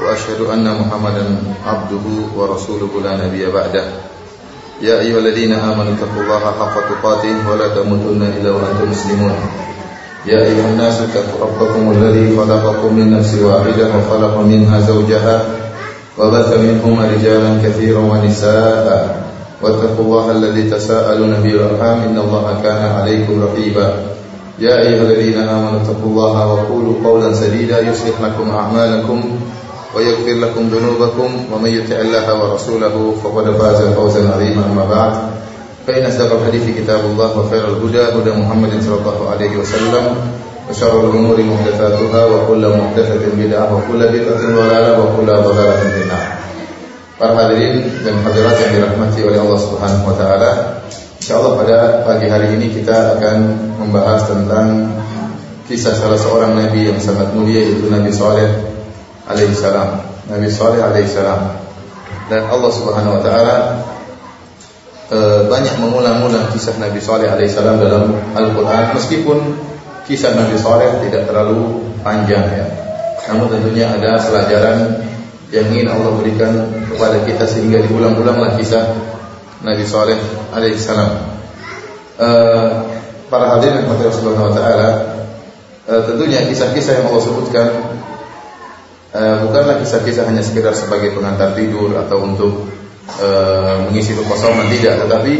وأشهد أن محمدا عبده ورسوله لا نبي بعده. يا أيها الذين آمنوا اتقوا الله حق تقاته ولا تموتن إلا وأنتم مسلمون. يا أيها الناس اتقوا ربكم الذي خلقكم من نفس واحدة وخلق منها زوجها وبث منهما رجالا كثيرا ونساء. واتقوا الله الذي تساءلون به الأرحام إن الله كان عليكم رقيبا. يا أيها الذين آمنوا اتقوا الله وقولوا قولا سديدا يصلح لكم أعمالكم ويغفر لكم ذنوبكم ومن يطع الله ورسوله فقد فاز فوزا عظيما اما بعد فان اصدق الحديث كتاب الله وخير الهدى هدى محمد صلى الله عليه وسلم وشر الامور محدثاتها وكل محدثه بدعه وكل بدعه ضلاله وكل ضلاله في النار Para hadirin dan hadirat yang dirahmati oleh Allah Subhanahu wa taala, insyaallah pada pagi hari ini kita akan membahas tentang kisah salah seorang nabi yang sangat mulia yaitu Nabi Saleh alaihissalam Nabi Saleh alaihissalam dan Allah Subhanahu wa taala e, banyak mengulang-ulang kisah Nabi Saleh alaihissalam dalam Al-Qur'an meskipun kisah Nabi Saleh tidak terlalu panjang ya. Namun tentunya ada pelajaran yang ingin Allah berikan kepada kita sehingga diulang-ulanglah kisah Nabi Saleh alaihissalam. E, para hadirin yang Subhanahu wa taala, e, tentunya kisah-kisah yang Allah sebutkan uh, bukanlah kisah-kisah hanya sekedar sebagai pengantar tidur atau untuk uh, mengisi kekosongan tidak, tetapi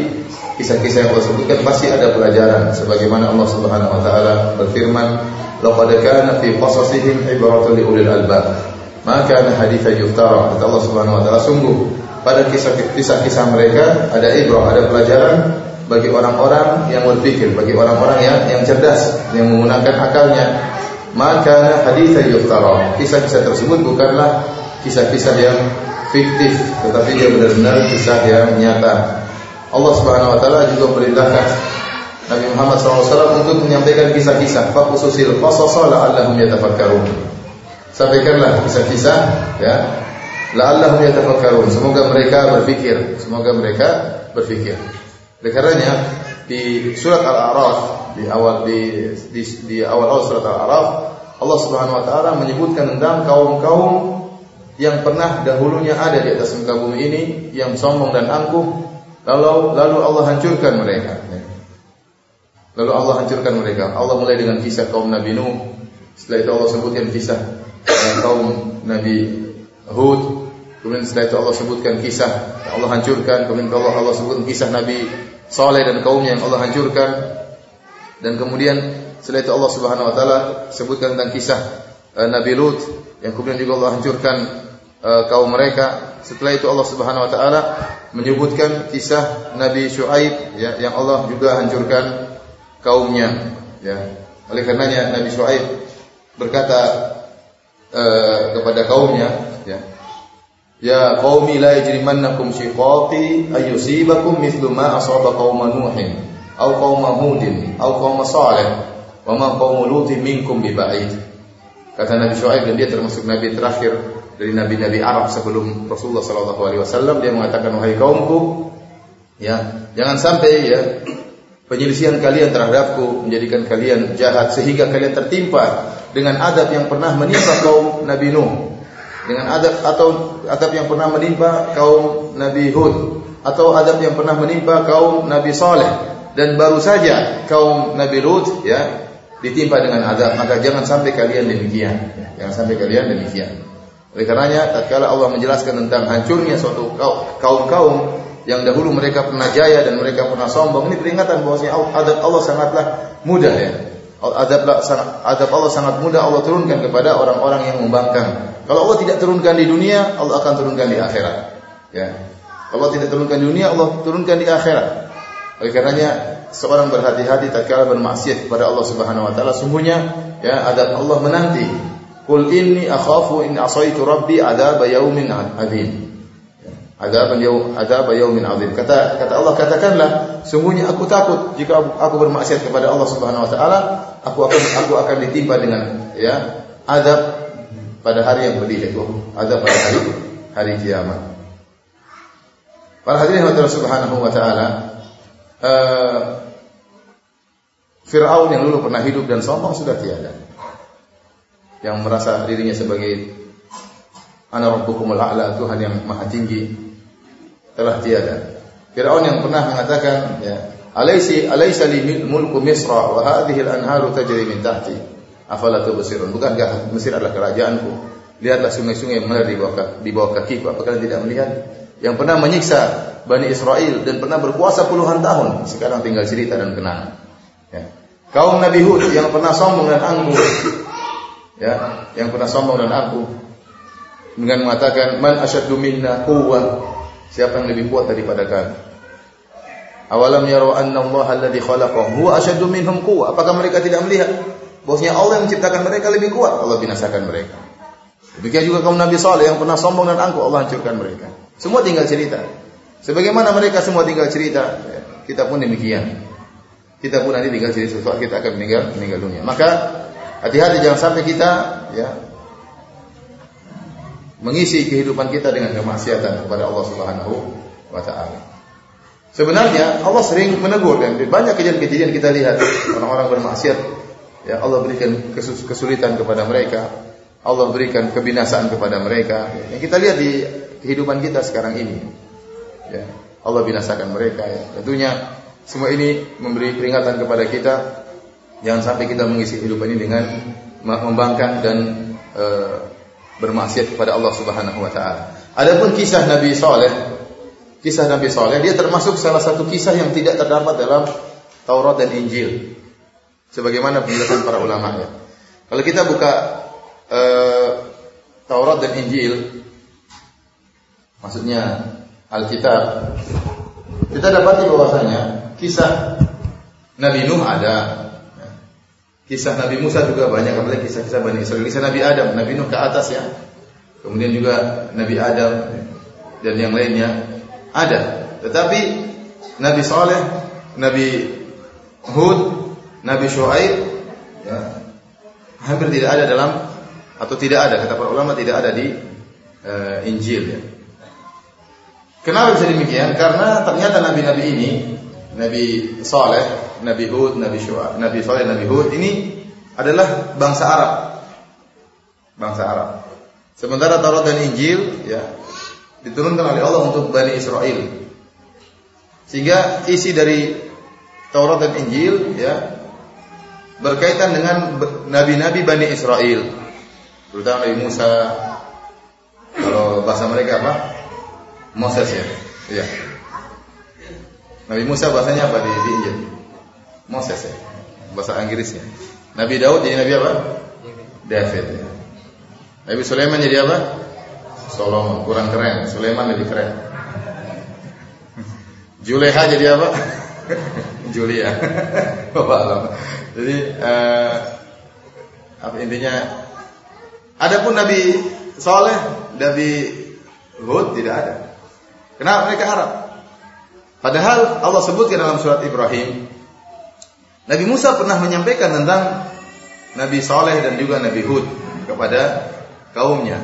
kisah-kisah yang Allah sebutkan pasti ada pelajaran sebagaimana Allah Subhanahu wa taala berfirman laqad kana fi qasasihim ibratun li ulil albab. Maka kana haditha yuftara. Kata Allah Subhanahu wa taala sungguh pada kisah-kisah mereka ada ibrah ada pelajaran bagi orang-orang yang berpikir bagi orang-orang yang yang cerdas yang menggunakan akalnya maka hadis yuftara. Kisah-kisah tersebut bukanlah kisah-kisah yang fiktif, tetapi dia benar-benar kisah yang nyata. Allah Subhanahu wa taala juga memerintahkan Nabi Muhammad SAW untuk menyampaikan kisah-kisah faqususil qasasa la'allahum yatafakkarun. Sampaikanlah kisah-kisah ya la'allahum yatafakkarun. Semoga mereka berpikir, semoga mereka berpikir. Oleh karenanya di surat Al-A'raf di awal di di, di awal-awal surat Al-Araf Allah Subhanahu wa taala menyebutkan tentang kaum-kaum yang pernah dahulunya ada di atas muka bumi ini yang sombong dan angkuh lalu lalu Allah hancurkan mereka. Lalu Allah hancurkan mereka. Allah mulai dengan kisah kaum Nabi Nuh. Setelah itu Allah sebutkan kisah kaum Nabi Hud. Kemudian setelah itu Allah sebutkan kisah Allah hancurkan. Kemudian Allah Allah sebutkan kisah Nabi Saleh dan kaumnya yang Allah hancurkan. Dan kemudian setelah itu Allah Subhanahu wa taala sebutkan tentang kisah uh, Nabi Lut yang kemudian juga Allah hancurkan uh, kaum mereka. Setelah itu Allah Subhanahu wa taala menyebutkan kisah Nabi Syuaib ya yang Allah juga hancurkan kaumnya ya. Oleh karenanya Nabi Syuaib berkata uh, kepada kaumnya ya Ya qaumi la yajrimannakum shiqaqi ayyusibakum mithlu ma asaba qauma Nuhin au qaum Hudin au qaum Salih wa ma qaum Lutin minkum bi ba'id. Kata Nabi Shu'aib dan dia termasuk nabi terakhir dari nabi-nabi Arab sebelum Rasulullah sallallahu alaihi wasallam dia mengatakan wahai kaumku ya jangan sampai ya penyelisihan kalian terhadapku menjadikan kalian jahat sehingga kalian tertimpa dengan adab yang pernah menimpa kaum Nabi Nuh dengan adab atau adab yang pernah menimpa kaum Nabi Hud atau adab yang pernah menimpa kaum Nabi Saleh dan baru saja kaum Nabi Lut ya ditimpa dengan azab maka jangan sampai kalian demikian. Jangan sampai kalian demikian. Oleh karenanya tatkala Allah menjelaskan tentang hancurnya suatu kaum-kaum yang dahulu mereka pernah jaya dan mereka pernah sombong ini peringatan bahwasanya adab Allah sangatlah mudah ya. Adab adab Allah sangat mudah Allah turunkan kepada orang-orang yang membangkang. Kalau Allah tidak turunkan di dunia Allah akan turunkan di akhirat ya. Allah tidak turunkan di dunia Allah turunkan di akhirat oleh karenanya seorang berhati-hati tatkala bermaksiat kepada Allah Subhanahu wa taala sungguhnya ya adab Allah menanti. Qul inni akhafu in asaitu rabbi adab yaumin adzim. Ya. Adzab yaum adzab yaumin azim. Kata kata Allah katakanlah, sungguhnya aku takut jika aku bermaksiat kepada Allah Subhanahu wa taala, aku akan aku akan ditimpa dengan ya azab pada hari yang pedih itu azab pada hari hari kiamat. Para hadirin Allah Subhanahu wa taala, uh, Firaun yang dulu pernah hidup dan sombong sudah tiada. Yang merasa dirinya sebagai ana rabbukumul a'la, Tuhan yang maha tinggi telah tiada. Firaun yang pernah mengatakan ya, Alaysi alaysa li mulku Misra wa hadhihi al-anharu tajri min tahti. Afala tubsirun? Bukankah Mesir adalah kerajaanku? Lihatlah sungai-sungai mengalir di bawah di bawah kakiku. Apa kalian tidak melihat? Yang pernah menyiksa Bani Israel dan pernah berkuasa puluhan tahun, sekarang tinggal cerita dan kenangan. Ya. Kaum Nabi Hud yang pernah sombong dan angkuh, ya, yang pernah sombong dan angkuh, dengan mengatakan man asyaddu minna quwwah siapa yang lebih kuat daripada kami? Awalam yaru anna Allah alladhi khalaqahum. Huwa asyaddu minhum quwwah apakah mereka tidak melihat bahwasanya Allah yang menciptakan mereka lebih kuat? Allah binasakan mereka. Demikian juga kaum Nabi Saleh yang pernah sombong dan angkuh Allah hancurkan mereka semua tinggal cerita. Sebagaimana mereka semua tinggal cerita ya, kita pun demikian. Kita pun nanti tinggal cerita sesuatu kita akan meninggal meninggal dunia. Maka hati-hati jangan sampai kita ya mengisi kehidupan kita dengan kemaksiatan kepada Allah Subhanahu wa taala. Sebenarnya Allah sering menegur dan banyak kejadian-kejadian kita lihat. Orang-orang bermaksiat ya Allah berikan kesulitan kepada mereka, Allah berikan kebinasaan kepada mereka. Yang kita lihat di kehidupan kita sekarang ini. Ya, Allah binasakan mereka ya. Tentunya semua ini memberi peringatan kepada kita jangan sampai kita mengisi kehidupan ini dengan membangkang dan uh, bermaksiat kepada Allah Subhanahu wa taala. Adapun kisah Nabi Saleh, kisah Nabi Saleh dia termasuk salah satu kisah yang tidak terdapat dalam Taurat dan Injil. Sebagaimana penjelasan para ulama ya. Kalau kita buka uh, Taurat dan Injil maksudnya Alkitab kita dapati bahwasanya kisah Nabi Nuh ada, Kisah Nabi Musa juga banyak, apalagi kisah-kisah Bani Israel. Kisah Nabi Adam, Nabi Nuh ke atas ya. Kemudian juga Nabi Adam dan yang lainnya ada. Tetapi Nabi Saleh, Nabi Hud, Nabi Shu'aib ya, hampir tidak ada dalam atau tidak ada kata para ulama tidak ada di uh, Injil ya. Kenapa bisa demikian? Karena ternyata nabi-nabi ini, Nabi Saleh Nabi Hud, Nabi Syu'aib, Nabi Saleh, Nabi Hud ini adalah bangsa Arab. Bangsa Arab. Sementara Taurat dan Injil ya diturunkan oleh Allah untuk Bani Israel. Sehingga isi dari Taurat dan Injil ya berkaitan dengan nabi-nabi Bani Israel. Terutama Nabi Musa. Kalau bahasa mereka apa? Moses ya. Iya. Nabi Musa bahasanya apa di, di Injil? Moses ya. Bahasa Inggrisnya. Nabi Daud jadi nabi apa? David ya. Nabi Sulaiman jadi apa? Solomon, kurang keren. Sulaiman lebih keren. Juleha jadi apa? Julia. Bapak Jadi uh, apa intinya? Adapun Nabi Soleh, Nabi Hud tidak ada. Kenapa mereka Arab? Padahal Allah sebutkan dalam surat Ibrahim, Nabi Musa pernah menyampaikan tentang Nabi Saleh dan juga Nabi Hud kepada kaumnya.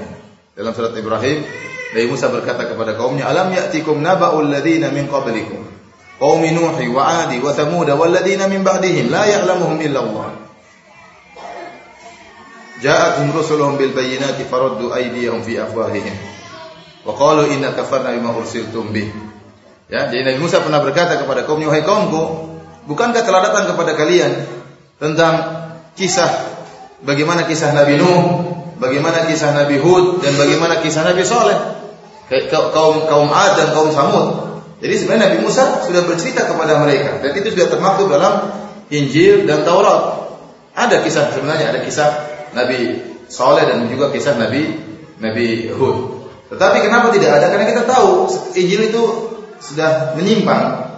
Dalam surat Ibrahim, Nabi Musa berkata kepada kaumnya, "Alam ya'tikum naba'ul ladzina min qablikum, qaum Nuh wa 'Ad wa Thamud wal ladzina min ba'dihim la ya'lamuhum illa Allah." Ja'atuhum rusuluhum bil bayyinati faraddu aydiyahum fi afwahihim wa qalu inna kafarna bima ursiltum bih. Ya, jadi Nabi Musa pernah berkata kepada kaumnya, "Wahai kaumku, Bukankah telah datang kepada kalian tentang kisah bagaimana kisah Nabi Nuh, bagaimana kisah Nabi Hud dan bagaimana kisah Nabi Saleh, kaum kaum Ad dan kaum Samud. Jadi sebenarnya Nabi Musa sudah bercerita kepada mereka dan itu sudah termaktub dalam Injil dan Taurat. Ada kisah sebenarnya ada kisah Nabi Saleh dan juga kisah Nabi Nabi Hud. Tetapi kenapa tidak ada? Karena kita tahu Injil itu sudah menyimpang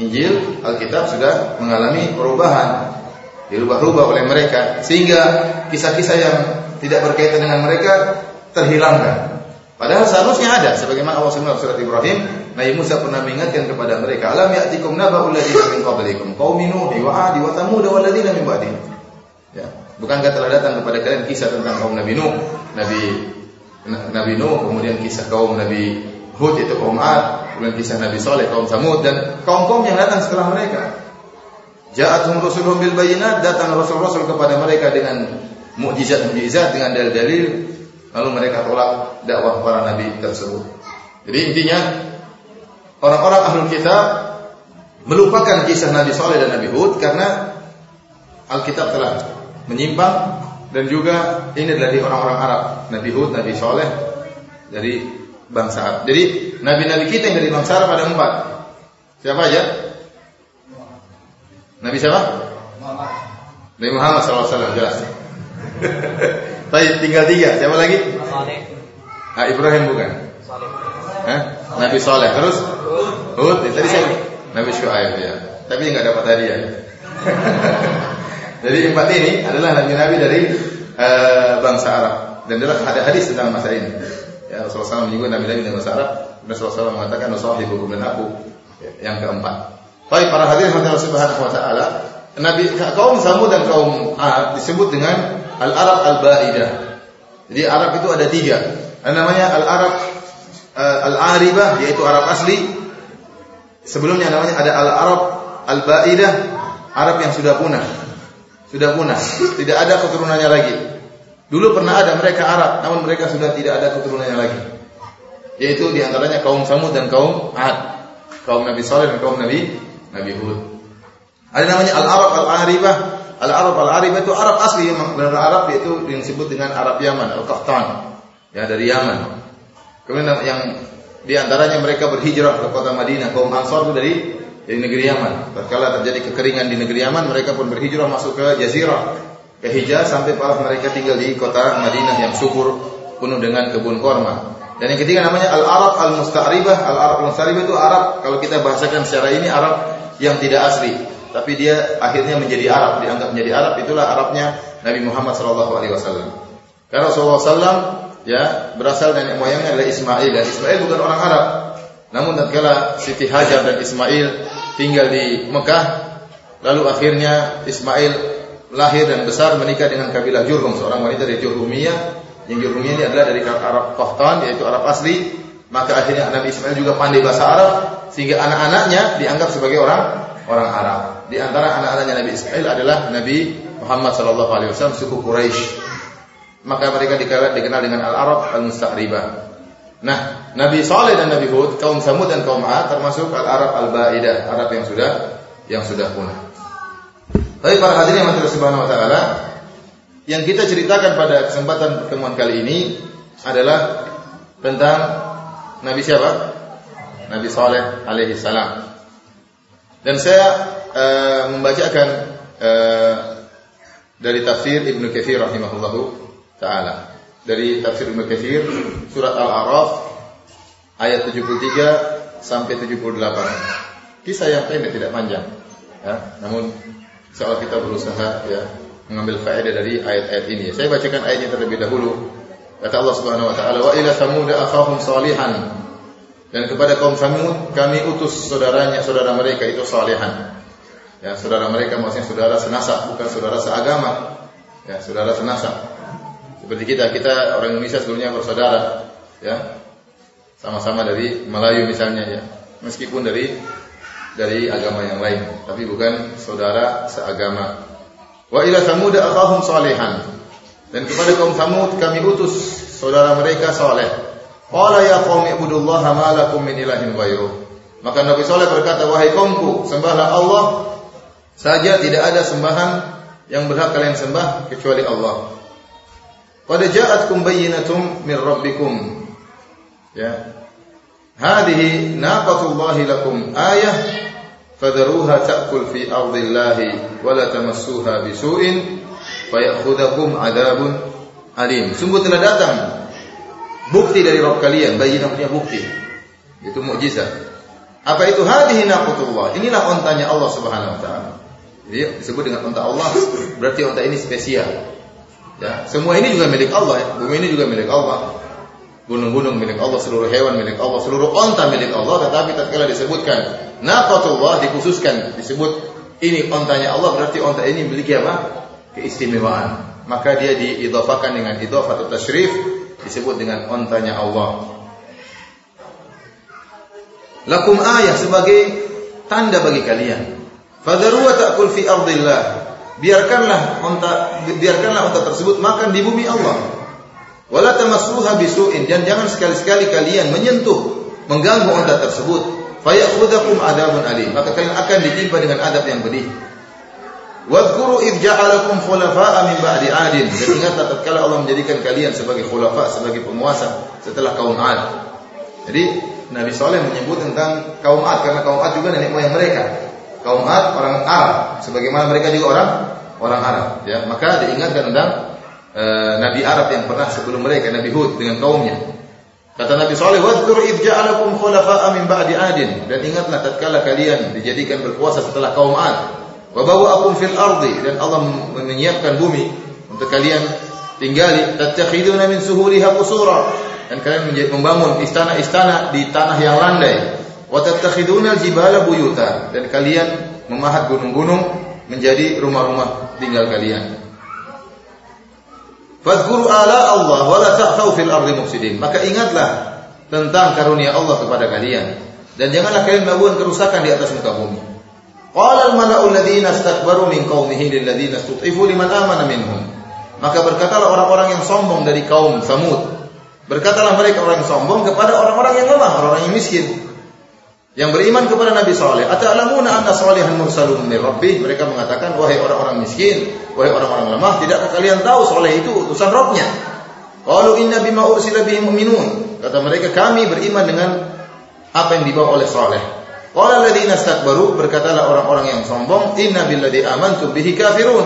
Injil, Alkitab sudah mengalami perubahan, dirubah-rubah oleh mereka, sehingga kisah-kisah yang tidak berkaitan dengan mereka terhilangkan. Padahal seharusnya ada sebagaimana Allah SWT surat Ibrahim, Nabi Musa pernah mengingatkan kepada mereka, "Alam ya'tikum naba'ul ladzina min qablikum, qaumi Nuh wa 'ad wa Thamud wa ladzina min ba'dihim." Ya, bukankah telah datang kepada kalian kisah tentang kaum Nabi Nuh, Nabi Nabi Nuh, kemudian kisah kaum Nabi Hud itu kaum 'Ad, kemudian kisah Nabi Saleh kaum Samud dan kaum-kaum yang datang setelah mereka. Ja'atuhum rusuluhum bil bayinat, datang rasul-rasul kepada mereka dengan mukjizat-mukjizat dengan dalil-dalil Lalu mereka tolak dakwah para nabi tersebut. Jadi intinya orang-orang ahlul kitab melupakan kisah Nabi Soleh dan Nabi Hud karena Alkitab telah menyimpang dan juga ini dari orang-orang Arab. Nabi Hud, Nabi Soleh dari bangsa Arab. Jadi nabi-nabi kita yang dari bangsa Arab ada empat. Siapa aja? Nabi siapa? Nabi Muhammad SAW jelas. Baik, tinggal tiga. Siapa lagi? Ah, Ibrahim bukan? Hah? Nabi Soleh. Terus? Hud. Tadi saya Nabi Shu'aib ya. Tapi nggak dapat hadiah. Jadi empat ini adalah nabi-nabi dari uh, bangsa Arab dan ada hadis tentang masa ini. Ya, Rasulullah SAW menyebut nabi-nabi dari bangsa Arab. Rasulullah SAW mengatakan Rasulullah dan aku yang keempat. Baik para hadirin Allah Subhanahu wa taala, Nabi kaum Samud dan kaum Ad disebut dengan Al-Arab Al-Ba'idah. Jadi Arab itu ada tiga. Ada namanya Al-Arab uh, Al-Aribah, yaitu Arab asli. Sebelumnya namanya ada Al-Arab Al-Ba'idah, Arab yang sudah punah. Sudah punah, tidak ada keturunannya lagi. Dulu pernah ada mereka Arab, namun mereka sudah tidak ada keturunannya lagi. Yaitu di antaranya kaum Samud dan kaum Ad, kaum Nabi Saleh dan kaum Nabi Nabi Hud. Ada namanya Al-Arab Al-Aribah, Al-Arab Al-Arab itu Arab asli yang benar Arab yaitu disebut dengan Arab Yaman Al-Qahtan ya dari Yaman. Kemudian yang di antaranya mereka berhijrah ke kota Madinah kaum Ansar itu dari dari negeri Yaman. Tatkala terjadi kekeringan di negeri Yaman, mereka pun berhijrah masuk ke Jazirah, ke Hijaz sampai para mereka tinggal di kota Madinah yang subur penuh dengan kebun korma. Dan yang ketiga namanya Al-Arab Al-Musta'ribah. Al-Arab Al-Musta'ribah itu Arab kalau kita bahasakan secara ini Arab yang tidak asli tapi dia akhirnya menjadi Arab, dianggap menjadi Arab itulah Arabnya Nabi Muhammad sallallahu alaihi wasallam. Karena Rasulullah sallam ya berasal dari moyangnya adalah Ismail dan Ismail bukan orang Arab. Namun tatkala Siti Hajar dan Ismail tinggal di Mekah, lalu akhirnya Ismail lahir dan besar menikah dengan kabilah Jurhum, seorang wanita dari Jurhumiyah. Yang Jurhumiyah ini adalah dari Arab Qahtan, yaitu Arab asli. Maka akhirnya Nabi Ismail juga pandai bahasa Arab, sehingga anak-anaknya dianggap sebagai orang orang Arab. Di antara anak-anaknya Nabi Ismail adalah Nabi Muhammad sallallahu alaihi wasallam suku Quraisy. Maka mereka dikenal, dengan Al-Arab Al-Musta'ribah. Nah, Nabi Saleh dan Nabi Hud, kaum Samud dan kaum Ad termasuk Al-Arab Al-Baidah, Arab yang sudah yang sudah punah. Tapi para hadirin yang subhanahu wa taala, yang kita ceritakan pada kesempatan pertemuan kali ini adalah tentang Nabi siapa? Nabi Saleh alaihi salam. Dan saya uh, membacakan uh, dari tafsir Ibnu Katsir rahimahullahu taala. Dari tafsir Ibnu Katsir surat Al-A'raf ayat 73 sampai 78. Kisah yang pendek tidak panjang. Ya, namun seolah kita berusaha ya mengambil faedah dari ayat-ayat ini. Saya bacakan ayatnya terlebih dahulu. Kata Allah Subhanahu wa taala, "Wa ila Thamud akhahum salihan." Dan kepada kaum Samud kami utus saudaranya, saudara mereka itu salihan. Ya, saudara mereka maksudnya saudara senasab, bukan saudara seagama. Ya, saudara senasab. Seperti kita, kita orang Indonesia sebelumnya bersaudara, ya. Sama-sama dari Melayu misalnya ya. Meskipun dari dari agama yang lain, tapi bukan saudara seagama. Wa ila Samud akhahum salihan. Dan kepada kaum Samud kami utus saudara mereka saleh. Qala ya qaumi ibudullaha ma lakum min ilahin ghairuh. Maka Nabi Saleh berkata, "Wahai kaumku, sembahlah Allah saja tidak ada sembahan yang berhak kalian sembah kecuali Allah." Qad ja'atkum bayyinatum min rabbikum. Ya. Hadhihi naqatullahi lakum ayah fadharuha ta'kul fi ardillahi wa la tamassuha bisu'in fayakhudhukum adabun alim. Sungguh telah datang Bukti dari Rabb kalian, bayyinah punya bukti. Itu mukjizat. Apa itu hadhihi naqatullah? Inilah ontanya Allah Subhanahu wa taala. Jadi disebut dengan onta Allah, berarti onta ini spesial. Ya, semua ini juga milik Allah ya. Bumi ini juga milik Allah. Gunung-gunung milik Allah, seluruh hewan milik Allah, seluruh onta milik Allah, tetapi tatkala disebutkan naqatullah dikhususkan disebut ini ontanya Allah berarti onta ini memiliki apa? keistimewaan. Maka dia diidafakan dengan idhafah atau disebut dengan ontanya Allah. Lakum ayah sebagai tanda bagi kalian. Fadharu wa ta'kul fi ardillah. Biarkanlah onta biarkanlah onta tersebut makan di bumi Allah. Wala tamassuha bisu'in dan jangan sekali-sekali kalian menyentuh, mengganggu unta tersebut. Fayakhudhukum adabun alim. Maka kalian akan ditimpa dengan adab yang pedih. Wadhkuru id ja'alakum khulafa'a min ba'di 'adin. Dan ingatlah tatkala Allah menjadikan kalian sebagai khulafa, sebagai penguasa setelah kaum 'Ad. Jadi Nabi Saleh menyebut tentang kaum 'Ad karena kaum 'Ad juga nenek moyang mereka. Kaum 'Ad orang Arab, sebagaimana mereka juga orang orang Arab, ya. Maka diingatkan tentang Eh, Nabi Arab yang pernah sebelum mereka Nabi Hud dengan kaumnya. Kata Nabi Saleh, "Wadhkur id ja'alakum khulafa'a min ba'di 'adin." Dan ingatlah tatkala kalian dijadikan berkuasa setelah kaum 'Ad. Wa bawwa'akum fil ardi dan Allah menyiapkan bumi untuk kalian tinggali. Tattakhiduna min suhuliha qusura. Dan kalian membangun istana-istana di tanah yang landai. Wa tattakhiduna al-jibala buyuta. Dan kalian memahat gunung-gunung menjadi rumah-rumah tinggal kalian. Fadhkuru ala Allah wa la ta'thaw fil ardi mufsidin. Maka ingatlah tentang karunia Allah kepada kalian dan janganlah kalian melakukan kerusakan di atas muka bumi. Qala al-mala'u alladziina istakbaru min qaumihi lil ladziina istud'ifu liman amana minhum. Maka berkatalah orang-orang yang sombong dari kaum Samud. Berkatalah mereka orang yang sombong kepada orang-orang yang lemah, orang-orang yang miskin. Yang beriman kepada Nabi Saleh, "Ata'lamuna anna Salihan mursalun min rabbih?" Mereka mengatakan, "Wahai orang-orang miskin, wahai orang-orang lemah, tidakkah kalian tahu Saleh itu utusan Rabbnya?" Qalu inna bima ursila bihi mu'minun. Kata mereka, "Kami beriman dengan apa yang dibawa oleh Saleh." Qala alladziina istakbaru, berkatalah orang-orang yang sombong, "Inna billadzi amantu bihi kafirun."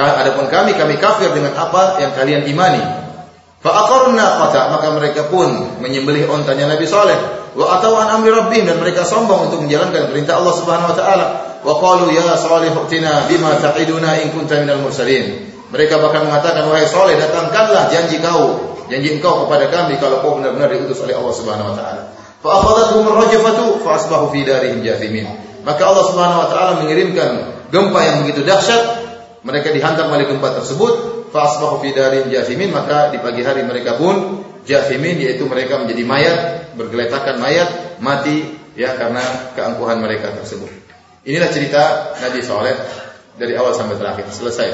Adapun kami, kami kafir dengan apa yang kalian imani. Fa aqarna maka mereka pun menyembelih ontanya Nabi Saleh wa atau an amri rabbihim dan mereka sombong untuk menjalankan perintah Allah Subhanahu wa taala. Wa qalu ya salih utina bima ta'iduna in kunta minal mursalin. Mereka bahkan mengatakan wahai saleh datangkanlah janji kau janji engkau kepada kami kalau kau benar-benar diutus oleh Allah Subhanahu wa taala. Fa akhadathum ar-rajfatu fa asbahu fi darihim jathimin. Maka Allah Subhanahu wa taala mengirimkan gempa yang begitu dahsyat. Mereka dihantam oleh gempa tersebut. Fa asbahu fi darihim jathimin maka di pagi hari mereka pun jathimin yaitu mereka menjadi mayat, bergeletakan mayat, mati ya karena keangkuhan mereka tersebut. Inilah cerita Nabi Saleh dari awal sampai terakhir. Selesai.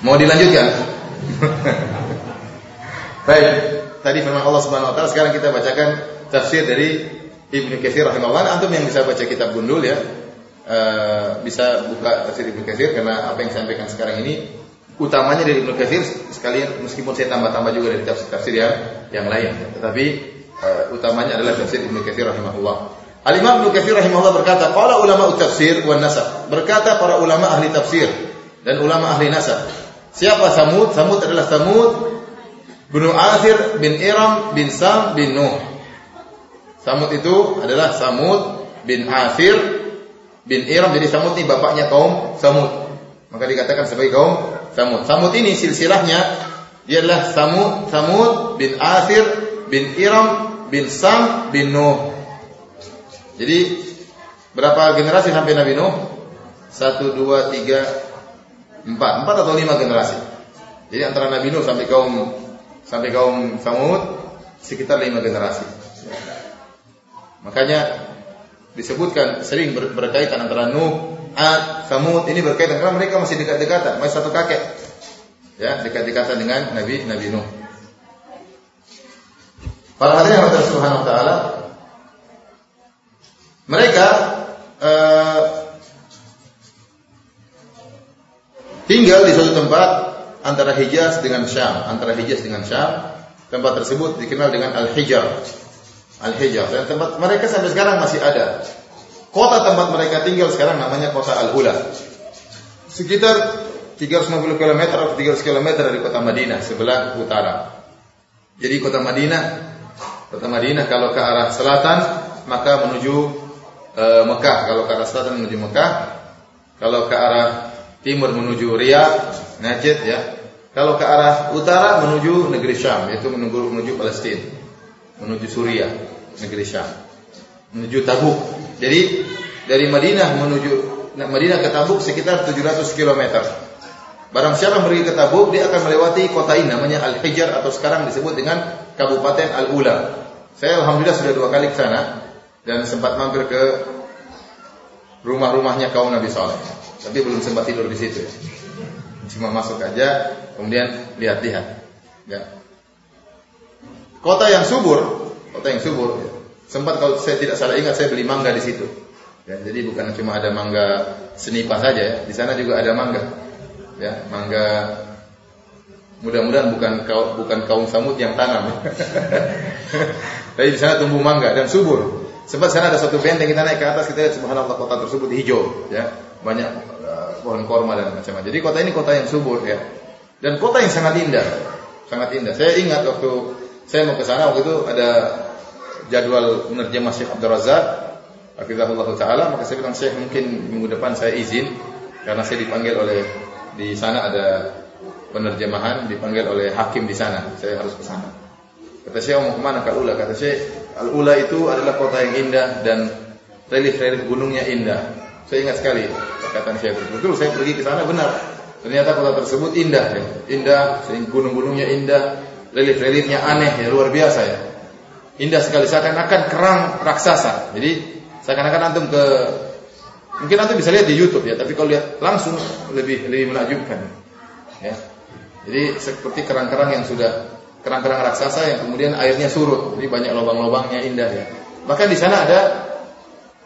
Mau dilanjutkan? Baik, tadi firman Allah Subhanahu wa taala, sekarang kita bacakan tafsir dari Ibnu Katsir rahimahullah. Antum yang bisa baca kitab Gundul ya, uh, bisa buka tafsir Ibnu Katsir karena apa yang saya sampaikan sekarang ini utamanya dari Ibnu Katsir sekalian meskipun saya tambah-tambah juga dari tafsir-tafsir yang yang lain. Tetapi uh, utamanya adalah tafsir Ibnu Katsir rahimahullah. Al-Imam Ibnu Katsir rahimahullah berkata qala ulama tafsir wan nasab. Berkata para ulama ahli tafsir dan ulama ahli nasab siapa Samud? Samud adalah Samud bin Athir bin Iram bin Sam bin Nuh. Samud itu adalah Samud bin Athir bin Iram. Jadi Samud ini bapaknya kaum Samud. Maka dikatakan sebagai kaum Samud. Samud ini silsilahnya dia adalah Samud, Samud bin Athir bin Iram bin Sam bin Nuh. Jadi berapa generasi sampai Nabi Nuh? Satu, dua, tiga, empat, empat atau lima generasi. Jadi antara Nabi Nuh sampai kaum sampai kaum Samud sekitar lima generasi. Makanya disebutkan sering berkaitan antara Nuh Ad, Samud ini berkaitan karena mereka masih dekat-dekatan, masih satu kakek. Ya, dekat-dekatan dengan Nabi Nabi Nuh. Para hadirin yang Subhanahu wa taala mereka uh, tinggal di suatu tempat antara Hijaz dengan Syam, antara Hijaz dengan Syam. Tempat tersebut dikenal dengan Al-Hijaz. Al-Hijaz dan tempat mereka sampai sekarang masih ada. Kota tempat mereka tinggal sekarang namanya kota Al-Hula. Sekitar 350 km atau 300 km dari kota Madinah sebelah utara. Jadi kota Madinah, kota Madinah kalau ke arah selatan maka menuju e, Mekah. Kalau ke arah selatan menuju Mekah. Kalau ke arah timur menuju Riyadh, Najd ya. Kalau ke arah utara menuju negeri Syam, yaitu menuju menuju Palestina, menuju Suriah, negeri Syam, menuju Tabuk. Jadi dari Madinah menuju Madinah ke Tabuk sekitar 700 km. Barang siapa pergi ke Tabuk, dia akan melewati kota ini namanya Al-Hijr atau sekarang disebut dengan Kabupaten Al-Ula. Saya alhamdulillah sudah dua kali ke sana dan sempat mampir ke rumah-rumahnya kaum Nabi Saleh. Tapi belum sempat tidur di situ. Cuma masuk aja, kemudian lihat-lihat. Ya. Kota yang subur, kota yang subur. Ya. Sempat kalau saya tidak salah ingat saya beli mangga di situ. Ya, jadi bukan cuma ada mangga senipas saja ya, di sana juga ada mangga. Ya mangga mudah-mudahan bukan kaum, bukan kaum samud yang tanam tapi di sana tumbuh mangga dan subur. Sempat sana ada satu benteng kita naik ke atas kita lihat subhanallah kota tersebut hijau ya. Banyak uh, pohon korma dan macam-macam. Jadi kota ini kota yang subur ya. Dan kota yang sangat indah sangat indah. Saya ingat waktu saya mau ke sana waktu itu ada jadwal menerjemah Syekh Abdul Razak Akhirullah Ta'ala Maka saya bilang Syekh mungkin minggu depan saya izin Karena saya dipanggil oleh di sana ada penerjemahan dipanggil oleh hakim di sana. Saya harus ke sana. Kata saya mau ke mana ke Ula? Kata saya Al Ula itu adalah kota yang indah dan relief-relief gunungnya indah. Saya ingat sekali perkataan saya betul. Saya pergi ke sana benar. Ternyata kota tersebut indah, ya. indah, gunung-gunungnya indah, relief-reliefnya aneh, ya luar biasa ya. Indah sekali seakan-akan kerang raksasa. Jadi seakan-akan antum ke Mungkin nanti bisa lihat di YouTube ya, tapi kalau lihat langsung lebih lebih menakjubkan. Ya. Jadi seperti kerang-kerang yang sudah kerang-kerang raksasa yang kemudian airnya surut, jadi banyak lubang-lubangnya indah ya. Bahkan di sana ada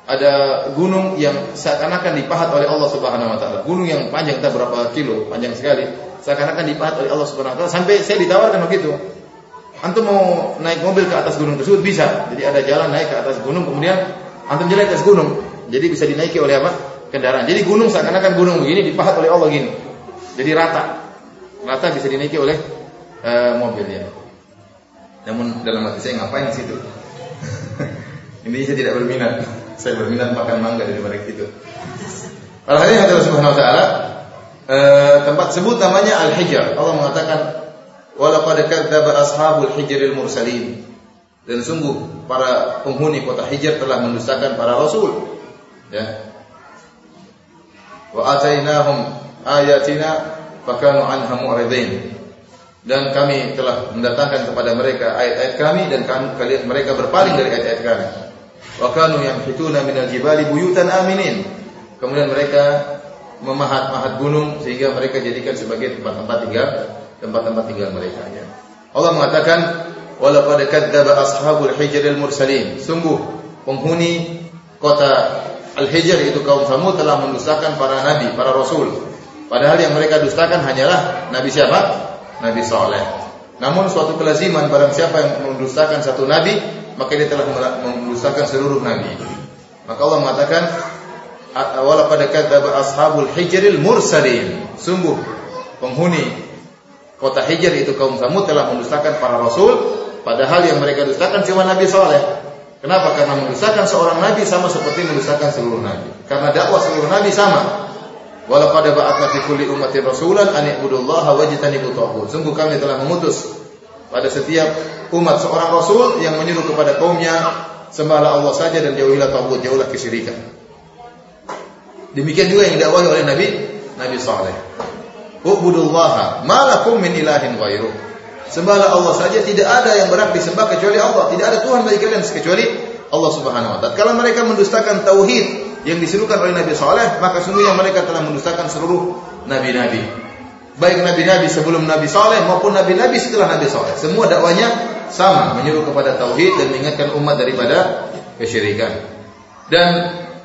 ada gunung yang seakan-akan dipahat oleh Allah Subhanahu wa taala. Gunung yang panjang entah berapa kilo, panjang sekali, seakan-akan dipahat oleh Allah Subhanahu wa taala sampai saya ditawarkan begitu. Antum mau naik mobil ke atas gunung tersebut bisa. Jadi ada jalan naik ke atas gunung kemudian antum jalan ke atas gunung. Jadi bisa dinaiki oleh apa? Kendaraan. Jadi gunung seakan-akan gunung begini dipahat oleh Allah gini. Jadi rata. Rata bisa dinaiki oleh uh, mobil ya. Namun dalam hati saya ngapain di situ? Ini saya tidak berminat. Saya berminat makan mangga dari balik itu. Alhamdulillah Allah Subhanahu wa taala uh, tempat sebut namanya Al-Hijr. Allah mengatakan walaqad kadzdzaba ashabul hijril mursalin. Dan sungguh para penghuni kota Hijr telah mendustakan para rasul. Ya. Wa atainahum ayatina fakanu anha mu'ridin dan kami telah mendatangkan kepada mereka ayat-ayat kami dan kalian mereka berpaling dari ayat-ayat kami. Wa kanu yamhituna minal jibali buyutan aminin. Kemudian mereka memahat-mahat gunung sehingga mereka jadikan sebagai tempat-tempat tinggal tempat-tempat tinggal mereka ya Allah mengatakan walaqad kadzdzaba ashabul hijril mursalin sungguh penghuni kota Al-Hijr itu kaum Samud telah mendustakan para nabi, para rasul. Padahal yang mereka dustakan hanyalah nabi siapa? Nabi Saleh. Namun suatu kelaziman barang siapa yang mendustakan satu nabi, maka dia telah mendustakan seluruh nabi. Maka Allah mengatakan wala pada kadzdzaba ashabul hijril mursalin. Sungguh penghuni kota Hijr itu kaum Samud telah mendustakan para rasul, padahal yang mereka dustakan cuma Nabi Saleh. Kenapa? Karena mendustakan seorang nabi sama seperti mendustakan seluruh nabi. Karena dakwah seluruh nabi sama. Walau pada ba'atna fi kulli ummatin rasulan an i'budullaha wajtanibu taghut. Sungguh kami telah mengutus pada setiap umat seorang rasul yang menyuruh kepada kaumnya sembahlah Allah saja dan jauhilah taghut, jauhilah kesyirikan. Demikian juga yang didakwahi oleh Nabi Nabi Saleh. Ubudullaha malakum min ilahin ghairuh. Sembahlah Allah saja, tidak ada yang berhak disembah kecuali Allah. Tidak ada Tuhan bagi kalian kecuali Allah Subhanahu wa taala. Kalau mereka mendustakan tauhid yang disuruhkan oleh Nabi Saleh, maka sungguhnya mereka telah mendustakan seluruh nabi-nabi. Baik nabi-nabi sebelum Nabi Saleh maupun nabi-nabi setelah Nabi Saleh. Semua dakwanya sama, menyuruh kepada tauhid dan mengingatkan umat daripada kesyirikan. Dan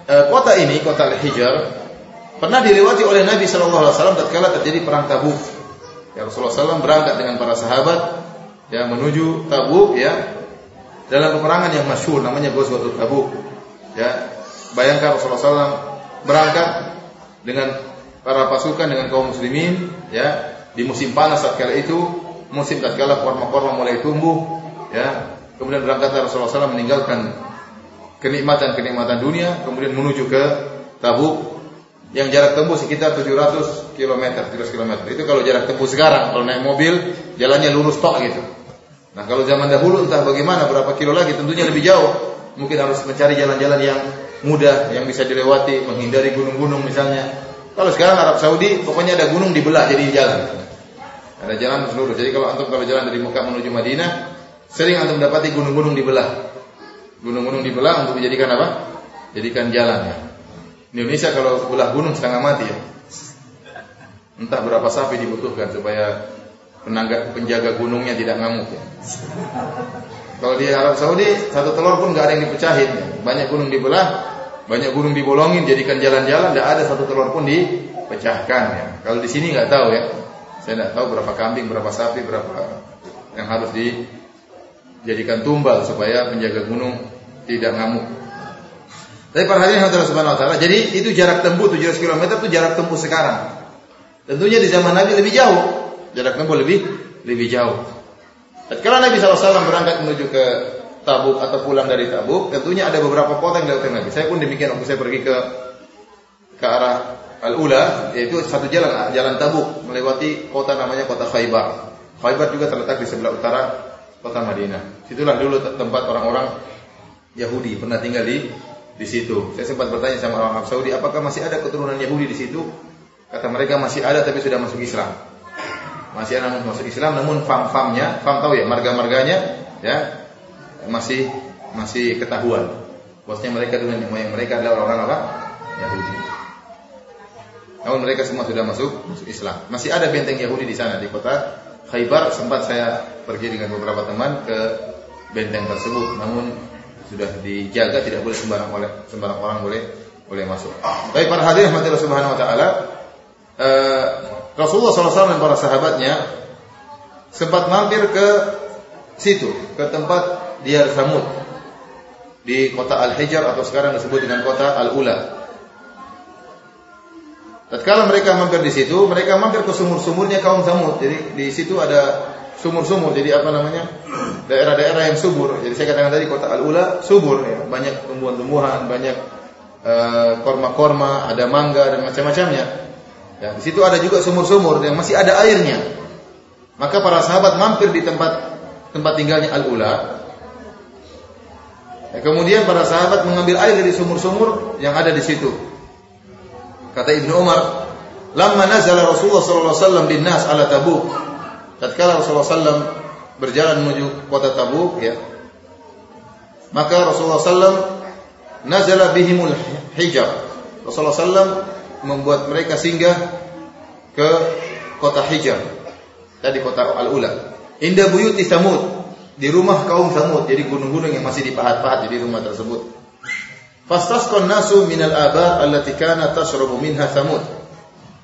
e, kota ini, kota Al-Hijr, pernah dilewati oleh Nabi sallallahu alaihi wasallam tatkala terjadi perang Tabuk. Ya Rasulullah SAW berangkat dengan para sahabat ya menuju Tabuk ya dalam peperangan yang masyhur namanya Ghazwatul Tabuk. Ya, bayangkan Rasulullah SAW berangkat dengan para pasukan dengan kaum muslimin ya di musim panas saat kala itu musim tatkala korma-korma mulai tumbuh ya kemudian berangkatlah Rasulullah SAW meninggalkan kenikmatan-kenikmatan dunia kemudian menuju ke Tabuk yang jarak tempuh sekitar 700 km, 700 km. Itu kalau jarak tempuh sekarang, kalau naik mobil jalannya lurus tok gitu. Nah, kalau zaman dahulu entah bagaimana berapa kilo lagi tentunya lebih jauh. Mungkin harus mencari jalan-jalan yang mudah yang bisa dilewati, menghindari gunung-gunung misalnya. Kalau sekarang Arab Saudi pokoknya ada gunung dibelah jadi jalan. Ada jalan seluruh. Jadi kalau antum kalau jalan dari Mekah menuju Madinah, sering antum dapati gunung-gunung dibelah. Gunung-gunung dibelah untuk dijadikan apa? Jadikan jalan ya. Indonesia kalau belah gunung setengah mati ya. Entah berapa sapi dibutuhkan supaya penangga, penjaga gunungnya tidak ngamuk ya. Kalau di Arab Saudi satu telur pun nggak ada yang dipecahin ya. Banyak gunung dibelah, banyak gunung dibolongin jadikan jalan-jalan, tidak ada satu telur pun dipecahkan ya. Kalau di sini nggak tahu ya. Saya tidak tahu berapa kambing, berapa sapi, berapa yang harus dijadikan tumbal supaya penjaga gunung tidak ngamuk. Tapi para hadirin Allah Subhanahu wa taala, jadi itu jarak tempuh 700 km itu jarak tempuh sekarang. Tentunya di zaman Nabi lebih jauh. Jarak tempuh lebih lebih jauh. Ketika Nabi SAW berangkat menuju ke Tabuk atau pulang dari Tabuk, tentunya ada beberapa kota yang dilewati Nabi. Saya pun demikian waktu saya pergi ke ke arah Al-Ula, yaitu satu jalan jalan Tabuk melewati kota namanya kota Khaybar. Khaybar juga terletak di sebelah utara kota Madinah. Situlah dulu tempat orang-orang Yahudi pernah tinggal di di situ. Saya sempat bertanya sama orang Arab Saudi, apakah masih ada keturunan Yahudi di situ? Kata mereka masih ada tapi sudah masuk Islam. Masih ada masuk Islam namun fam-famnya, fam tahu ya, marga-marganya ya masih masih ketahuan. Bosnya mereka dengan moyang mereka adalah orang-orang apa? Yahudi. Namun mereka semua sudah masuk masuk Islam. Masih ada benteng Yahudi di sana di kota Khaybar sempat saya pergi dengan beberapa teman ke benteng tersebut. Namun sudah dijaga tidak boleh sembarang oleh sembarang orang boleh boleh masuk. Baik para hadirin rahmatillah subhanahu wa taala, eh, Rasulullah SAW dan para sahabatnya sempat mampir ke situ, ke tempat Diyar Samud di kota Al-Hijr atau sekarang disebut dengan kota Al-Ula. Tatkala mereka mampir di situ, mereka mampir ke sumur-sumurnya kaum Samud. Jadi di situ ada sumur-sumur. Jadi apa namanya? Daerah-daerah yang subur. Jadi saya katakan tadi kota Al-Ula subur ya, banyak tumbuhan-tumbuhan, banyak eh, korma-korma, ada mangga dan macam-macamnya. Ya, di situ ada juga sumur-sumur yang masih ada airnya. Maka para sahabat mampir di tempat tempat tinggalnya Al-Ula. Ya, kemudian para sahabat mengambil air dari sumur-sumur yang ada di situ. Kata Ibnu Umar, "Lamma nazala Rasulullah sallallahu alaihi wasallam bin nas ala Tabuk, tatkala Rasulullah SAW berjalan menuju kota Tabuk ya maka Rasulullah SAW nazala bihimul hijab. Rasulullah SAW membuat mereka singgah ke kota Hijab tadi kota Al-Ula. Inda buyuti Samud di rumah kaum Samud jadi gunung-gunung yang masih dipahat-pahat di rumah tersebut. Fastasqan nasu minal abar allati kana tashrabu minha Samud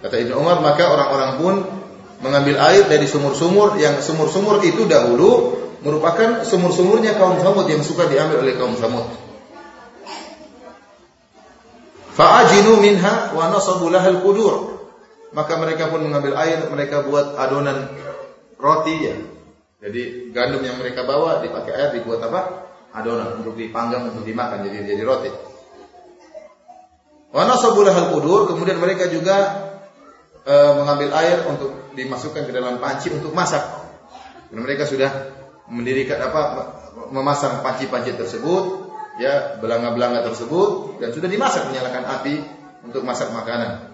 kata Ibnu Umar maka orang-orang pun mengambil air dari sumur-sumur yang sumur-sumur itu dahulu merupakan sumur-sumurnya kaum Samud yang suka diambil oleh kaum Samud. Fa'ajinu minha wa nasabu lahal kudur. Maka mereka pun mengambil air, mereka buat adonan roti ya. Jadi gandum yang mereka bawa dipakai air dibuat apa? Adonan untuk dipanggang untuk dimakan jadi jadi roti. Wa nasabu lahal kudur, kemudian mereka juga e, mengambil air untuk dimasukkan ke dalam panci untuk masak. Dan mereka sudah mendirikan apa memasang panci-panci tersebut, ya belanga-belanga tersebut dan sudah dimasak menyalakan api untuk masak makanan.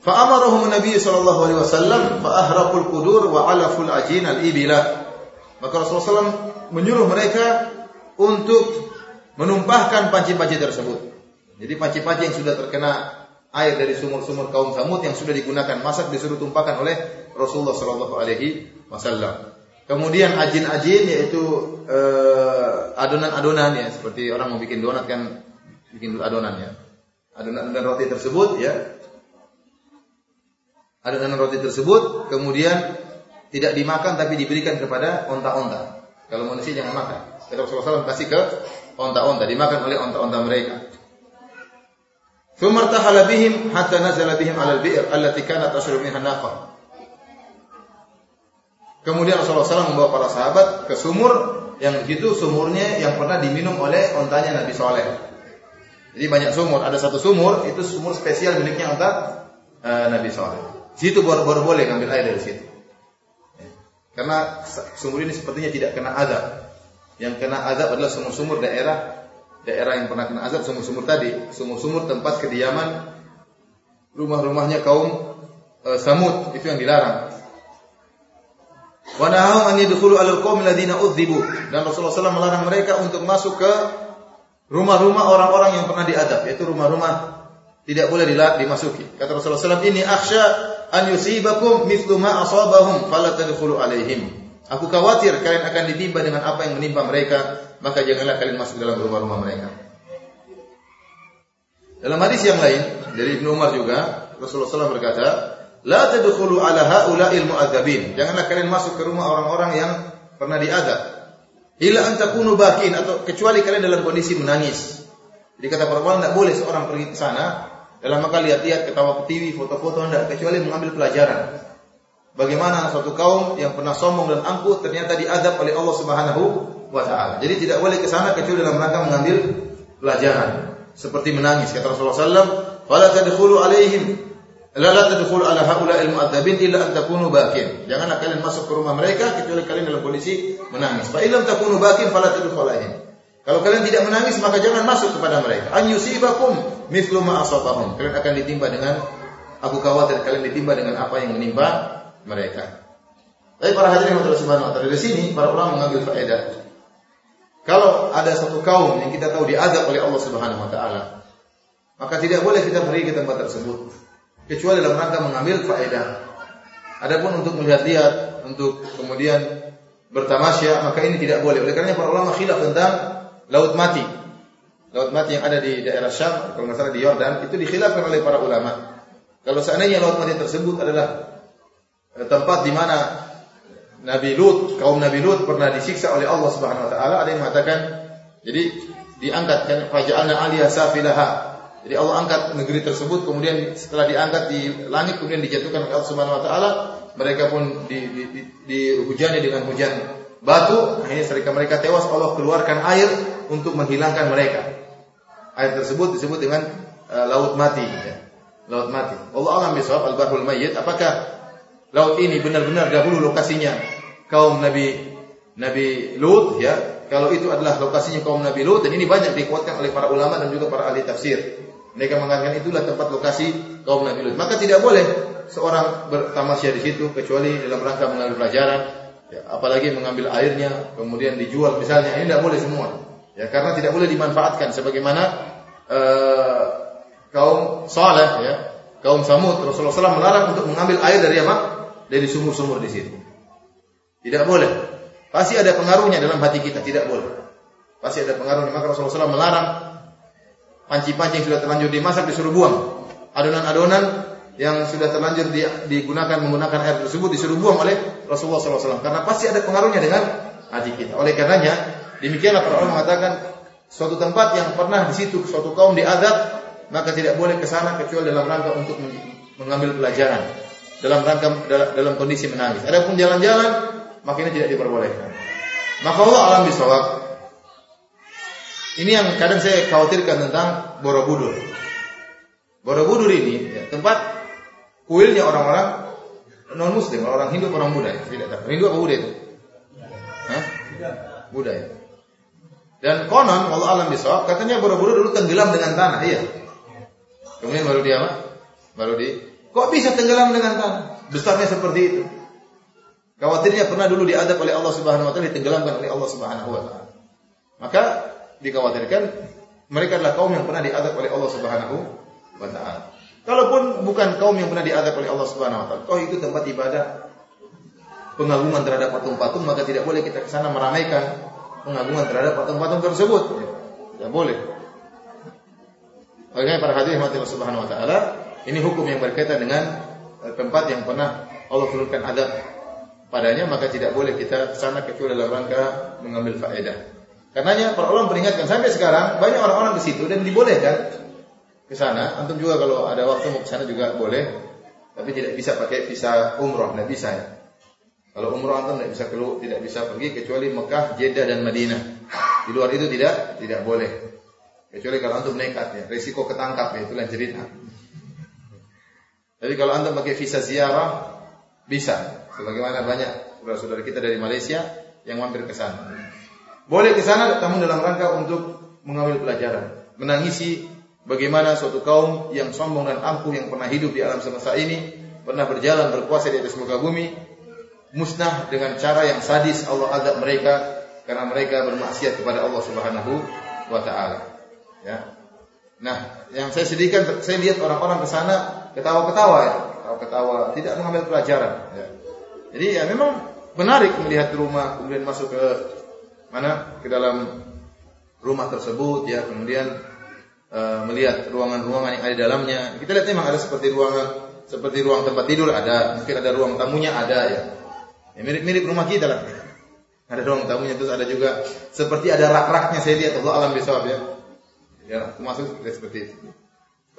Fa'amarahum Nabi sallallahu alaihi wasallam fa'ahraqul qudur wa alaful ajin al-ibila. Maka Rasulullah SAW menyuruh mereka untuk menumpahkan panci-panci tersebut. Jadi panci-panci yang sudah terkena air dari sumur-sumur kaum Samud yang sudah digunakan masak disuruh tumpahkan oleh Rasulullah Shallallahu Alaihi Wasallam. Kemudian ajin-ajin yaitu uh, adonan-adonan ya seperti orang mau bikin donat kan bikin adonan ya. Adonan-adonan roti tersebut ya. Adonan roti tersebut kemudian tidak dimakan tapi diberikan kepada onta-onta. Kalau manusia jangan makan. Kata Rasulullah SAW kasih ke onta-onta dimakan oleh onta-onta mereka. Thumartahala bihim hatta nazala bihim alal bi'r allati kanat asru minha naqah. Kemudian Rasulullah SAW membawa para sahabat ke sumur yang itu sumurnya yang pernah diminum oleh ontanya Nabi Soleh. Jadi banyak sumur, ada satu sumur itu sumur spesial miliknya onta uh, Nabi Soleh. Situ baru-baru boleh ngambil air dari situ. Karena sumur ini sepertinya tidak kena azab. Yang kena azab adalah sumur-sumur daerah daerah yang pernah kena azab sumur-sumur tadi, sumur-sumur tempat kediaman rumah-rumahnya kaum e, Samud itu yang dilarang. Wa nahahum an yadkhulu alal qaumil ladina udzibu dan Rasulullah SAW melarang mereka untuk masuk ke rumah-rumah orang-orang yang pernah diadab, yaitu rumah-rumah tidak boleh dimasuki. Kata Rasulullah SAW, ini akhsha an yusibakum mithlu ma asabahum fala tadkhulu alaihim. Aku khawatir kalian akan ditimpa dengan apa yang menimpa mereka, maka janganlah kalian masuk dalam rumah-rumah mereka. Dalam hadis yang lain dari Ibnu Umar juga, Rasulullah SAW berkata, "La tadkhulu ala haula'il mu'adzabin." Janganlah kalian masuk ke rumah orang-orang yang pernah diadab. Illa an takunu bakin atau kecuali kalian dalam kondisi menangis. Jadi kata ulama tidak boleh seorang pergi ke sana dalam maka lihat-lihat ketawa ke TV, foto-foto tidak kecuali mengambil pelajaran. Bagaimana suatu kaum yang pernah sombong dan angkuh ternyata diadab oleh Allah Subhanahu wa taala. Jadi tidak boleh ke sana kecuali dalam rangka mengambil pelajaran. Seperti menangis kata Rasulullah sallallahu "Fala tadkhulu alaihim la la tadkhulu ala haula'il mu'adzabin illa an takunu bakin." Janganlah kalian masuk ke rumah mereka kecuali kalian dalam kondisi menangis. Fa illam takunu bakin fala tadkhulu alaihim. Kalau kalian tidak menangis maka jangan masuk kepada mereka. An yusibakum mithlu ma asabahum. Kalian akan ditimpa dengan aku khawatir kalian ditimpa dengan apa yang menimpa mereka. Tapi para hadirin yang Subhanahu wa taala dari sini para ulama mengambil faedah. Kalau ada satu kaum yang kita tahu diadab oleh Allah Subhanahu wa taala, maka tidak boleh kita pergi ke tempat tersebut kecuali dalam rangka mengambil faedah. Adapun untuk melihat-lihat, untuk kemudian bertamasya, maka ini tidak boleh. Oleh karena para ulama khilaf tentang laut mati. Laut mati yang ada di daerah Syam, kalau nggak salah di Yordan, itu dikhilafkan oleh para ulama. Kalau seandainya laut mati tersebut adalah tempat di mana Nabi Lut, kaum Nabi Lut pernah disiksa oleh Allah Subhanahu wa taala. Ada yang mengatakan jadi diangkat kan faja'alna 'aliya safilaha. Jadi Allah angkat negeri tersebut kemudian setelah diangkat di langit kemudian dijatuhkan oleh Allah Subhanahu wa taala, mereka pun di, di, di, dihujani dengan hujan batu, akhirnya mereka mereka tewas Allah keluarkan air untuk menghilangkan mereka. Air tersebut disebut dengan uh, laut mati ya. Laut mati. Allah alam bisawab al-barhul mayyit. Apakah laut ini benar-benar dahulu lokasinya kaum Nabi Nabi Lut ya. Kalau itu adalah lokasinya kaum Nabi Lut dan ini banyak dikuatkan oleh para ulama dan juga para ahli tafsir. Mereka mengatakan itulah tempat lokasi kaum Nabi Lut. Maka tidak boleh seorang bertamasya di situ kecuali dalam rangka mengambil pelajaran, ya, apalagi mengambil airnya kemudian dijual misalnya. Ini tidak boleh semua. Ya, karena tidak boleh dimanfaatkan sebagaimana uh, kaum Saleh ya, kaum Samud Rasulullah SAW melarang untuk mengambil air dari apa? Dari sumur-sumur di situ. Tidak boleh. Pasti ada pengaruhnya dalam hati kita, tidak boleh. Pasti ada pengaruhnya. Maka Rasulullah SAW melarang panci-panci yang sudah terlanjur dimasak disuruh buang. Adonan-adonan yang sudah terlanjur digunakan menggunakan air tersebut disuruh buang oleh Rasulullah SAW. Karena pasti ada pengaruhnya dengan hati kita. Oleh karenanya, demikianlah para ulama mengatakan suatu tempat yang pernah di situ suatu kaum diadab maka tidak boleh ke sana kecuali dalam rangka untuk mengambil pelajaran dalam rangka dalam kondisi menangis. Adapun jalan-jalan maka ini tidak diperbolehkan. Maka Allah alam bisawab. Ini yang kadang saya khawatirkan tentang Borobudur. Borobudur ini ya, tempat kuilnya orang-orang non muslim, orang Hindu, orang Buddha. Tidak tahu. Hindu apa Buddha itu? Hah? Buddha ya. Dan konon Allah alam bisawab katanya Borobudur dulu tenggelam dengan tanah, iya. Kemudian baru dia apa? Baru di Kok bisa tenggelam dengan tanah? Besarnya seperti itu. Khawatirnya pernah dulu diadab oleh Allah Subhanahu wa taala ditenggelamkan oleh Allah Subhanahu wa taala. Maka dikhawatirkan mereka adalah kaum yang pernah diadab oleh Allah Subhanahu wa taala. Kalaupun bukan kaum yang pernah diadab oleh Allah Subhanahu wa taala, toh itu tempat ibadah pengagungan terhadap patung-patung, maka tidak boleh kita ke sana meramaikan pengagungan terhadap patung-patung tersebut. Tidak boleh. Oleh para hadirin Allah Subhanahu wa taala, ini hukum yang berkaitan dengan eh, tempat yang pernah Allah turunkan adab padanya maka tidak boleh kita sana kecuali dalam rangka mengambil faedah. Karenanya para ulama peringatkan sampai sekarang banyak orang-orang di situ dan dibolehkan ke sana. Antum juga kalau ada waktu mau ke sana juga boleh, tapi tidak bisa pakai visa umroh, tidak bisa ya. Kalau umroh antum tidak bisa keluar, tidak bisa pergi kecuali Mekah, Jeddah dan Madinah. Di luar itu tidak tidak boleh. Kecuali kalau antum nekat ya, risiko ketangkap ya, itu lain cerita. Tapi kalau antum pakai visa ziarah bisa. Sebagaimana banyak saudara-saudara kita dari Malaysia yang mampir ke sana. Boleh ke sana namun dalam rangka untuk mengambil pelajaran, menangisi bagaimana suatu kaum yang sombong dan angkuh yang pernah hidup di alam semesta ini, pernah berjalan berkuasa di atas muka bumi, musnah dengan cara yang sadis Allah azab mereka karena mereka bermaksiat kepada Allah Subhanahu wa taala. Ya. Nah, yang saya sedihkan saya lihat orang-orang ke sana ketawa-ketawa ya, ketawa-ketawa, tidak mengambil pelajaran ya. Jadi ya memang menarik melihat rumah kemudian masuk ke mana? Ke dalam rumah tersebut ya. Kemudian uh, melihat ruangan-ruangan yang ada di dalamnya. Kita lihat memang ada seperti ruangan seperti ruang tempat tidur ada. Mungkin ada ruang tamunya ada ya, ya mirip-mirip rumah kita lah. Ada ruang tamunya terus ada juga seperti ada rak-raknya saya lihat. Allah alam bisawab ya. Ya masuk seperti itu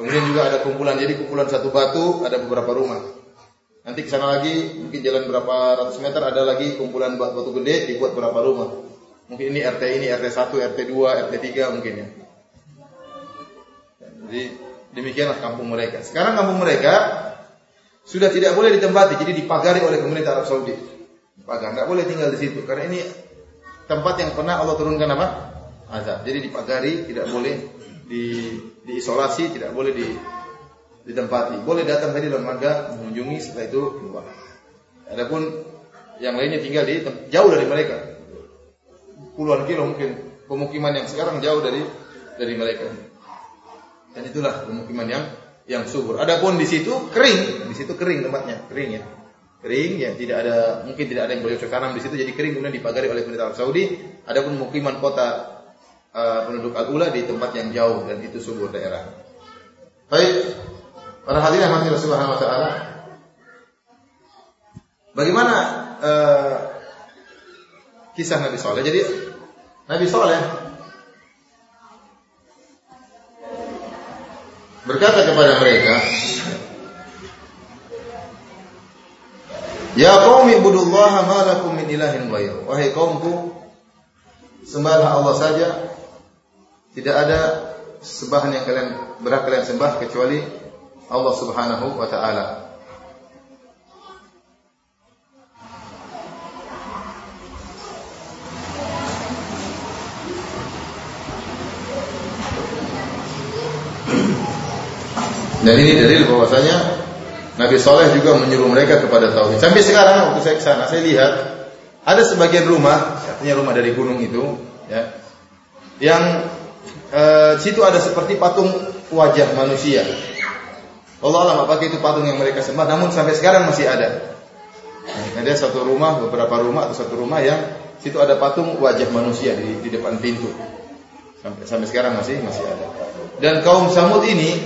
kemudian juga ada kumpulan jadi kumpulan satu batu ada beberapa rumah Nanti ke sana lagi, mungkin jalan berapa ratus meter ada lagi kumpulan batu gede dibuat berapa rumah. Mungkin ini RT ini, RT 1, RT 2, RT 3 mungkin ya. Jadi demikianlah kampung mereka. Sekarang kampung mereka sudah tidak boleh ditempati, jadi dipagari oleh pemerintah Arab Saudi. Pagar, nggak boleh tinggal di situ karena ini tempat yang pernah Allah turunkan apa? Azab. Jadi dipagari, tidak boleh di diisolasi, tidak boleh di ditempati. Boleh datang tadi lembaga mengunjungi setelah itu keluar. Adapun yang lainnya tinggal di jauh dari mereka. Puluhan kilo mungkin pemukiman yang sekarang jauh dari dari mereka. Dan itulah pemukiman yang yang subur. Adapun di situ kering, di situ kering tempatnya, kering ya. Kering ya, tidak ada mungkin tidak ada yang boleh tanam di situ jadi kering kemudian dipagari oleh pemerintah Arab Saudi. Adapun pemukiman kota uh, penduduk Al-Ula di tempat yang jauh dan itu subur daerah. Baik, Para hadirin yang mati Subhanahu wa taala. Bagaimana uh, kisah Nabi Soleh? Jadi Nabi Soleh berkata kepada mereka, Ya kaum ibudullaha ma lakum min ilahin ghairu. Wahai kaumku, sembahlah Allah saja. Tidak ada sembahan yang kalian berhak kalian sembah kecuali Allah Subhanahu wa taala. Dan ini dalil bahwasanya Nabi Soleh juga menyuruh mereka kepada tauhid. Sampai sekarang waktu saya ke sana, saya lihat ada sebagian rumah, artinya rumah dari gunung itu, ya, yang e, situ ada seperti patung wajah manusia. Allah alam apakah itu patung yang mereka sembah namun sampai sekarang masih ada. Ada satu rumah, beberapa rumah atau satu rumah yang situ ada patung wajah manusia di, di depan pintu. Sampai sampai sekarang masih masih ada. Dan kaum Samud ini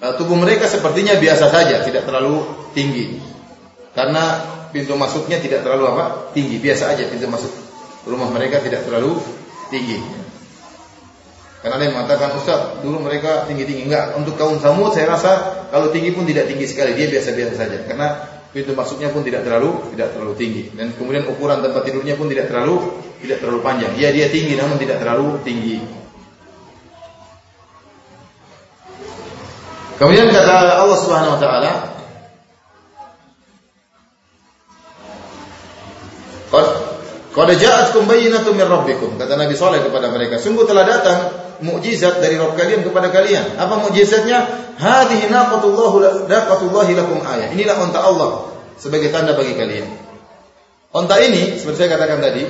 eh, tubuh mereka sepertinya biasa saja, tidak terlalu tinggi. Karena pintu masuknya tidak terlalu apa? tinggi, biasa aja pintu masuk rumah mereka tidak terlalu tinggi. Karena ada yang mengatakan Ustaz, dulu mereka tinggi-tinggi. Enggak, untuk kaum Samud saya rasa kalau tinggi pun tidak tinggi sekali, dia biasa-biasa saja. Karena pintu masuknya pun tidak terlalu tidak terlalu tinggi dan kemudian ukuran tempat tidurnya pun tidak terlalu tidak terlalu panjang. Dia dia tinggi namun tidak terlalu tinggi. Kemudian kata Allah Subhanahu wa taala Qad ja'atkum bayyinatun min rabbikum kata Nabi saleh kepada mereka sungguh telah datang mukjizat dari Rabb kalian kepada kalian. Apa mukjizatnya? Hadhihi naqatullah naqatullah lakum ayat. Inilah unta Allah sebagai tanda bagi kalian. Unta ini seperti saya katakan tadi,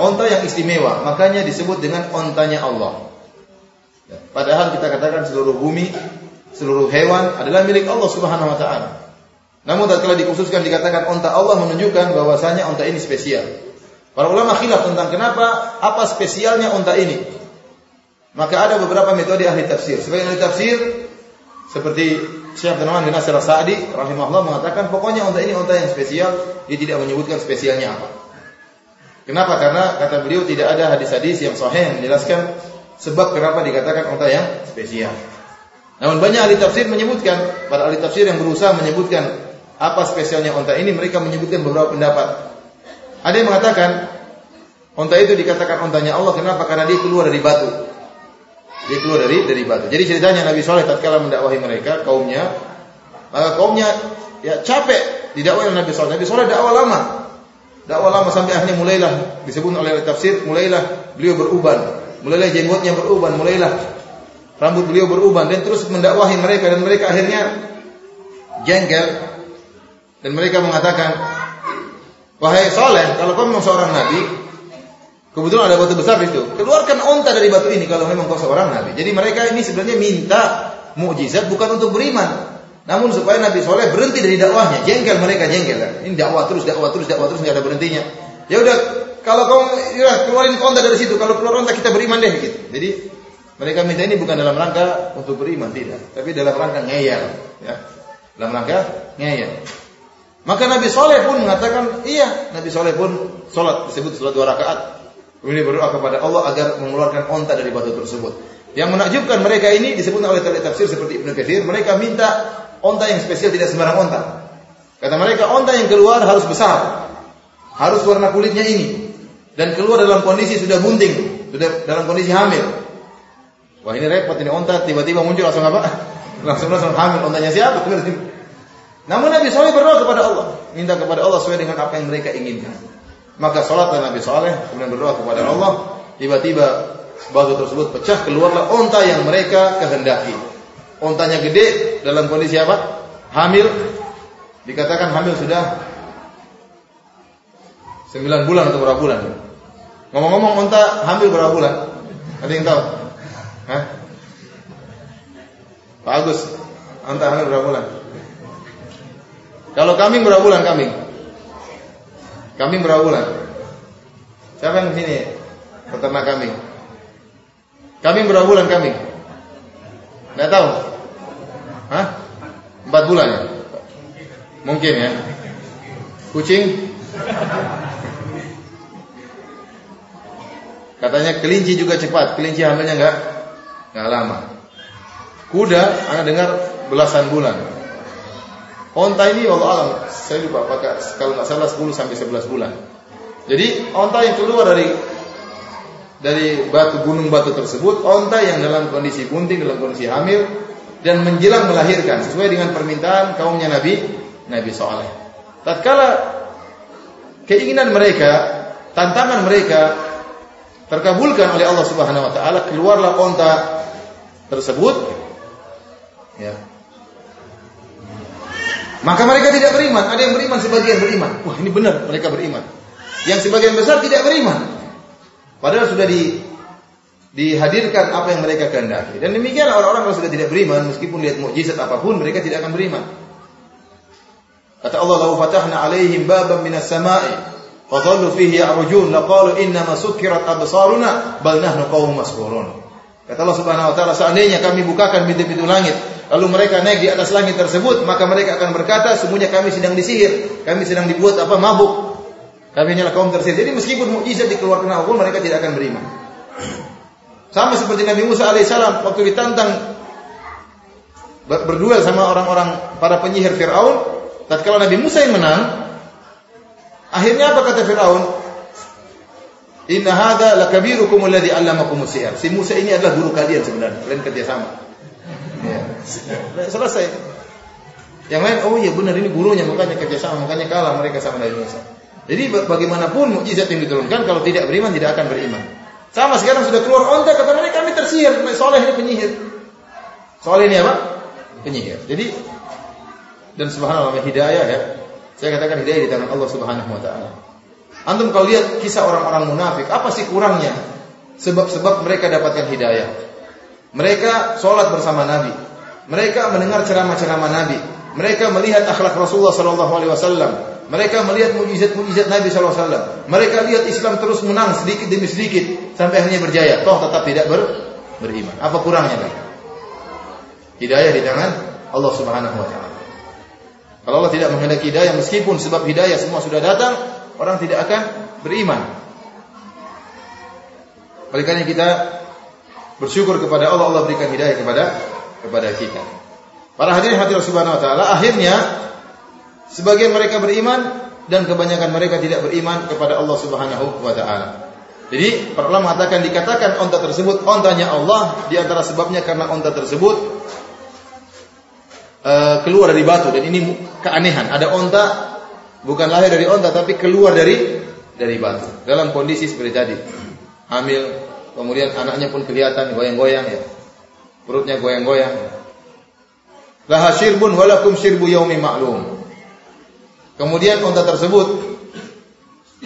unta yang istimewa, makanya disebut dengan ontanya Allah. Ya, padahal kita katakan seluruh bumi, seluruh hewan adalah milik Allah Subhanahu wa taala. Namun tatkala dikhususkan dikatakan unta Allah menunjukkan bahwasanya unta ini spesial. Para ulama khilaf tentang kenapa apa spesialnya unta ini. Maka ada beberapa metode ahli tafsir. Sebagian ahli tafsir seperti Syekh Abdul bin Nasir Sa'di rahimahullah mengatakan pokoknya unta ini unta yang spesial, dia tidak menyebutkan spesialnya apa. Kenapa? Karena kata beliau tidak ada hadis-hadis yang sahih yang menjelaskan sebab kenapa dikatakan unta yang spesial. Namun banyak ahli tafsir menyebutkan, para ahli tafsir yang berusaha menyebutkan apa spesialnya unta ini, mereka menyebutkan beberapa pendapat. Ada yang mengatakan Onta itu dikatakan ontanya Allah kenapa? Karena dia keluar dari batu. Dia keluar dari dari batu. Jadi ceritanya Nabi Soleh tatkala mendakwahi mereka kaumnya, maka kaumnya ya capek didakwahi Nabi Soleh. Nabi Soleh dakwah lama. Dakwah lama sampai akhirnya mulailah disebut oleh tafsir, mulailah beliau beruban, mulailah jenggotnya beruban, mulailah rambut beliau beruban dan terus mendakwahi mereka dan mereka akhirnya jengkel dan mereka mengatakan, "Wahai Soleh, kalau kau memang seorang nabi, kebetulan ada batu besar di situ, keluarkan onta dari batu ini kalau memang kau seorang nabi." Jadi mereka ini sebenarnya minta mukjizat bukan untuk beriman, namun supaya Nabi Soleh berhenti dari dakwahnya, jengkel mereka jengkel. Ini dakwah terus, dakwah terus, dakwah terus nggak ada berhentinya. Ya udah, kalau kau ya, keluarin konta dari situ, kalau keluar konta kita beriman deh gitu. Jadi mereka minta ini bukan dalam rangka untuk beriman tidak, tapi dalam rangka ngeyel, ya. Dalam rangka ngeyel. Maka Nabi Soleh pun mengatakan, iya, Nabi Soleh pun sholat disebut sholat dua rakaat. Kemudian berdoa kepada Allah agar mengeluarkan onta dari batu tersebut. Yang menakjubkan mereka ini disebut oleh tafsir seperti Ibnu Katsir, mereka minta onta yang spesial tidak sembarang onta. Kata mereka onta yang keluar harus besar. Harus warna kulitnya ini. Dan keluar dalam kondisi sudah bunting. Sudah dalam kondisi hamil. Wah ini repot ini onta tiba-tiba muncul langsung apa? Langsung langsung hamil ontanya siapa? Namun Nabi Soleh berdoa kepada Allah. Minta kepada Allah sesuai dengan apa yang mereka inginkan. Maka sholat Nabi Soleh kemudian berdoa kepada Allah. Tiba-tiba batu tersebut pecah keluarlah onta yang mereka kehendaki ontanya gede dalam kondisi apa? Hamil. Dikatakan hamil sudah 9 bulan atau berapa bulan? Ngomong-ngomong onta hamil berapa bulan? Ada yang tahu? Hah? Pak Agus, onta hamil berapa bulan? Kalau kambing berapa bulan kambing? Kambing berapa bulan? Siapa yang sini peternak kambing? Kambing berapa bulan kambing? Tidak tahu? Hah? Empat bulan ya? Mungkin ya. Kucing? Katanya kelinci juga cepat. Kelinci hamilnya enggak? Enggak lama. Kuda, anda dengar belasan bulan. Onta ini Allah alam, saya lupa apakah kalau nggak salah 10 sampai 11 bulan. Jadi onta yang keluar dari dari batu gunung batu tersebut onta yang dalam kondisi bunting dalam kondisi hamil dan menjelang melahirkan sesuai dengan permintaan kaumnya Nabi Nabi Saleh. Tatkala keinginan mereka, tantangan mereka terkabulkan oleh Allah Subhanahu wa taala, keluarlah onta tersebut ya. Maka mereka tidak beriman, ada yang beriman sebagian beriman. Wah, ini benar mereka beriman. Yang sebagian besar tidak beriman. Padahal sudah di dihadirkan apa yang mereka kehendaki. Dan demikian orang-orang yang sudah tidak beriman meskipun lihat mukjizat apa pun mereka tidak akan beriman. Kata Allah, "Lau fatahna 'alaihim baban minas sama'i fadhallu fihi ya'rujun laqalu inna ma sukkirat absaruna bal nahnu qaumun maskurun." Kata Allah Subhanahu wa taala, seandainya kami bukakan pintu-pintu langit, lalu mereka naik di atas langit tersebut, maka mereka akan berkata, semuanya kami sedang disihir, kami sedang dibuat apa mabuk. Kami hanyalah kaum tersihir. Jadi meskipun mukjizat dikeluarkan Allah mereka tidak akan beriman. Sama seperti Nabi Musa alaihissalam waktu ditantang berduel sama orang-orang para penyihir Firaun, tatkala Nabi Musa yang menang, akhirnya apa kata Firaun? Inna hadza lakabirukum alladhi 'allamakum sihir. Si Musa ini adalah guru kalian sebenarnya, kalian kerja sama. Ya. Selesai. Yang lain, oh iya benar ini gurunya, makanya kerja sama, makanya kalah mereka sama Nabi Musa. Jadi bagaimanapun mukjizat yang diturunkan kalau tidak beriman tidak akan beriman. Sama sekarang sudah keluar onta kata mereka kami tersihir, soleh ini penyihir. Soleh ini apa? Penyihir. Jadi dan subhanallah hidayah ya. Saya katakan hidayah di tangan Allah Subhanahu wa taala. Antum kalau lihat kisah orang-orang munafik, apa sih kurangnya? Sebab-sebab mereka dapatkan hidayah. Mereka sholat bersama Nabi. Mereka mendengar ceramah-ceramah Nabi. Mereka melihat akhlak Rasulullah sallallahu alaihi wasallam. Mereka melihat mujizat-mujizat Nabi SAW. Mereka lihat Islam terus menang sedikit demi sedikit sampai akhirnya berjaya. Toh tetap tidak ber, beriman. Apa kurangnya mereka? Hidayah di tangan Allah Subhanahu Wa Taala. Kalau Allah tidak menghendaki hidayah, meskipun sebab hidayah semua sudah datang, orang tidak akan beriman. Oleh karena kita bersyukur kepada Allah, Allah berikan hidayah kepada kepada kita. Para hadirin hadirat Subhanahu Wa Taala, akhirnya Sebagian mereka beriman dan kebanyakan mereka tidak beriman kepada Allah Subhanahu wa taala. Jadi para ulama mengatakan dikatakan onta tersebut ontanya Allah di antara sebabnya karena onta tersebut uh, keluar dari batu dan ini keanehan. Ada onta bukan lahir dari onta tapi keluar dari dari batu dalam kondisi seperti tadi hamil kemudian anaknya pun kelihatan goyang-goyang ya perutnya goyang-goyang laha syirbun walakum syirbu yaumi ma'lum kemudian onta tersebut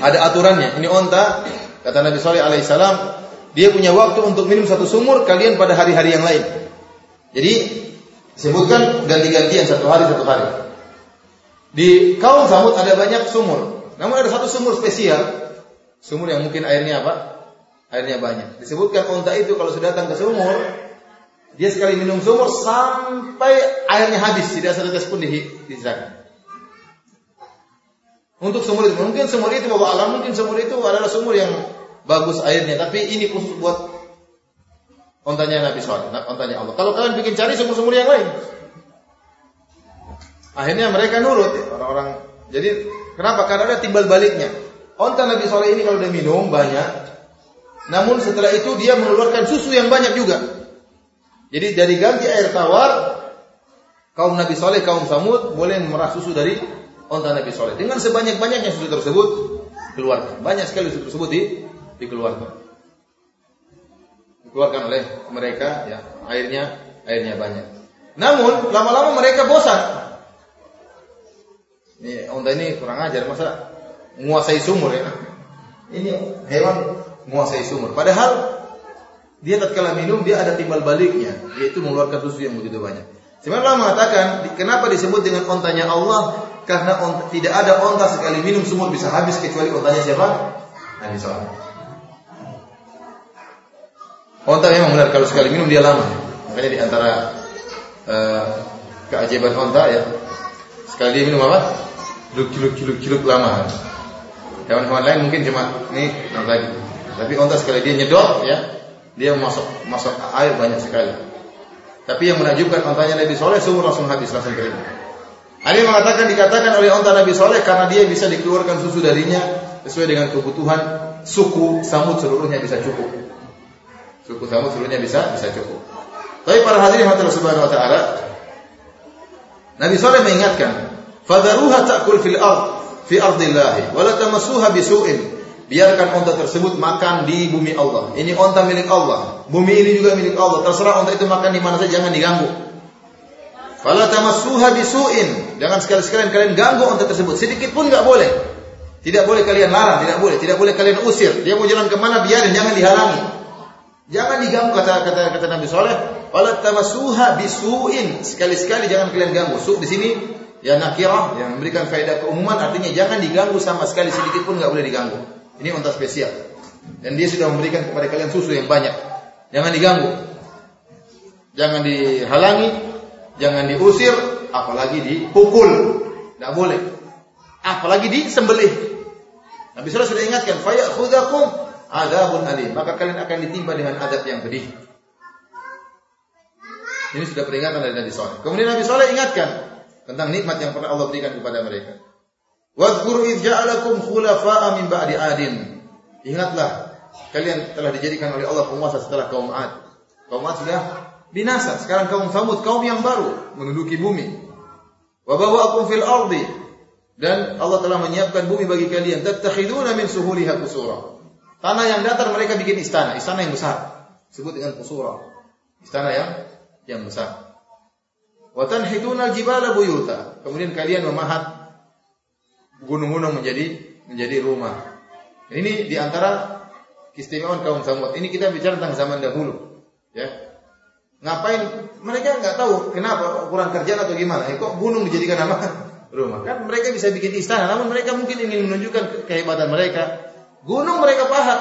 ada aturannya ini onta Kata Nabi Saleh alaihissalam, dia punya waktu untuk minum satu sumur, kalian pada hari-hari yang lain. Jadi sebutkan ganti-gantian satu hari satu hari. Di kaum Samud ada banyak sumur, namun ada satu sumur spesial, sumur yang mungkin airnya apa? Airnya banyak. Disebutkan unta itu kalau sudah datang ke sumur, dia sekali minum sumur sampai airnya habis, tidak setetes pun disisakan. Untuk sumur itu, mungkin sumur itu bawa alam, mungkin sumur itu adalah sumur yang bagus airnya, tapi ini khusus buat ontanya Nabi SAW, ontanya Allah. Kalau kalian bikin cari sumur-sumur yang lain, akhirnya mereka nurut orang-orang. Jadi kenapa? Karena ada timbal baliknya. Onta Nabi SAW ini kalau dia minum banyak, namun setelah itu dia mengeluarkan susu yang banyak juga. Jadi dari ganti air tawar, kaum Nabi Soleh, kaum Samud boleh merah susu dari onta Nabi Soleh. Dengan sebanyak-banyaknya susu tersebut keluarkan. Banyak sekali susu tersebut di, dikeluarkan. Dikeluarkan oleh mereka ya airnya airnya banyak. Namun lama-lama mereka bosan. Ini onta ini kurang ajar masa menguasai sumur ya. Ini hewan menguasai sumur. Padahal dia tatkala minum dia ada timbal baliknya, yaitu mengeluarkan susu yang begitu banyak. Sebenarnya mengatakan kenapa disebut dengan ontanya Allah karena onta, tidak ada onta sekali minum sumur bisa habis kecuali ontanya siapa? Nabi SAW. Onta memang benar kalau sekali minum dia lama. Makanya di antara uh, keajaiban onta ya sekali dia minum apa? Ciluk ciluk ciluk lama. Hewan-hewan lain mungkin cuma ini lagi. Tapi onta sekali dia nyedot ya dia masuk masuk air banyak sekali. Tapi yang menakjubkan ontanya Nabi Soleh sumur langsung habis langsung kering. Ali mengatakan dikatakan oleh onta Nabi Soleh karena dia bisa dikeluarkan susu darinya sesuai dengan kebutuhan suku Samud seluruhnya bisa cukup. Suku Samud seluruhnya bisa bisa cukup. Tapi para hadirin Allah Subhanahu wa taala Nabi Soleh mengingatkan, "Fadaruha ta'kul fil ard fi ardillah wa la bisu'in." Biarkan onta tersebut makan di bumi Allah. Ini onta milik Allah. Bumi ini juga milik Allah. Terserah onta itu makan di mana saja, jangan diganggu. Fala tamassuha bisu'in. Jangan sekali-sekali kalian ganggu unta tersebut. Sedikit pun enggak boleh. Tidak boleh kalian larang, tidak boleh. Tidak boleh kalian usir. Dia mau jalan ke mana biarin, jangan dihalangi. Jangan diganggu kata kata kata Nabi Saleh. Fala tamassuha bisu'in. Sekali-sekali jangan kalian ganggu. Su' di sini ya nakirah yang memberikan faedah keumuman artinya jangan diganggu sama sekali sedikit pun enggak boleh diganggu. Ini unta spesial. Dan dia sudah memberikan kepada kalian susu yang banyak. Jangan diganggu. Jangan dihalangi, jangan diusir, apalagi dipukul. Tidak boleh. Apalagi disembelih. Nabi Sallallahu sudah ingatkan, khudakum adabun alim. Maka kalian akan ditimpa dengan adab yang pedih. Ini sudah peringatan dari Nabi Saleh. Kemudian Nabi Saleh ingatkan tentang nikmat yang pernah Allah berikan kepada mereka. Wadhkuru idh ja'alakum khulafa'a min ba'di adin. Ingatlah, kalian telah dijadikan oleh Allah penguasa setelah kaum Ad. Kaum Ad sudah binasa. Sekarang kaum Samud kaum yang baru menduduki bumi. Wa bawa'akum fil ardi dan Allah telah menyiapkan bumi bagi kalian. Tattakhiduna min suhuliha qusura. Tanah yang datar mereka bikin istana, istana yang besar. Sebut dengan qusura. Istana yang yang besar. Wa tanhiduna al-jibala buyuta. Kemudian kalian memahat gunung-gunung menjadi menjadi rumah. Ini di antara keistimewaan kaum Samud. Ini kita bicara tentang zaman dahulu. Ya, Ngapain? Mereka nggak tahu kenapa kurang kerjaan atau gimana. Eh, kok gunung dijadikan nama rumah? Kan mereka bisa bikin istana, namun mereka mungkin ingin menunjukkan kehebatan mereka. Gunung mereka pahat.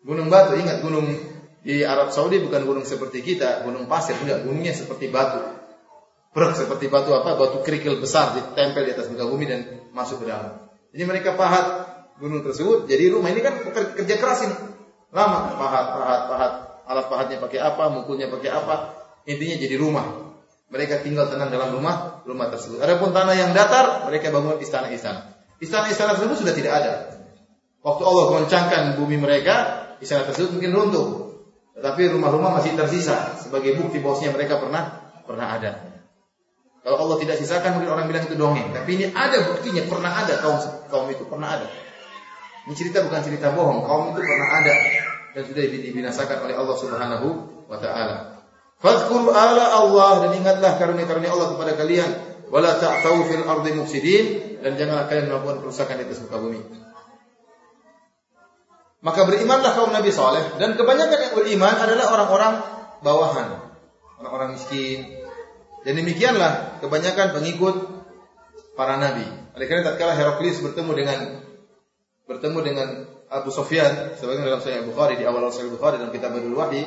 Gunung batu, ingat gunung di Arab Saudi bukan gunung seperti kita, gunung pasir, enggak, gunungnya seperti batu. Berat seperti batu apa? Batu kerikil besar ditempel di atas muka bumi dan masuk ke dalam. Jadi mereka pahat gunung tersebut jadi rumah. Ini kan kerja keras ini. Lama pahat, pahat, pahat alat pahatnya pakai apa, mukulnya pakai apa, intinya jadi rumah. Mereka tinggal tenang dalam rumah, rumah tersebut. Adapun tanah yang datar, mereka bangun istana-istana. Istana-istana tersebut sudah tidak ada. Waktu Allah goncangkan bumi mereka, istana tersebut mungkin runtuh. Tetapi rumah-rumah masih tersisa sebagai bukti bahwasanya mereka pernah pernah ada. Kalau Allah tidak sisakan mungkin orang bilang itu dongeng, tapi ini ada buktinya pernah ada kaum kaum itu pernah ada. Ini cerita bukan cerita bohong, kaum itu pernah ada dan sudah dibinasakan oleh Allah Subhanahu wa taala. Fadhkuru ala Allah dan ingatlah karunia-karunia Allah kepada kalian wala ta'tau fil ardi mufsidin dan janganlah kalian melakukan kerusakan di atas muka bumi. Maka berimanlah kaum Nabi Saleh dan kebanyakan yang beriman adalah orang-orang bawahan, orang-orang miskin, dan demikianlah kebanyakan pengikut para nabi. Oleh karena tatkala Heraklius bertemu dengan bertemu dengan Abu Sufyan sebagaimana dalam Sahih Bukhari di awal Sahih Bukhari dan kita Badul Wahyi,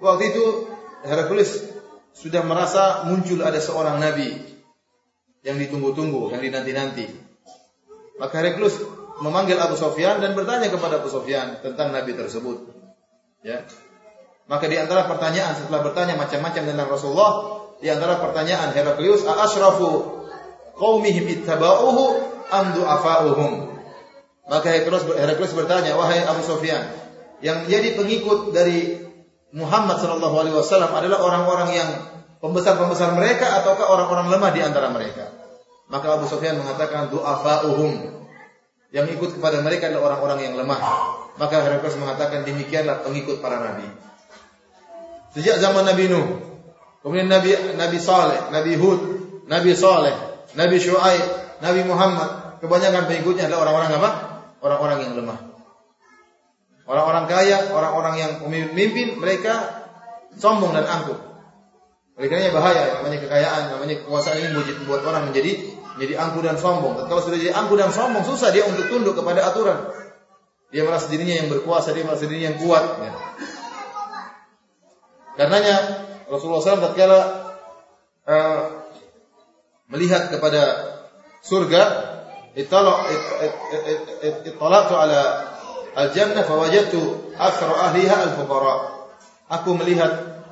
waktu itu Heraklius sudah merasa muncul ada seorang nabi yang ditunggu-tunggu, yang dinanti-nanti. Maka Heraklius memanggil Abu Sufyan dan bertanya kepada Abu Sufyan tentang nabi tersebut. Ya. Maka di antara pertanyaan setelah bertanya macam-macam tentang Rasulullah, di antara pertanyaan Heraklius, "Asyrafu qaumihim ittaba'uhu am du'afa'uhum?" Maka Heraklius bertanya, "Wahai Abu Sufyan, yang jadi pengikut dari Muhammad sallallahu alaihi wasallam adalah orang-orang yang pembesar-pembesar mereka ataukah orang-orang lemah di antara mereka?" Maka Abu Sufyan mengatakan du'afa'uhum. Yang ikut kepada mereka adalah orang-orang yang lemah. Maka Heraklius mengatakan demikianlah pengikut para nabi. Sejak zaman Nabi Nuh, Kemudian Nabi Nabi Saleh, Nabi Hud, Nabi Saleh, Nabi Shu'aib, Nabi Muhammad, kebanyakan pengikutnya adalah orang-orang apa? Orang-orang yang lemah. Orang-orang kaya, orang-orang yang pemimpin, mereka sombong dan angkuh. Oleh karenanya bahaya, namanya kekayaan, namanya kekuasaan ini membuat orang menjadi menjadi angkuh dan sombong. Kalau sudah jadi angkuh dan sombong, susah dia untuk tunduk kepada aturan. Dia merasa dirinya yang berkuasa, dia merasa dirinya yang kuat. Ya. Karenanya Rasulullah SAW tatkala uh, melihat kepada surga, ittalaqtu ala al-jannah fawajadtu aktsara ahliha al-fuqara. Aku melihat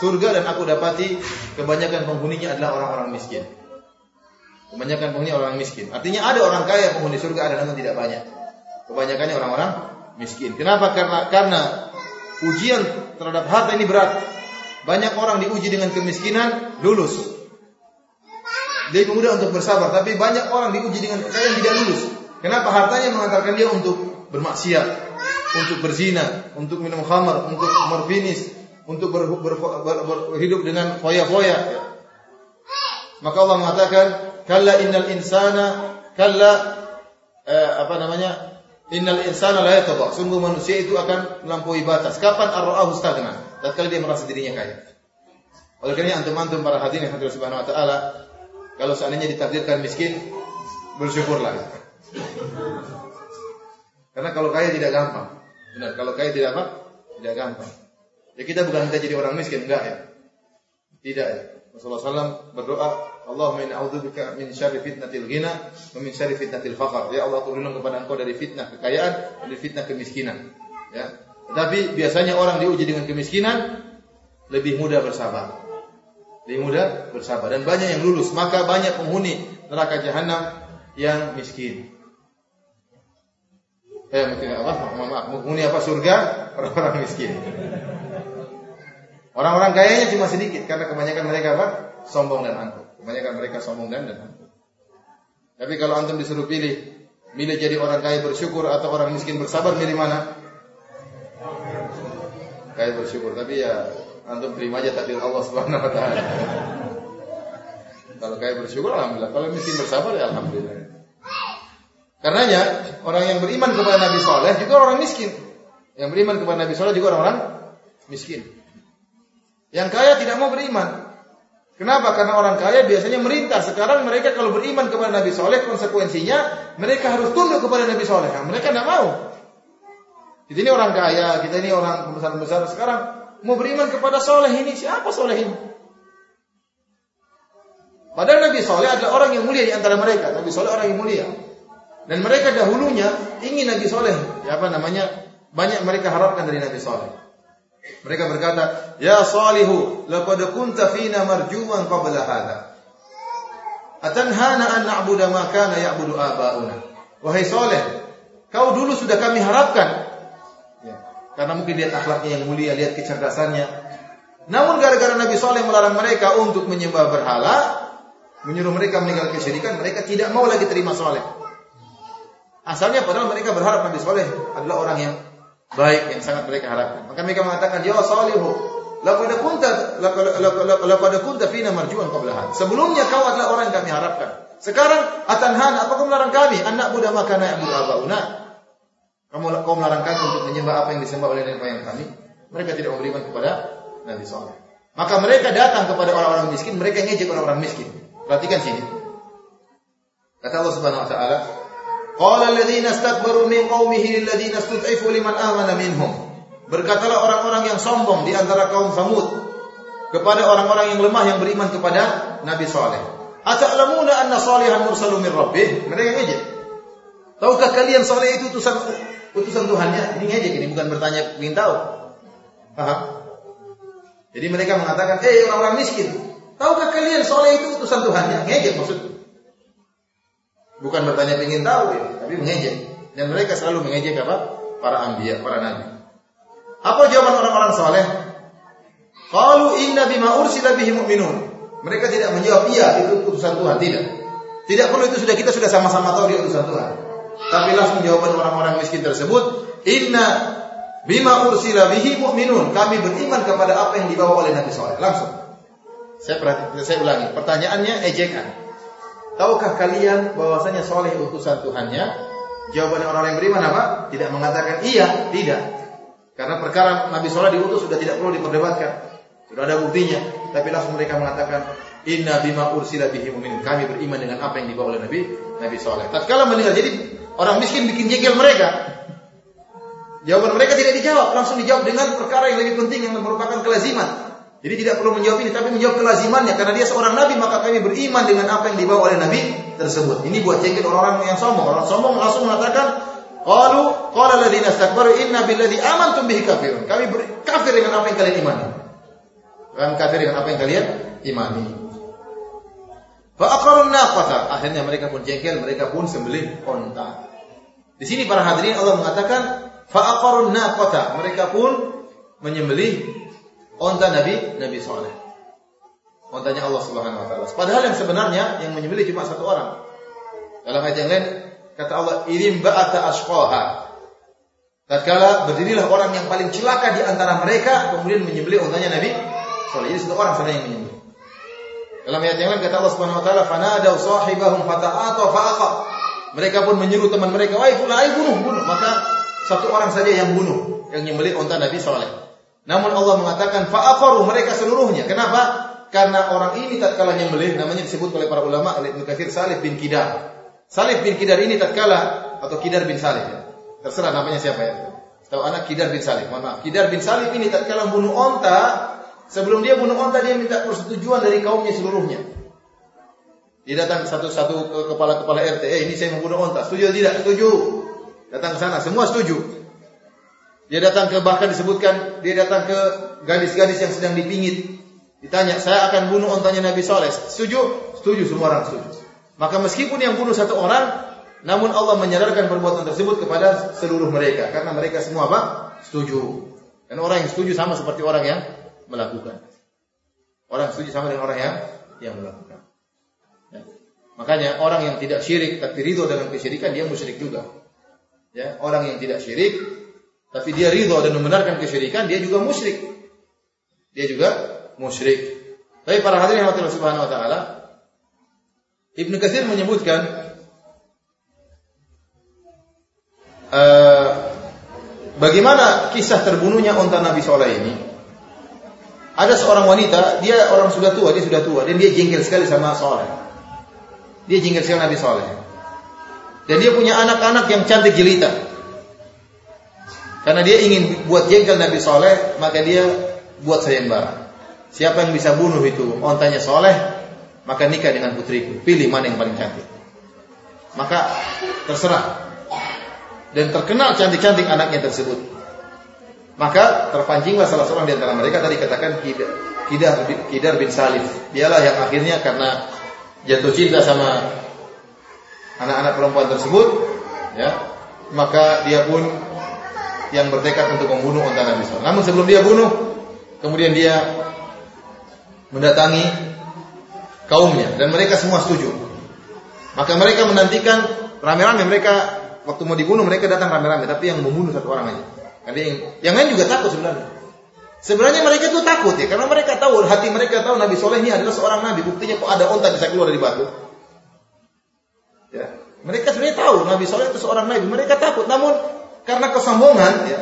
surga dan aku dapati kebanyakan penghuninya adalah orang-orang miskin. Kebanyakan penghuni orang miskin. Artinya ada orang kaya penghuni surga ada namun tidak banyak. Kebanyakannya orang-orang miskin. Kenapa? Karena karena ujian terhadap harta ini berat. Banyak orang diuji dengan kemiskinan, lulus. Dia mudah untuk bersabar, tapi banyak orang diuji dengan kekayaan tidak lulus. Kenapa hartanya mengantarkan dia untuk bermaksiat, untuk berzina, untuk minum khamar, untuk morfinis, untuk ber, ber, ber, ber, hidup dengan foya-foya. Maka Allah mengatakan, "Kalla innal insana kalla eh, apa namanya? Innal insana la yatagha." Sungguh manusia itu akan melampaui batas. Kapan ar-ra'ahu stagna? Tatkala dia merasa dirinya kaya. Oleh karena antum-antum para hadirin yang hadir subhanahu wa taala, kalau seandainya ditakdirkan miskin, bersyukurlah. Karena kalau kaya tidak gampang. Benar, kalau kaya tidak apa? Tidak gampang. Ya kita bukan kita jadi orang miskin, enggak ya. Tidak ya. Rasulullah SAW berdoa, Allahumma inni a'udzubika min syarri fitnatil ghina wa min syarri fitnatil faqr. Ya Allah, aku kepada Engkau dari fitnah kekayaan dari fitnah kemiskinan. Ya. Tapi biasanya orang diuji dengan kemiskinan lebih mudah bersabar. Lebih mudah bersabar dan banyak yang lulus, maka banyak penghuni neraka jahanam yang miskin. Eh, mungkin apa? Maaf, penghuni apa surga? Orang-orang miskin. Orang-orang kayanya cuma sedikit karena kebanyakan mereka apa? Sombong dan angkuh. Kebanyakan mereka sombong dan dan angkuh. Tapi kalau antum disuruh pilih, milih jadi orang kaya bersyukur atau orang miskin bersabar, milih mana? Kaya bersyukur tapi ya antum terima aja takdir Allah Subhanahu wa taala. Kalau kaya bersyukur alhamdulillah, kalau miskin bersabar ya alhamdulillah. Karenanya orang yang beriman kepada Nabi Saleh juga orang miskin. Yang beriman kepada Nabi Saleh juga orang-orang miskin. Yang kaya tidak mau beriman. Kenapa? Karena orang kaya biasanya merintah. Sekarang mereka kalau beriman kepada Nabi Saleh, konsekuensinya mereka harus tunduk kepada Nabi Saleh. Nah, mereka tidak mau. Kita ini orang kaya, kita ini orang pembesar-pembesar. Sekarang mau beriman kepada soleh ini, siapa soleh ini? Padahal Nabi Soleh adalah orang yang mulia di antara mereka. Nabi Soleh orang yang mulia. Dan mereka dahulunya ingin Nabi Soleh. Ya apa namanya? Banyak mereka harapkan dari Nabi Soleh. Mereka berkata, Ya Salihu, laqad kunta fina marjuwan qabla hadha. Atanhana an na'budu ma kana ya'budu aba'una. Wahai Soleh, kau dulu sudah kami harapkan. Karena mungkin lihat akhlaknya yang mulia, lihat kecerdasannya. Namun gara-gara Nabi Soleh melarang mereka untuk menyembah berhala, menyuruh mereka meninggalkan kesyirikan, mereka tidak mau lagi terima soleh. Asalnya padahal mereka berharap Nabi Soleh adalah orang yang baik yang sangat mereka harapkan. Maka mereka mengatakan, Ya Salihu, laqad kunta laqad kunta fina marjuan qablahan. Sebelumnya kau adalah orang yang kami harapkan. Sekarang atanhan, apa kau melarang kami? Anak budak makana yang budak abauna. Kamu kau melarang kami untuk menyembah apa yang disembah oleh nenek moyang kami. Mereka tidak memberikan kepada Nabi Soleh. Maka mereka datang kepada orang-orang miskin, mereka ngejek orang-orang miskin. Perhatikan sini. Kata Allah Subhanahu wa taala, Qala alladziina istakbaru min qaumihi lilladzina istud'ifu liman amana minhum. Berkatalah orang-orang yang sombong di antara kaum Samud kepada orang-orang yang lemah yang beriman kepada Nabi Saleh. Ata'lamuna anna salihan mursalu min rabbih? Mereka ngejek. Tahukah kalian Saleh itu utusan utusan Tuhannya? Ini ngejek ini bukan bertanya ingin tahu. Paham? Jadi mereka mengatakan, "Eh orang-orang miskin, tahukah kalian Saleh itu utusan Tuhannya?" Ngejek maksudnya. Bukan bertanya ingin tahu ya, tapi mengejek. Dan mereka selalu mengejek apa? Para anbiya, para nabi. Apa jawaban orang-orang saleh? Qalu inna bima ursila bihi mu'minun. Mereka tidak menjawab iya itu utusan Tuhan, tidak. Tidak perlu itu sudah kita sudah sama-sama tahu dia utusan Tuhan. Tapi langsung jawaban orang-orang miskin tersebut, inna bima ursila bihi mu'minun. Kami beriman kepada apa yang dibawa oleh Nabi Saleh. Langsung. Saya perhati, saya ulangi. Pertanyaannya ejekan. Tahukah kalian bahwasanya soleh utusan Tuhannya? Jawabannya orang yang beriman apa? Tidak mengatakan iya, tidak. Karena perkara Nabi Soleh diutus sudah tidak perlu diperdebatkan. Sudah ada buktinya. Tapi langsung mereka mengatakan, Inna bima ursila bihi mu'min. Kami beriman dengan apa yang dibawa oleh Nabi Nabi Soleh. Tatkala mendengar, jadi orang miskin bikin jengkel mereka. Jawaban mereka tidak dijawab, langsung dijawab dengan perkara yang lebih penting yang merupakan kelaziman. Jadi tidak perlu menjawab ini, tapi menjawab kelazimannya karena dia seorang nabi maka kami beriman dengan apa yang dibawa oleh nabi tersebut. Ini buat cengkel orang-orang yang sombong. Orang sombong langsung mengatakan, "Qalu qala alladziina istakbaru inna billadzi amantum bihi kafirun." Kami kafir dengan apa yang kalian imani. Kami kafir dengan apa yang kalian imani. Akhirnya mereka pun jengkel, mereka pun sembelih onta. Di sini para hadirin Allah mengatakan, fa aqarun naqata. Mereka pun menyembelih onta Nabi Nabi Saleh. Ontanya Allah Subhanahu wa taala. Padahal yang sebenarnya yang menyembelih cuma satu orang. Dalam ayat yang lain kata Allah, "Irim ba'ata ashqaha." Tatkala berdirilah orang yang paling celaka di antara mereka kemudian menyembelih ontanya Nabi Saleh. Jadi satu orang saja yang menyembelih. Dalam ayat yang lain kata Allah Subhanahu wa taala, "Fanadau sahibahum fata'ata fa'aqab." Mereka pun menyuruh teman mereka, "Wahai fulan, bunuh, bunuh." Maka satu orang saja yang bunuh, yang menyembelih onta Nabi Saleh. Namun Allah mengatakan fa'aqaru mereka seluruhnya. Kenapa? Karena orang ini tatkala nyembelih namanya disebut oleh para ulama oleh Ibnu Katsir Salih bin Kidar. Salih bin Kidar ini tatkala atau Kidar bin Salih ya. Terserah namanya siapa ya. Tahu anak Kidar bin Salih. Mohon maaf. Kidar bin Salih ini tatkala bunuh onta, sebelum dia bunuh onta dia minta persetujuan dari kaumnya seluruhnya. Dia datang satu-satu ke kepala-kepala RT, "Eh, ini saya mau bunuh onta. Setuju atau tidak? Setuju." Datang ke sana, semua setuju. Dia datang ke bahkan disebutkan dia datang ke gadis-gadis yang sedang dipingit. Ditanya, saya akan bunuh ontanya Nabi Soleh. Setuju? Setuju, semua orang setuju. Maka meskipun yang bunuh satu orang, namun Allah menyadarkan perbuatan tersebut kepada seluruh mereka. Karena mereka semua apa? Setuju. Dan orang yang setuju sama seperti orang yang melakukan. Orang setuju sama dengan orang yang yang melakukan. Ya. Makanya orang yang tidak syirik tapi ridho dengan kesyirikan dia musyrik juga. Ya, orang yang tidak syirik tapi dia ridho dan membenarkan kesyirikan, dia juga musyrik. Dia juga musyrik. Tapi para hadirin Allah Subhanahu wa taala, Ibnu Katsir menyebutkan uh, bagaimana kisah terbunuhnya unta Nabi Soleh ini. Ada seorang wanita, dia orang sudah tua, dia sudah tua, dan dia jengkel sekali sama Soleh. Dia jengkel sekali Nabi Soleh. Dan dia punya anak-anak yang cantik jelita. Karena dia ingin buat jengkel Nabi Soleh, maka dia buat sayembara. Siapa yang bisa bunuh itu ontanya Soleh, maka nikah dengan putriku. Pilih mana yang paling cantik. Maka terserah. Dan terkenal cantik-cantik anaknya tersebut. Maka terpancinglah salah seorang di antara mereka tadi katakan Kidar, Kidar bin Salif. Dialah yang akhirnya karena jatuh cinta sama anak-anak perempuan tersebut, ya, maka dia pun yang bertekad untuk membunuh unta Nabi SAW. Namun sebelum dia bunuh, kemudian dia mendatangi kaumnya dan mereka semua setuju. Maka mereka menantikan rame-rame mereka waktu mau dibunuh mereka datang rame-rame tapi yang membunuh satu orang aja. Ada yang yang lain juga takut sebenarnya. Sebenarnya mereka itu takut ya karena mereka tahu hati mereka tahu Nabi Soleh ini adalah seorang nabi. Buktinya kok ada unta bisa keluar dari batu. Ya. Mereka sebenarnya tahu Nabi Soleh itu seorang nabi. Mereka takut namun karena kesombongan ya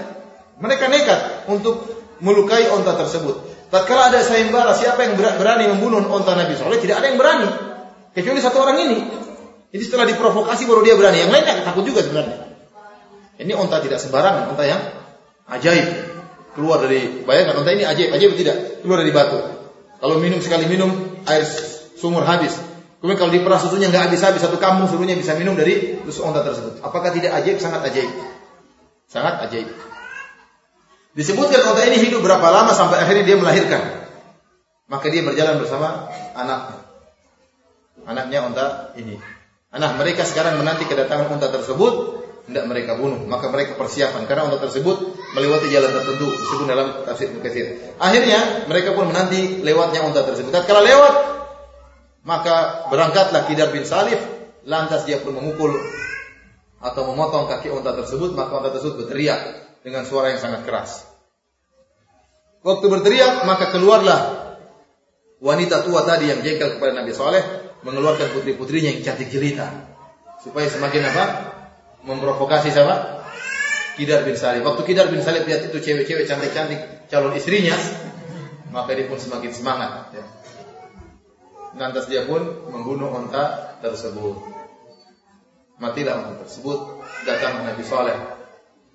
mereka nekat untuk melukai unta tersebut. Tatkala ada sayembara, siapa yang berani membunuh unta Nabi Soleh? Tidak ada yang berani. Kecuali satu orang ini. Jadi setelah diprovokasi baru dia berani. Yang lain kan takut juga sebenarnya. Ini unta tidak sembarangan, unta yang ajaib. Keluar dari bayangkan unta ini ajaib, ajaib tidak? Keluar dari batu. Kalau minum sekali minum air sumur habis. Kemudian kalau diperas susunya nggak habis-habis satu kampung seluruhnya bisa minum dari susu unta tersebut. Apakah tidak ajaib? Sangat ajaib. Sangat ajaib. Disebutkan unta ini hidup berapa lama sampai akhirnya dia melahirkan. Maka dia berjalan bersama anaknya. Anaknya unta ini. Anak mereka sekarang menanti kedatangan unta tersebut, tidak mereka bunuh. Maka mereka persiapan karena unta tersebut melewati jalan tertentu disebut dalam tafsir Mukatsir. Akhirnya mereka pun menanti lewatnya unta tersebut. Tatkala lewat, maka berangkatlah Kidar bin Salif, lantas dia pun memukul atau memotong kaki unta tersebut, maka unta tersebut berteriak dengan suara yang sangat keras. Waktu berteriak, maka keluarlah wanita tua tadi yang jengkel kepada Nabi Soleh, mengeluarkan putri-putrinya yang cantik jelita. Supaya semakin apa? Memprovokasi siapa? Kidar bin Salib. Waktu Kidar bin Salib lihat itu cewek-cewek cantik-cantik calon istrinya, maka dia pun semakin semangat. Ya. Lantas dia pun membunuh unta tersebut. Matilah unta tersebut. Datang Nabi Soleh.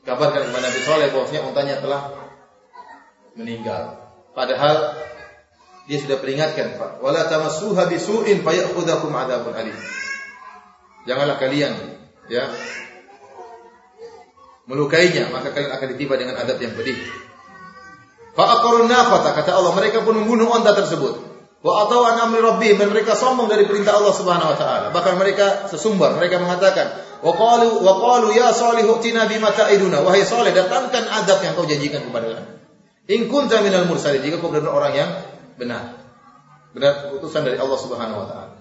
Kabarkan kepada Nabi Soleh bahwasanya untanya telah meninggal. Padahal dia sudah peringatkan, Pak. Wala tamassuha bisu'in fayakhudhukum adzabun alim. Janganlah kalian ya melukainya, maka kalian akan ditimpa dengan adab yang pedih. Fa aqarun nafata kata Allah, mereka pun membunuh unta tersebut. Wa atau an amri rabbihim dan mereka sombong dari perintah Allah Subhanahu wa taala. Bahkan mereka sesumbar, mereka mengatakan, wa qalu wa qalu ya salihu tina bima ta'iduna. Wahai saleh, datangkan adab yang kau janjikan kepada kami. In kunta minal mursalin, jika kau benar orang yang benar. Benar keputusan dari Allah Subhanahu wa taala.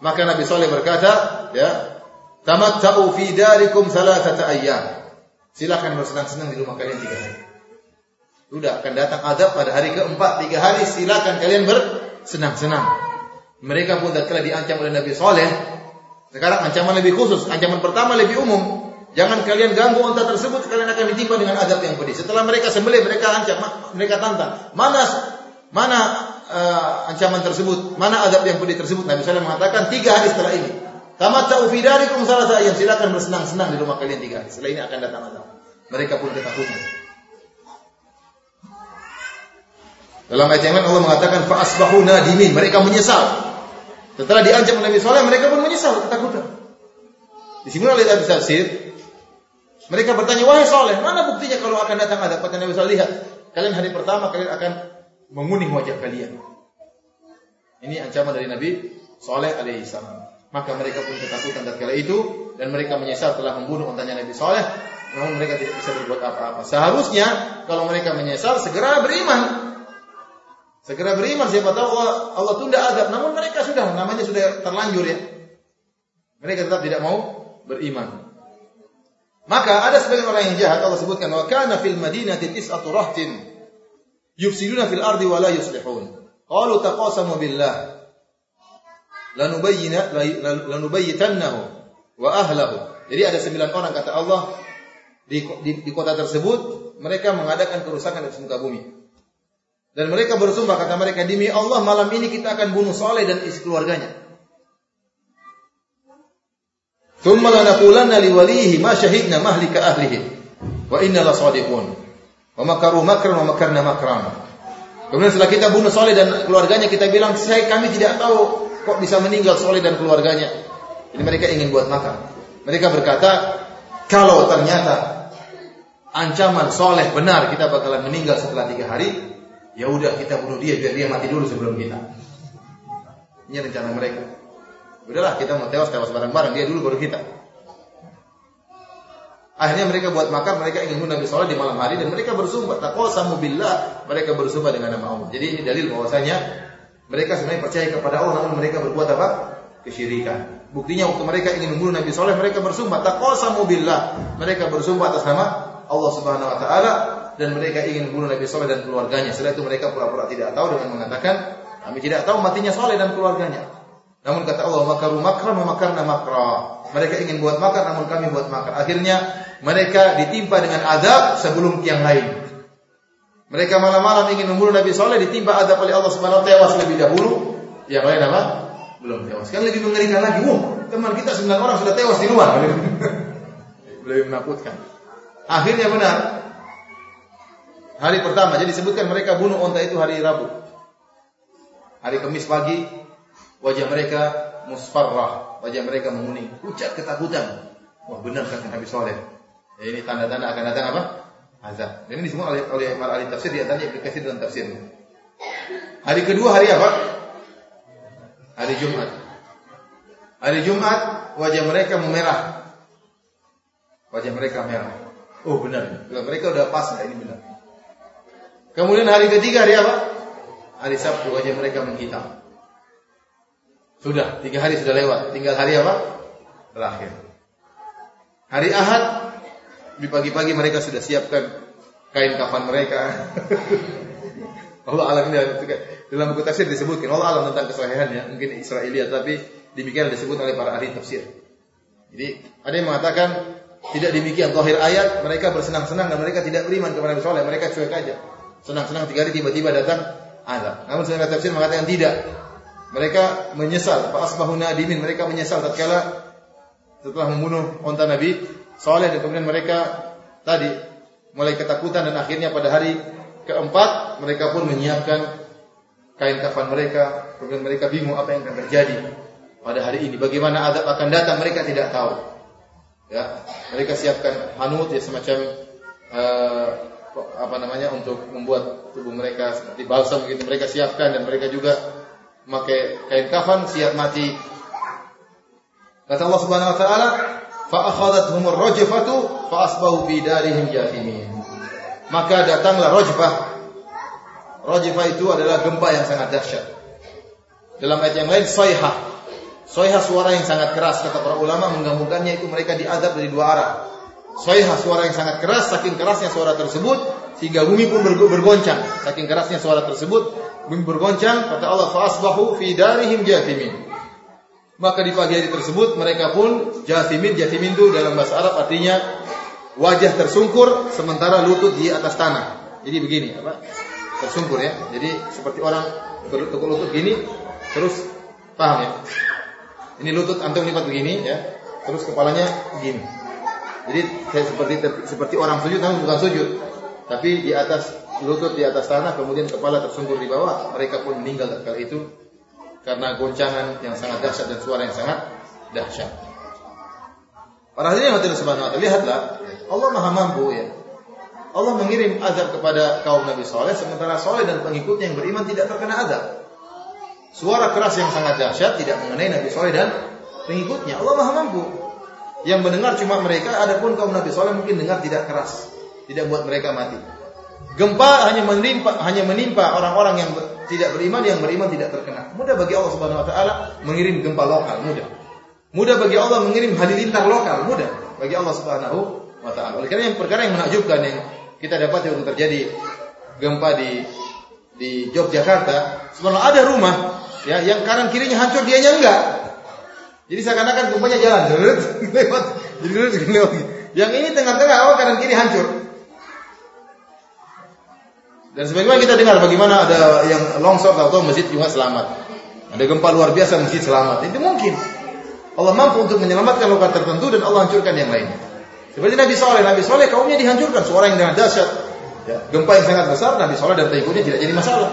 Maka Nabi Saleh berkata, ya, tamatta'u fi darikum thalathata ayyam. Silakan bersenang-senang di rumah kalian tiga hari. Sudah akan datang adab pada hari keempat tiga hari silakan kalian bersenang-senang. Mereka pun tatkala diancam oleh Nabi Saleh, sekarang ancaman lebih khusus. Ancaman pertama lebih umum. Jangan kalian ganggu unta tersebut, kalian akan ditimpa dengan adab yang pedih. Setelah mereka sembelih, mereka ancam, mereka tantang. Mana mana uh, ancaman tersebut, mana adab yang pedih tersebut? Nabi Sallallahu mengatakan tiga hari setelah ini. Tamatta'u fi darikum salasa yang silakan bersenang-senang di rumah kalian tiga. Setelah ini akan datang adab. Mereka pun ketakutan. Dalam ayat yang lain Allah mengatakan fa asbahu nadimin, mereka menyesal. Setelah diancam Nabi Saleh, mereka pun menyesal ketakutan. Di sini oleh Nabi Tafsir, mereka bertanya, wahai Saleh, mana buktinya kalau akan datang adab? Kata Nabi Saleh, lihat, kalian hari pertama kalian akan menguning wajah kalian. Ini ancaman dari Nabi Saleh alaihissalam. Maka mereka pun ketakutan tatkala itu dan mereka menyesal telah membunuh untanya Nabi Saleh. Namun mereka tidak bisa berbuat apa-apa. Seharusnya kalau mereka menyesal segera beriman. Segera beriman siapa tahu Allah, Allah tunda adab. Namun mereka sudah namanya sudah terlanjur ya. Mereka tetap tidak mau beriman. Maka ada sebagian orang yang jahat Allah sebutkan wa kana fil madinati tis'atu rahtin yufsiduna fil ardi wa la yuslihun. Qalu taqasamu billah lanubayyina lanubayyitannahu wa ahlahu. Jadi ada sembilan orang kata Allah di, di, di kota tersebut mereka mengadakan kerusakan di muka bumi. Dan mereka bersumpah kata mereka demi Allah malam ini kita akan bunuh Saleh dan isi keluarganya. Thumma lanaqulanna liwalihi ma syahidna mahlika ahlihi wa inna la sadiqun. Wa makaru makran wa makarna makran. Kemudian setelah kita bunuh Saleh dan keluarganya kita bilang saya kami tidak tahu kok bisa meninggal Saleh dan keluarganya. Jadi mereka ingin buat makar. Mereka berkata kalau ternyata ancaman Saleh benar kita bakalan meninggal setelah tiga hari, ya udah kita bunuh dia biar dia mati dulu sebelum kita. Ini rencana mereka. Udahlah kita mau tewas tewas bareng-bareng dia dulu baru kita. Akhirnya mereka buat makar, mereka ingin bunuh Nabi di malam hari dan mereka bersumpah. Taqasamu billah, mereka bersumpah dengan nama Allah. Jadi ini dalil bahwasanya mereka sebenarnya percaya kepada Allah namun mereka berbuat apa? Kesyirikan. Buktinya waktu mereka ingin membunuh Nabi Saleh, mereka bersumpah taqasamu billah. Mereka bersumpah atas nama Allah Subhanahu wa taala dan mereka ingin membunuh Nabi Saleh dan keluarganya. Setelah itu mereka pura-pura tidak tahu dengan mengatakan, kami tidak tahu matinya Saleh dan keluarganya. Namun kata Allah, makaru makran wa makarna makra. Mereka ingin buat makar namun kami buat makar. Akhirnya mereka ditimpa dengan azab sebelum yang lain. Mereka malam-malam ingin membunuh Nabi Saleh ditimpa azab oleh Allah Subhanahu tewas lebih dahulu. Yang lain apa? Belum tewas. Kan lebih mengerikan lagi. Wah, teman kita sembilan orang sudah tewas di luar. lebih menakutkan. Akhirnya benar. Hari pertama, jadi disebutkan mereka bunuh onta itu hari Rabu. Hari Kamis pagi, wajah mereka musfarrah, wajah mereka menguning, pucat ketakutan. Wah benar kata Nabi Saleh. Ya, ini tanda-tanda akan datang apa? Azab. Dan ini semua oleh, oleh para ahli tafsir di antaranya Ibnu Katsir dalam tafsir. Hari kedua hari apa? Hari Jumat. Hari Jumat wajah mereka memerah. Wajah mereka merah. Oh benar. Mereka udah pas lah ini benar. Kemudian hari ketiga hari apa? Hari Sabtu wajah mereka menghitam. Sudah, tiga hari sudah lewat. Tinggal hari apa? Terakhir. Hari Ahad di pagi-pagi mereka sudah siapkan kain kafan mereka. Allah alam ini dalam buku tafsir disebutkan Allah alam tentang kesahihannya mungkin Israelia tapi demikian disebut oleh para ahli tafsir. Jadi ada yang mengatakan tidak demikian zahir ayat mereka bersenang-senang dan mereka tidak beriman kepada Nabi Saleh mereka cuek aja senang-senang tiga hari tiba-tiba datang azab namun sebagian tafsir mengatakan tidak mereka menyesal fa asbahu nadimin mereka menyesal tatkala setelah membunuh onta Nabi soleh dan kemudian mereka tadi mulai ketakutan dan akhirnya pada hari keempat mereka pun menyiapkan kain kafan mereka kemudian mereka bingung apa yang akan terjadi pada hari ini. Bagaimana adab akan datang mereka tidak tahu. Ya mereka siapkan hanut ya semacam uh, apa namanya untuk membuat tubuh mereka seperti balsam gitu. Mereka siapkan dan mereka juga memakai kain kafan siap mati. Kata Allah Subhanahu wa taala fa akhadathum ar-rajfatu fa asbahu. Maka datanglah rajfah. Rajfah itu adalah gempa yang sangat dahsyat. Dalam ayat yang lain sayhah. Sayhah suara yang sangat keras kata para ulama menggabungkannya itu mereka diazab dari dua arah. Sayhah suara yang sangat keras saking kerasnya suara tersebut sehingga bumi pun bergoncang. Saking kerasnya suara tersebut bumi bergoncang kata Allah fa asbahu fi darihim. Maka di pagi hari tersebut mereka pun jathimin, jathimin itu dalam bahasa Arab artinya wajah tersungkur sementara lutut di atas tanah. Jadi begini, apa? Tersungkur ya. Jadi seperti orang berlutut lutut gini, terus paham ya? Ini lutut antum lipat begini ya, terus kepalanya begini. Jadi kayak seperti seperti orang sujud namun bukan sujud, tapi di atas lutut di atas tanah kemudian kepala tersungkur di bawah. Mereka pun meninggal kali itu karena goncangan yang sangat dahsyat dan suara yang sangat dahsyat. Para hadirin tidak subhanahu wa lihatlah Allah Maha mampu ya. Allah mengirim azab kepada kaum Nabi Saleh sementara Saleh dan pengikutnya yang beriman tidak terkena azab. Suara keras yang sangat dahsyat tidak mengenai Nabi Saleh dan pengikutnya. Allah Maha mampu. Yang mendengar cuma mereka, adapun kaum Nabi Saleh mungkin dengar tidak keras, tidak buat mereka mati. Gempa hanya menimpa hanya menimpa orang-orang yang tidak beriman, yang beriman tidak terkena. Mudah bagi Allah Subhanahu wa taala mengirim gempa lokal, mudah. Mudah bagi Allah mengirim halilintar lokal, mudah bagi Allah Subhanahu wa taala. Oleh karena yang perkara yang menakjubkan yang kita dapat yang terjadi gempa di di Yogyakarta, sebenarnya ada rumah ya yang kanan kirinya hancur dia enggak. Jadi seakan-akan gempanya jalan lewat jadi lewat. Yang ini tengah-tengah awal kanan kiri hancur. Dan sebagaimana kita dengar bagaimana ada yang longsor atau masjid juga selamat. Ada gempa luar biasa masjid selamat. Itu mungkin. Allah mampu untuk menyelamatkan lokal tertentu dan Allah hancurkan yang lain. Seperti Nabi Soleh, Nabi Soleh kaumnya dihancurkan, suara yang dengan dahsyat. Ya, gempa yang sangat besar, Nabi Soleh dan pengikutnya tidak jadi masalah.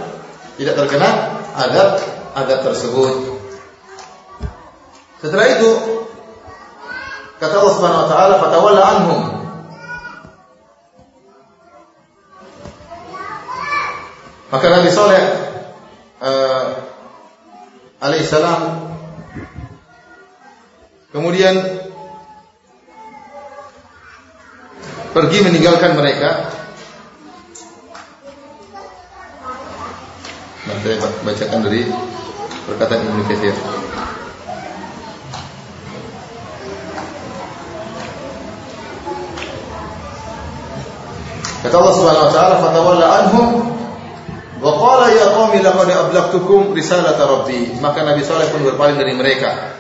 Tidak terkena adab adab tersebut. Setelah itu kata Allah Subhanahu wa taala, "Fatawalla anhum." Maka Nabi Saleh uh, alaihissalam kemudian pergi meninggalkan mereka. Nah, saya bacakan dari perkataan Ibnu Katsir. Kata Allah Subhanahu wa taala, "Fatawalla anhum wa qala ya qaumi laqad ablagtukum risalata rabbi." Maka Nabi Saleh pun berpaling dari mereka.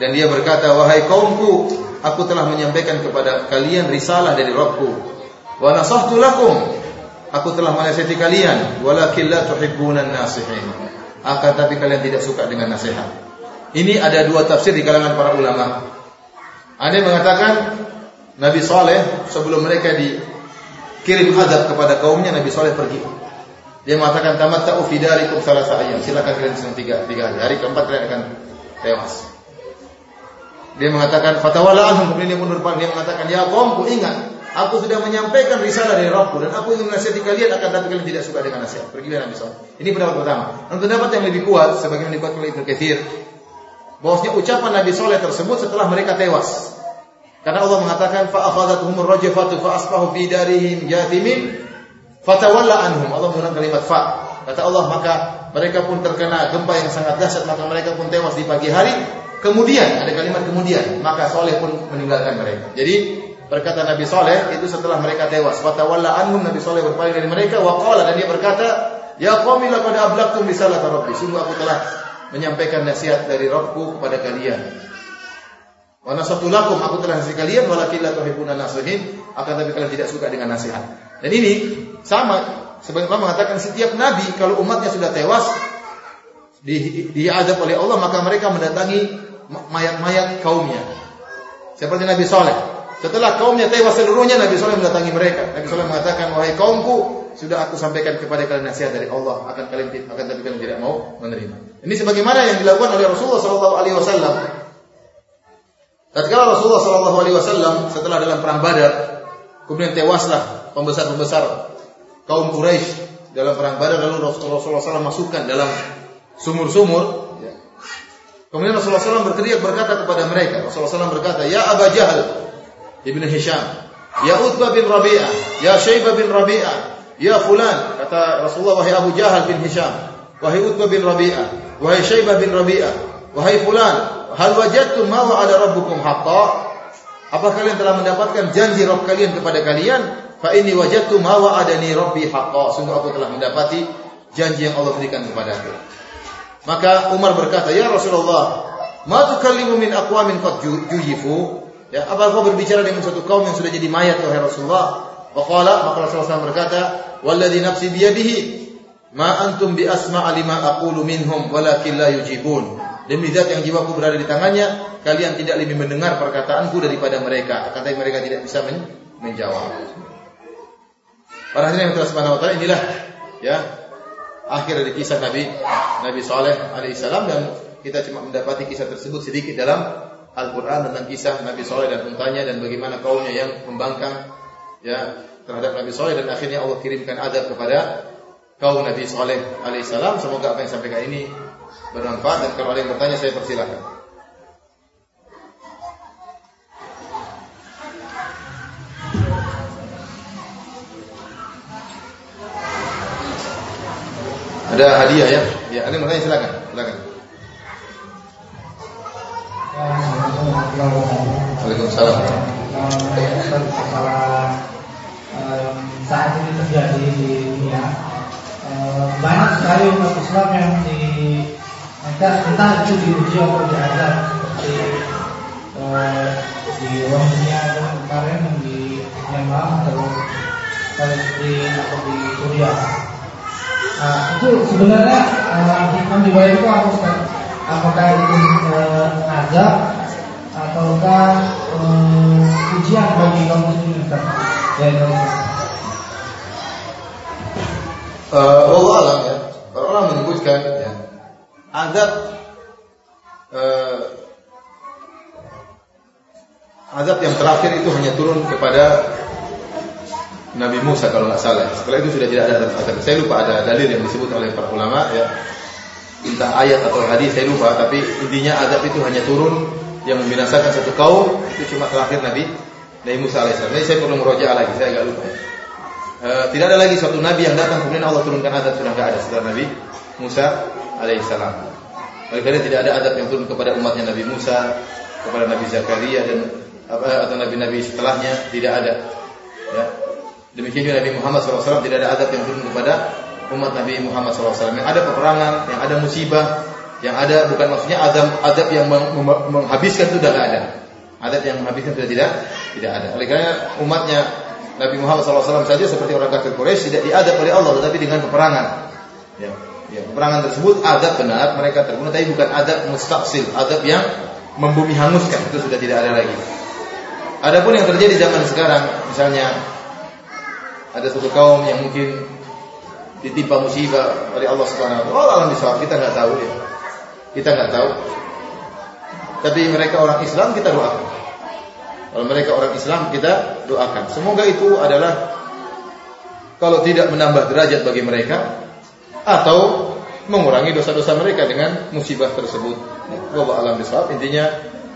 Dan dia berkata, "Wahai kaumku, aku telah menyampaikan kepada kalian risalah dari Rabbku. Wa nasahtu lakum." Aku telah menasihati kalian, walakin la tuhibbunan nasihin. Akan tapi kalian tidak suka dengan nasihat. Ini ada dua tafsir di kalangan para ulama. Ada yang mengatakan Nabi Saleh sebelum mereka di kirim azab kepada kaumnya Nabi Saleh pergi. Dia mengatakan tamatta'u fi darikum salasa ayyam. Silakan kalian senang tiga, tiga hari. Hari keempat kalian akan tewas. Dia mengatakan fatawala anhum kemudian dia mundur Dia mengatakan ya kaumku ingat Aku sudah menyampaikan risalah dari Rabbku dan aku ingin menasihati kalian akan tapi kalian tidak suka dengan nasihat. Pergilah Nabi SAW. Ini pendapat pertama. Dan pendapat yang lebih kuat sebagaimana dikuat oleh Ibnu Katsir bahwasanya ucapan Nabi Saleh tersebut setelah mereka tewas. Karena Allah mengatakan fa akhadathumur rajfatu fa asbahu fi darihim jathimin fatawalla anhum. Allah menggunakan kalimat fa. Kata Allah maka mereka pun terkena gempa yang sangat dahsyat maka mereka pun tewas di pagi hari. Kemudian ada kalimat kemudian maka Saleh pun meninggalkan mereka. Jadi berkata Nabi Saleh itu setelah mereka tewas. Fatawalla anhum Nabi Saleh berpaling dari mereka wa qala dan dia berkata, "Ya qaumi laqad ablaqtum risalata rabbi." Sungguh aku telah menyampaikan nasihat dari Rabbku kepada kalian. Wa nasatu aku telah nasihat kalian walakin la tuhibbuna akan tapi kalian tidak suka dengan nasihat. Dan ini sama sebagaimana mengatakan setiap nabi kalau umatnya sudah tewas di, diadab oleh Allah maka mereka mendatangi mayat-mayat kaumnya. Seperti Nabi Saleh. Setelah kaumnya tewas seluruhnya Nabi Saleh mendatangi mereka. Nabi Saleh mengatakan wahai kaumku sudah aku sampaikan kepada kalian nasihat dari Allah akan kalian akan tapi kalian tidak mau menerima. Ini sebagaimana yang dilakukan oleh Rasulullah sallallahu alaihi wasallam Tatkala Rasulullah Shallallahu Alaihi Wasallam setelah dalam perang Badar, kemudian tewaslah pembesar-pembesar kaum Quraisy dalam perang Badar lalu Rasulullah SAW masukkan dalam sumur-sumur. Ya. Kemudian Rasulullah SAW berteriak berkata kepada mereka, Rasulullah SAW berkata, Ya Aba Jahal ibn Hisham, Ya Utbah bin Rabi'ah, Ya Syaibah bin Rabi'ah, Ya Fulan, kata Rasulullah, wahai Abu Jahal bin Hisham, wahai Utbah bin Rabi'ah, wahai Syaibah bin Rabi'ah, wahai Fulan, hal wajadtum ma wa'ada rabbukum haqqan? Apa kalian telah mendapatkan janji Rabb kalian kepada kalian? Fa inni wajadtu ma wa'adani rabbi haqqan. Sungguh aku telah mendapati janji yang Allah berikan kepadaku. Maka Umar berkata, "Ya Rasulullah, ma tukallimu min aqwamin qad juyifu?" Ya, apa kau berbicara dengan suatu kaum yang sudah jadi mayat wahai Rasulullah? Waqala maka Rasulullah SAW berkata, "Walladzi nafsi biyadihi ma antum bi asma'a lima aqulu minhum walakin la yujibun." Demi zat yang jiwaku berada di tangannya, kalian tidak lebih mendengar perkataanku daripada mereka. Kata mereka tidak bisa men menjawab. Para hadirin yang subhanahu wa ta'ala inilah ya akhir dari kisah Nabi Nabi Saleh alaihissalam dan kita cuma mendapati kisah tersebut sedikit dalam Al-Qur'an tentang kisah Nabi Saleh dan untanya dan bagaimana kaumnya yang membangkang ya terhadap Nabi Saleh dan akhirnya Allah kirimkan adab kepada kaum Nabi Saleh alaihissalam. Semoga apa yang sampaikan ini bermanfaat dan kalau ada yang bertanya saya persilahkan. Ada hadiah ya? Ya, ada yang bertanya silakan. Silakan. Waalaikumsalam. Saat ini terjadi di dunia banyak sekali umat Islam yang di maka kita itu diuji atau diadab seperti eh, di Rohingya kemarin yang di Myanmar atau Palestina atau di Suriah. Itu sebenarnya eh, hikmah di bawah itu apa Ustaz? Apakah itu eh, azab ataukah eh, ujian bagi kaum muslimin Ustaz? Ya, itu. Uh, Allah alam ya. Para orang menyebutkan ya, azab uh, azab yang terakhir itu hanya turun kepada Nabi Musa kalau nggak salah. Setelah itu sudah tidak ada azab. Saya lupa ada dalil yang disebut oleh para ulama ya. Entah ayat atau hadis saya lupa, tapi intinya azab itu hanya turun yang membinasakan satu kaum itu cuma terakhir Nabi Nabi Musa alaihissalam. Ini saya perlu merojaah lagi, saya agak lupa. E, tidak ada lagi suatu nabi yang datang kemudian Allah turunkan adab sudah tidak ada setelah Nabi Musa alaihissalam. Oleh karena tidak ada adab yang turun kepada umatnya Nabi Musa, kepada Nabi Zakaria dan atau nabi-nabi setelahnya tidak ada. Demikian juga Nabi Muhammad SAW tidak ada adab yang turun kepada umat Nabi Muhammad SAW. Yang ada peperangan, yang ada musibah, yang ada bukan maksudnya adab adab yang menghabiskan itu tidak ada. Adab yang menghabiskan sudah tidak tidak ada. Oleh karena umatnya Nabi Muhammad SAW saja seperti orang kafir Quraisy tidak diadab oleh Allah tetapi dengan peperangan. Ya, ya, peperangan tersebut adab benar mereka terbunuh tapi bukan adab mustaqsil, adab yang membumi hanguskan itu sudah tidak ada lagi. Adapun yang terjadi zaman sekarang, misalnya ada satu kaum yang mungkin ditimpa musibah oleh Allah Subhanahu wa taala. Allah alam kita nggak tahu ya. Kita nggak tahu. Tapi mereka orang Islam kita doakan. Kalau mereka orang Islam kita doakan. Semoga itu adalah kalau tidak menambah derajat bagi mereka atau mengurangi dosa-dosa mereka dengan musibah tersebut. Wallahu alam bisawab. Intinya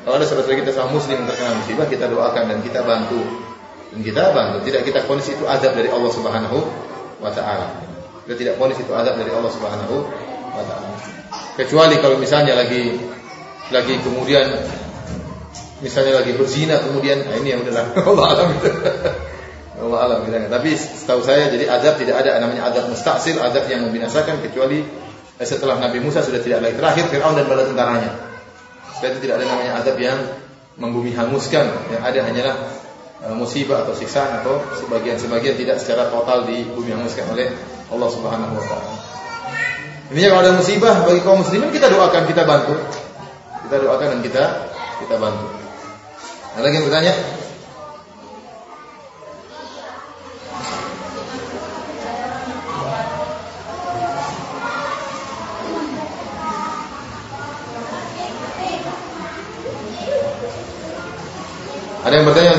kalau ada saudara kita sama muslim terkena musibah, kita doakan dan kita bantu. Dan kita bantu. Tidak kita ponis itu adab dari Allah Subhanahu wa taala. Kita tidak ponis itu adab dari Allah Subhanahu wa taala. Kecuali kalau misalnya lagi lagi kemudian misalnya lagi berzina kemudian nah ini yang udahlah Allah alam itu. Allah alam gitu. Tapi setahu saya jadi adab tidak ada namanya adab mustaksil, adab yang membinasakan kecuali setelah Nabi Musa sudah tidak lagi terakhir Fir'aun dan bala tentaranya. Setelah itu tidak ada namanya adab yang membumi hanguskan. Yang ada hanyalah musibah atau siksaan atau sebagian-sebagian tidak secara total dibumi hanguskan oleh Allah Subhanahu wa taala. Ini kalau ada musibah bagi kaum muslimin kita doakan, kita bantu. Kita doakan dan kita kita bantu. Ada lagi yang bertanya? Ada yang bertanya?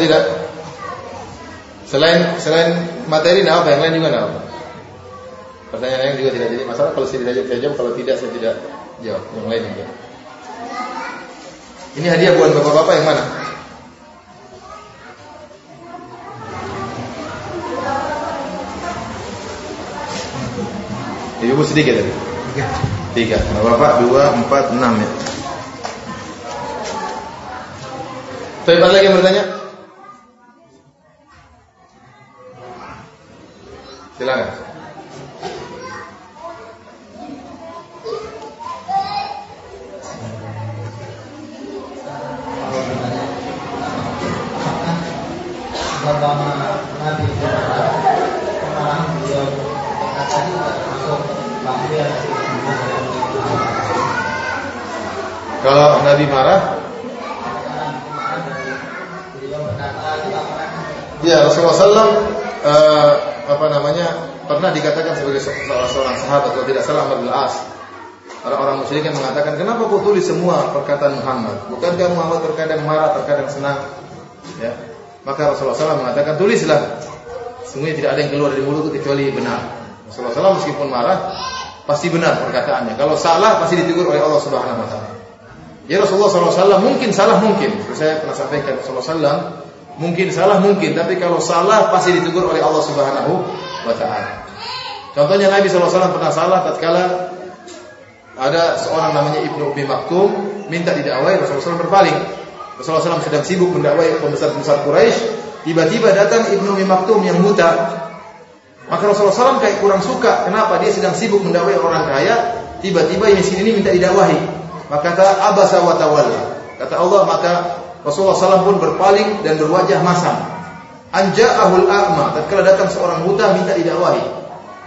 Selain selain materi nah apa yang lain juga nah apa? Pertanyaan lain juga tidak jadi masalah kalau saya tidak saya jawab kalau tidak saya tidak jawab yang lain juga. Ini hadiah buat bapak-bapak yang mana? Ibu sedikit ya? Tiga. Tiga. Bapak dua, empat, enam ya. Tapi ada lagi yang bertanya? Silakan. Kalau Nabi marah Ya Rasulullah SAW apa namanya pernah dikatakan sebagai salah seorang sahabat kalau tidak salah Amr As. Orang-orang musyrik yang mengatakan kenapa kau tulis semua perkataan Muhammad? Bukankah Muhammad terkadang marah, terkadang senang? Ya. Maka Rasulullah SAW mengatakan tulislah. Semuanya tidak ada yang keluar dari mulut kecuali benar. Rasulullah SAW meskipun marah pasti benar perkataannya. Kalau salah pasti ditegur oleh Allah Subhanahu Wa Taala. Ya Rasulullah SAW mungkin salah mungkin. Saya pernah sampaikan Rasulullah SAW Mungkin salah mungkin, tapi kalau salah pasti ditegur oleh Allah Subhanahu wa taala. Contohnya Nabi SAW pernah salah tatkala ada seorang namanya Ibnu Umi Maktum minta didakwai Rasulullah SAW berpaling. Rasulullah SAW sedang sibuk mendakwai pembesar-pembesar Quraisy, tiba-tiba datang Ibnu Umi Maktum yang buta. Maka Rasulullah SAW kayak kurang suka. Kenapa? Dia sedang sibuk mendakwai orang kaya, tiba-tiba yang miskin ini minta didakwahi. Maka kata abasa wa tawalla. Kata Allah, maka Rasulullah SAW pun berpaling dan berwajah masam. Anja'ahul a'ma. Tatkala datang seorang buta minta didakwahi.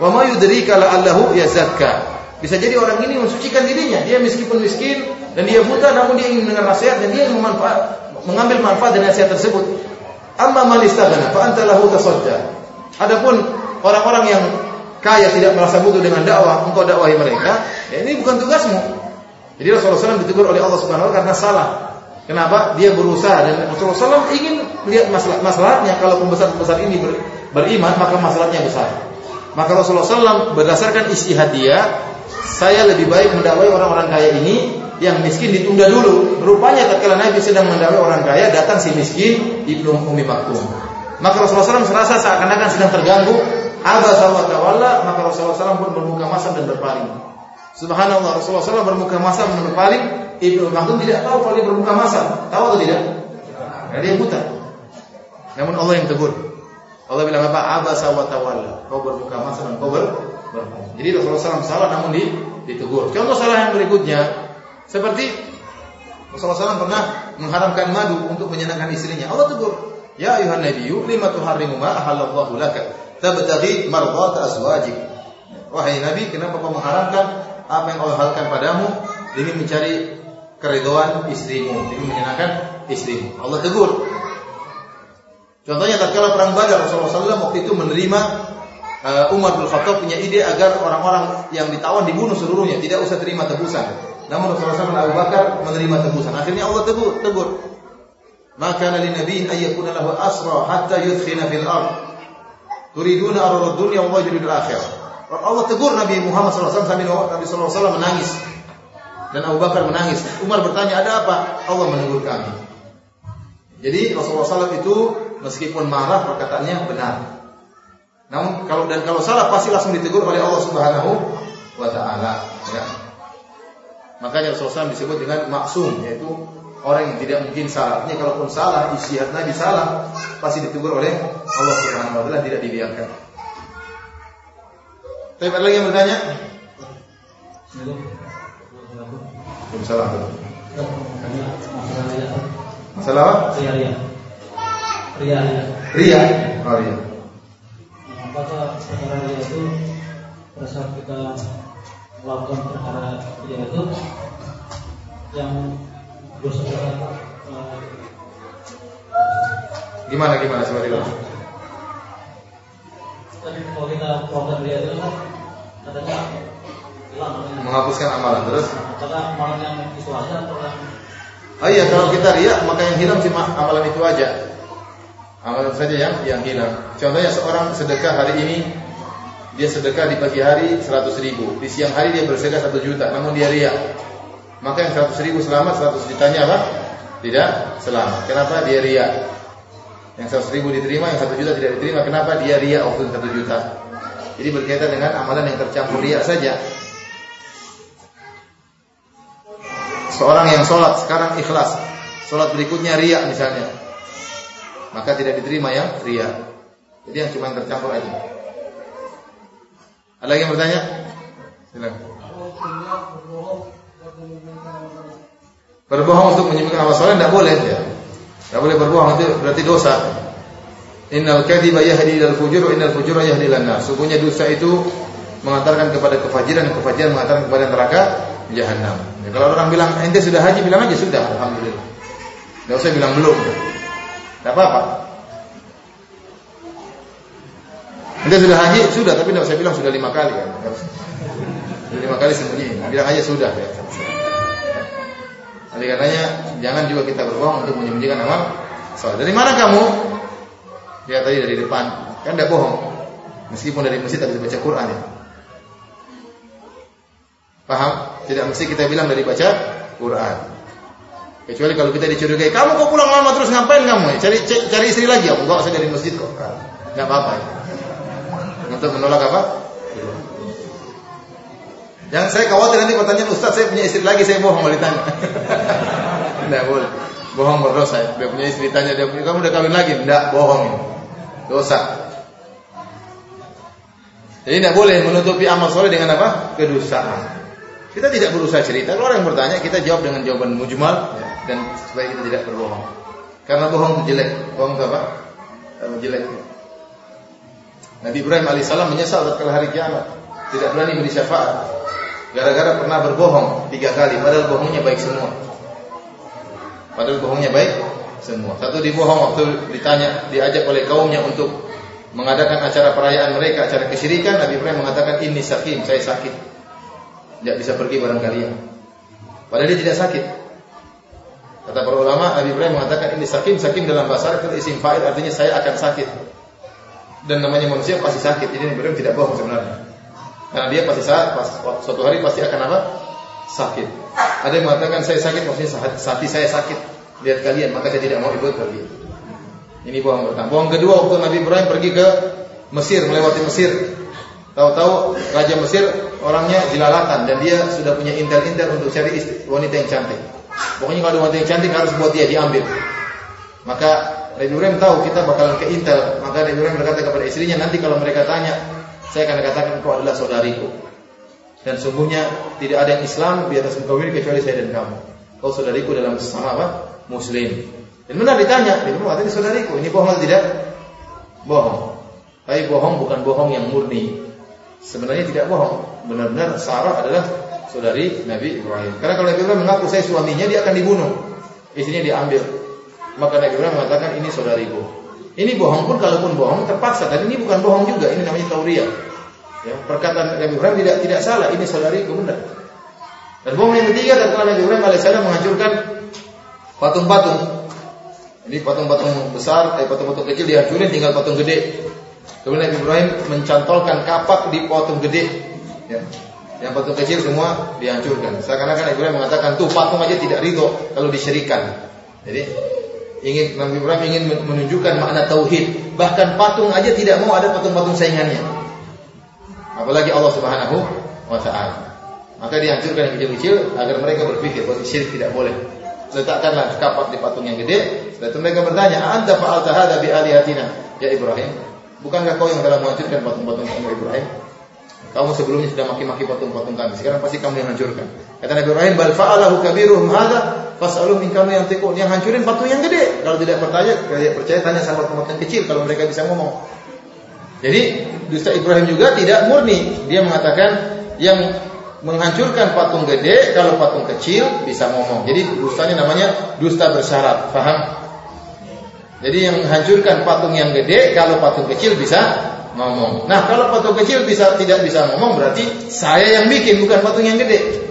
Wa ma yudrika la'allahu yazakka. Bisa jadi orang ini mensucikan dirinya. Dia meskipun miskin dan dia buta namun dia ingin mendengar nasihat dan dia ingin mengambil manfaat dari nasihat tersebut. Amma man istaghna fa anta lahu tasadda. Adapun orang-orang yang kaya tidak merasa butuh dengan dakwah, engkau dakwahi mereka, ya ini bukan tugasmu. Jadi Rasulullah SAW ditegur oleh Allah Subhanahu wa taala karena salah. Kenapa? Dia berusaha dan Rasulullah SAW ingin melihat masalah masalahnya kalau pembesar-pembesar ini ber, beriman maka masalahnya besar. Maka Rasulullah SAW berdasarkan istihad dia, saya lebih baik mendakwai orang-orang kaya ini yang miskin ditunda dulu. Rupanya tatkala Nabi sedang mendawai orang kaya, datang si miskin Ibnu Ummi Maktum. Maka Rasulullah SAW merasa seakan-akan sedang terganggu. Abasa wa tawalla, maka Rasulullah SAW pun bermuka masam dan berpaling. Subhanallah, Rasulullah SAW bermuka masam dan berpaling. Ibnu Maktum tidak tahu kalau dia bermuka masam. Tahu atau tidak? Karena dia buta. Namun Allah yang tegur. Allah bilang apa? Abasa wa tawalla. Kau bermuka masam dan kau ber berpaling. Jadi Rasulullah SAW salah namun di, ditegur. Contoh salah yang berikutnya seperti Rasulullah SAW pernah mengharamkan madu untuk menyenangkan istrinya. Allah tegur, Ya ayuhan nabiyyu lima tuharrimu ma ahallallahu laka tabtaghi mardhat azwajik. Wahai Nabi, kenapa kau mengharamkan apa yang Allah halalkan padamu demi mencari keridhaan istrimu, demi menyenangkan istrimu. Allah tegur. Contohnya tatkala perang Badar Rasulullah SAW waktu itu menerima uh, Umar bin Khattab punya ide agar orang-orang yang ditawan dibunuh seluruhnya, tidak usah terima tebusan. Namun Rasulullah SAW Abu Bakar menerima tebusan. Akhirnya Allah tegur, tegur. Maka nabi nabiin ayyakuna lahu asra hatta yudkhina fil ard. Turiduna arad dunya wa akhirah. Allah tegur Nabi Muhammad SAW sambil Nabi SAW menangis. Dan Abu Bakar menangis. Umar bertanya, ada apa? Allah menegur kami. Jadi Rasulullah SAW itu meskipun marah perkataannya benar. Namun kalau dan kalau salah pasti langsung ditegur oleh Allah Subhanahu wa taala, ya. Makanya Rasulullah SAW disebut dengan maksum yaitu orang yang tidak mungkin salah. Ini kalaupun salah, istihad Nabi salah, pasti ditegur oleh Allah Subhanahu wa taala tidak dibiarkan. Tapi ada lagi yang bertanya? Belum salah. Masalah apa? Ria, ria. Ria, ria. Ria. Oh iya. Apakah perkara ria itu pada saat kita melakukan perkara ria itu yang dosa dosa Gimana gimana coba dulu. Tapi kalau kita melakukan ria itu katanya. Menghapuskan amalan terus. Apakah amalan yang itu aja atau yang Oh iya kalau kita riak maka yang hilang cuma amalan itu aja. Amalan saja yang yang hilang. Contohnya seorang sedekah hari ini dia sedekah di pagi hari 100 ribu, di siang hari dia bersedekah 1 juta, namun dia riak. Maka yang 100 ribu selamat, 100 jutanya apa? Tidak selamat. Kenapa dia riak? Yang 100 ribu diterima, yang 1 juta tidak diterima. Kenapa dia riak waktu 1 juta? Jadi berkaitan dengan amalan yang tercampur riak saja. Seorang yang sholat sekarang ikhlas, sholat berikutnya ria misalnya, maka tidak diterima yang ria. Jadi yang cuma tercampur aja. Ada lagi yang bertanya? Silakan. Berbohong untuk menyembunyikan amal soleh tidak boleh ya. Tidak boleh berbohong itu berarti dosa. Innal kadhiba yahdi ilal fujur wa innal fujura yahdi ilan. Sungguhnya dosa itu mengantarkan kepada kefajiran kefajiran mengantarkan kepada neraka jahanam. Ya, kalau orang bilang ente sudah haji bilang aja sudah alhamdulillah. Enggak usah bilang belum. Enggak apa-apa. Ente sudah haji sudah tapi enggak usah bilang sudah lima kali kan. Usah. Sudah lima kali sembunyi. Bilang aja sudah ya. Oleh karenanya jangan juga kita berbohong untuk menyembunyikan amal salat. Dari mana kamu? Dia tadi dari depan. Kan tidak bohong. Meskipun dari masjid tapi baca Quran ya. Paham? Tidak mesti kita bilang dari baca Quran. Kecuali kalau kita dicurigai, kamu kok pulang lama terus ngapain kamu? Cari cari istri lagi ya? Enggak usah dari masjid kok. Enggak apa-apa. Untuk menolak apa? Yang saya khawatir nanti pertanyaan Ustaz, saya punya istri lagi, saya bohong mau ditanya. Enggak boleh. Bohong berdosa. Dia punya istri tanya dia punya, kamu udah kawin lagi? Enggak, bohong. Dosa. Jadi tidak boleh menutupi amal soleh dengan apa? Kedustaan. Kita tidak berusaha cerita. Kalau orang yang bertanya, kita jawab dengan jawaban mujmal ya, dan supaya kita tidak berbohong. Karena bohong itu jelek. Bohong itu apa? Uh, jelek. Nabi Ibrahim alaihissalam menyesal tatkala hari kiamat, tidak berani beri syafaat. Gara-gara pernah berbohong tiga kali, padahal bohongnya baik semua. Padahal bohongnya baik semua. Satu dibohong waktu ditanya, diajak oleh kaumnya untuk mengadakan acara perayaan mereka, acara kesyirikan, Nabi Ibrahim mengatakan ini sakim, saya sakit. Tidak bisa pergi bareng kalian. Padahal dia tidak sakit. Kata para ulama, Nabi Ibrahim mengatakan ini sakim, sakim dalam bahasa Arab itu isim fa'il artinya saya akan sakit. Dan namanya manusia pasti sakit. Jadi Nabi Ibrahim tidak bohong sebenarnya. Karena dia pasti saat pas suatu hari pasti akan apa? Sakit. Ada yang mengatakan saya sakit maksudnya hati saya sakit lihat kalian maka saya tidak mau ibu pergi. Ini bohong pertama. Bohong kedua waktu Nabi Ibrahim pergi ke Mesir melewati Mesir. Tahu-tahu Raja Mesir orangnya jelalatan dan dia sudah punya intel-intel untuk cari istri, wanita yang cantik. Pokoknya kalau ada wanita yang cantik harus buat dia diambil. Maka Nabi Ibrahim tahu kita bakalan ke intel. Maka Nabi Ibrahim berkata kepada istrinya, nanti kalau mereka tanya, saya akan katakan engkau adalah saudariku. Dan sungguhnya tidak ada yang Islam di atas muka bumi kecuali saya dan kamu. Kau saudariku dalam sesama apa? Muslim. Dan benar ditanya, berkata ini saudariku. Ini bohong atau tidak? Bohong. Tapi bohong bukan bohong yang murni. Sebenarnya tidak bohong. Benar-benar Sarah adalah saudari Nabi Ibrahim. Karena kalau Nabi Ibrahim mengaku saya suaminya, dia akan dibunuh. Istrinya diambil. Maka Nabi Ibrahim mengatakan ini saudariku. Ini bohong pun kalaupun bohong terpaksa. Dan ini bukan bohong juga. Ini namanya tauriah. Ya, perkataan Nabi Ibrahim tidak tidak salah. Ini saudariku benar. Dan bohong yang ketiga tatkala Nabi Ibrahim alaihissalam menghancurkan patung-patung. Ini patung-patung besar, eh, patung-patung kecil dihancurin, tinggal patung gede. Kemudian Nabi Ibrahim mencantolkan kapak di patung gede. Ya. Yang patung kecil semua dihancurkan. Seakan-akan Nabi Ibrahim mengatakan tuh patung aja tidak ridho kalau disyirikan. Jadi ingin Nabi Ibrahim ingin menunjukkan makna tauhid. Bahkan patung aja tidak mau ada patung-patung saingannya. Apalagi Allah Subhanahu wa taala. Maka dihancurkan yang kecil-kecil agar mereka berpikir bahwa syirik tidak boleh. Letakkanlah kapak di patung yang gede. Setelah itu mereka bertanya, "Anta fa'alta hadza bi alihatina?" Ya Ibrahim, bukankah kau yang telah menghancurkan patung-patung kamu Ibrahim? Kamu sebelumnya sudah maki-maki patung-patung kami. Sekarang pasti kamu yang hancurkan. Kata Nabi Ibrahim, "Bal fa'alahu kabiruhum hadza fas'aluhum in kanu yantiqun." Yang hancurin patung yang gede. Kalau tidak percaya, tidak percaya tanya sama patung kecil kalau mereka bisa ngomong. Jadi dusta Ibrahim juga tidak murni. Dia mengatakan yang menghancurkan patung gede kalau patung kecil bisa ngomong. Jadi dustanya namanya dusta bersyarat. Paham? Jadi yang menghancurkan patung yang gede kalau patung kecil bisa ngomong. Nah, kalau patung kecil bisa tidak bisa ngomong berarti saya yang bikin bukan patung yang gede.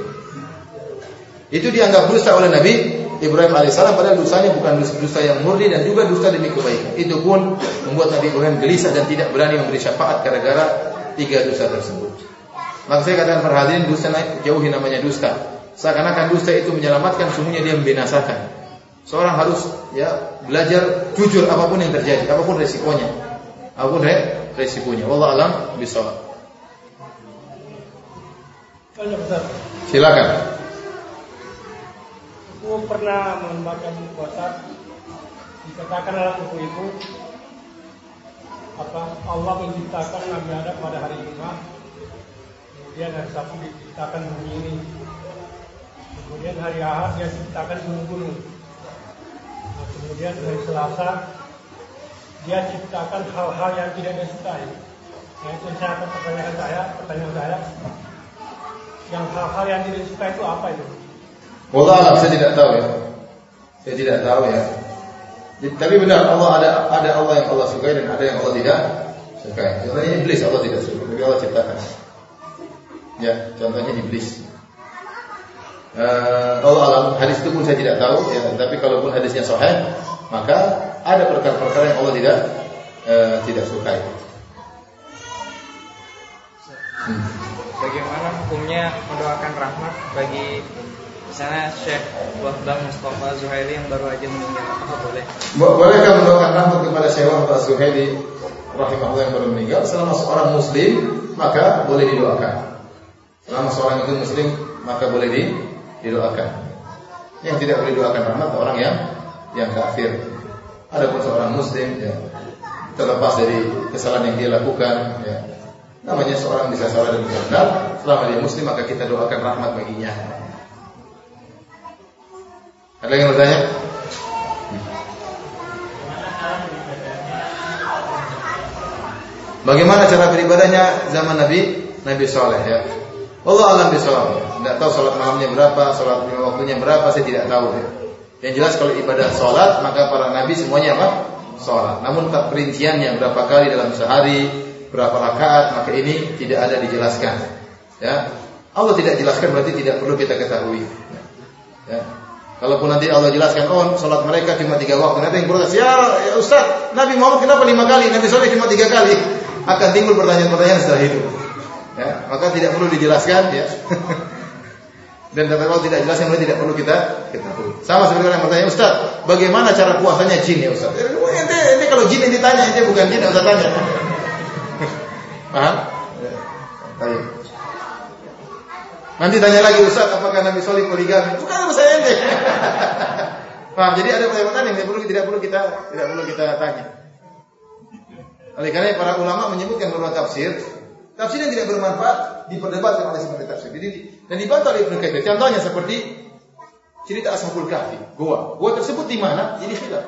Itu dianggap dusta oleh Nabi Ibrahim alaihissalam padahal dosanya bukan dusta yang murni dan juga dusta demi kebaikan. Itu pun membuat Nabi Ibrahim gelisah dan tidak berani memberi syafaat gara-gara tiga dosa tersebut. Maka saya katakan perhatian dusta jauhi namanya dusta. Seakan-akan dusta itu menyelamatkan, sungguhnya dia membinasakan. Seorang harus ya belajar jujur apa pun yang terjadi, apa pun resikonya. Apa pun resikonya. Wallah alam bisawab. Silakan aku pernah membaca buku kotak dikatakan dalam buku itu apa Allah menciptakan Nabi Adam pada hari Jumat kemudian hari Sabtu diciptakan bumi ini kemudian hari Ahad dia ciptakan gunung-gunung nah, kemudian hari Selasa dia ciptakan hal-hal yang tidak disukai nah itu saya akan pertanyaan saya pertanyaan saya yang hal-hal yang tidak disukai itu apa itu Wallah alam saya tidak tahu ya. Saya tidak tahu ya. Tapi benar Allah ada ada Allah yang Allah sukai dan ada yang Allah tidak sukai. Contohnya iblis Allah tidak suka, tapi Allah ciptakan. Ya, contohnya iblis. Uh, Allah alam hadis itu pun saya tidak tahu ya, tapi kalaupun hadisnya sahih, maka ada perkara-perkara yang Allah tidak uh, tidak sukai. Hmm. Bagaimana hukumnya mendoakan rahmat bagi Misalnya Syekh Wahbang Mustafa Zuhaili yang baru aja meninggal, apa boleh? Bolehkah mendoakan rahmat kepada Syekh Wahbang Zuhaili rahimahullah yang baru meninggal? Selama seorang muslim, maka boleh didoakan. Selama seorang itu muslim, maka boleh di, didoakan. Yang tidak boleh didoakan rahmat orang yang yang kafir. Adapun seorang muslim ya terlepas dari kesalahan yang dia lakukan ya namanya seorang bisa salah dan benar selama dia muslim maka kita doakan rahmat baginya ada yang bertanya? Bagaimana cara beribadahnya zaman Nabi Nabi Soleh ya? Allah alam bisawab. Tidak tahu sholat malamnya berapa, sholat lima waktunya berapa, saya tidak tahu ya. Yang jelas kalau ibadah sholat maka para nabi semuanya apa? Sholat. Namun tak perinciannya berapa kali dalam sehari, berapa rakaat, maka ini tidak ada dijelaskan. Ya, Allah tidak jelaskan berarti tidak perlu kita ketahui. Ya. Kalaupun nanti Allah jelaskan, oh sholat mereka cuma tiga waktu. Nanti yang protes, ya, ya Ustaz, Nabi Muhammad kenapa lima kali? Nabi Soleh cuma tiga kali. Akan timbul pertanyaan-pertanyaan setelah itu. Ya, maka tidak perlu dijelaskan. Ya. Dan kalau tidak jelas yang tidak perlu kita ketahui. Sama seperti orang yang bertanya, Ustaz, bagaimana cara puasanya jin ya Ustaz? Ente, ente kalau jin yang ditanya, ente bukan jin, Ustaz tanya. Paham? Nanti tanya lagi Ustaz, apakah Nabi Solih poligami? Bukan urusan ente. Paham? Jadi ada pertanyaan yang tidak perlu tidak perlu kita tidak perlu kita tanya. Oleh karena para ulama menyebutkan beberapa tafsir, tafsir yang tidak bermanfaat diperdebatkan oleh sebagai tafsir. Jadi dan dibantah oleh Ibnu. Contohnya seperti cerita Ashabul Kahfi, gua. Gua tersebut di mana? Jadi khilaf.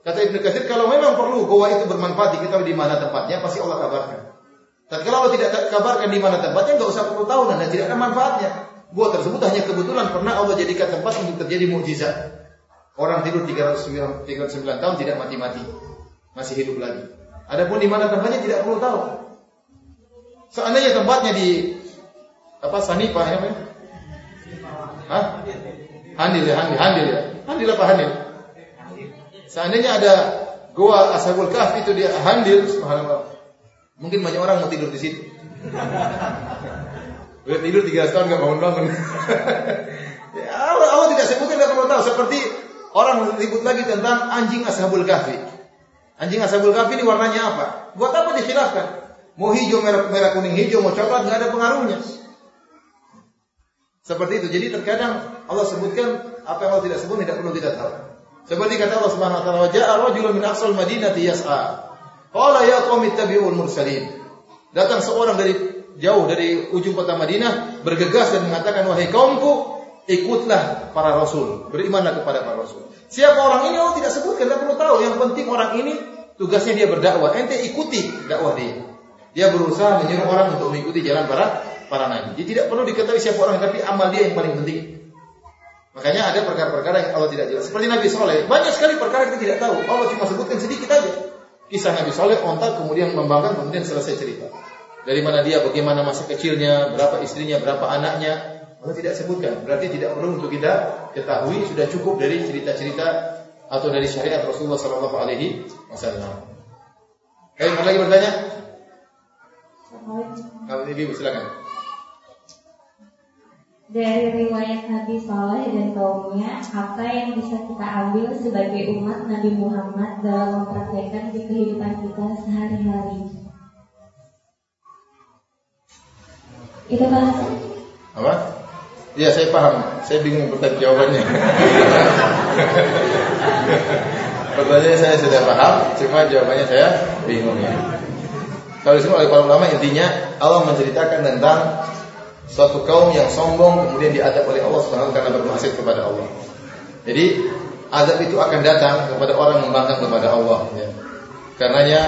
Kata Ibnu Katsir, kalau memang perlu gua itu bermanfaat diketahui di mana tempatnya, pasti Allah kabarkan. Tapi kalau Allah tidak kabarkan di mana tempatnya, nggak usah perlu tahu dan tidak ada manfaatnya. Gua tersebut hanya kebetulan pernah Allah jadikan tempat untuk terjadi mukjizat. Orang tidur 309, 309 tahun tidak mati-mati. Masih hidup lagi. Adapun di mana tempatnya tidak perlu tahu. Seandainya tempatnya di apa Sanipah ya? Hah? Handil ya, handil, handil ya. Handil apa handil? Seandainya ada goa Ashabul Kahf itu dia handil, subhanallah. Mungkin banyak orang mau tidur di situ. Udah tidur 300 tahun nggak bangun-bangun. ya, Allah, Allah tidak sebutkan tidak perlu tahu. Seperti orang ribut lagi tentang anjing Ashabul Kahfi. Anjing Ashabul Kahfi ini warnanya apa? Buat apa dikhilafkan? Mau hijau, merah, merah kuning hijau, mau coklat nggak ada pengaruhnya. Seperti itu. Jadi terkadang Allah sebutkan apa yang Allah tidak sebut tidak perlu kita tahu. Seperti kata Allah Subhanahu wa taala, "Waja'a rajulun min aqsal madinati yas'a." Qala ya qaumi ittabi'ul mursalin. Datang seorang dari jauh dari ujung kota Madinah bergegas dan mengatakan, "Wahai kaumku, ikutlah para rasul, berimanlah kepada para rasul." Siapa orang ini Allah tidak sebutkan, tidak perlu tahu. Yang penting orang ini tugasnya dia berdakwah. Ente ikuti dakwah dia. Dia berusaha menyuruh orang untuk mengikuti jalan para para nabi. Jadi tidak perlu diketahui siapa orang, tapi amal dia yang paling penting. Makanya ada perkara-perkara yang Allah tidak jelas. Seperti Nabi Soleh, banyak sekali perkara kita tidak tahu. Allah cuma sebutkan sedikit aja. Kisah Nabi Soleh, ontak kemudian membangkang, kemudian selesai cerita. Dari mana dia, bagaimana masa kecilnya, berapa istrinya, berapa anaknya, Allah tidak sebutkan. Berarti tidak perlu untuk kita ketahui, sudah cukup dari cerita-cerita atau dari syariat Rasulullah Sallallahu Alaihi Wasallam. Mau lagi bertanya? Kalau ibu silakan dari riwayat Nabi Saleh dan kaumnya, apa yang bisa kita ambil sebagai umat Nabi Muhammad dalam mempraktekkan di kehidupan kita sehari-hari? Itu bahasa? Apa? Iya saya paham, saya bingung bertanya jawabannya. Pertanyaan saya sudah paham, cuma jawabannya saya bingung ya. Kalau disebut oleh para ulama intinya Allah menceritakan tentang suatu kaum yang sombong kemudian diadab oleh Allah Subhanahu karena bermaksiat kepada Allah. Jadi adab itu akan datang kepada orang yang membangkang kepada Allah ya. Karenanya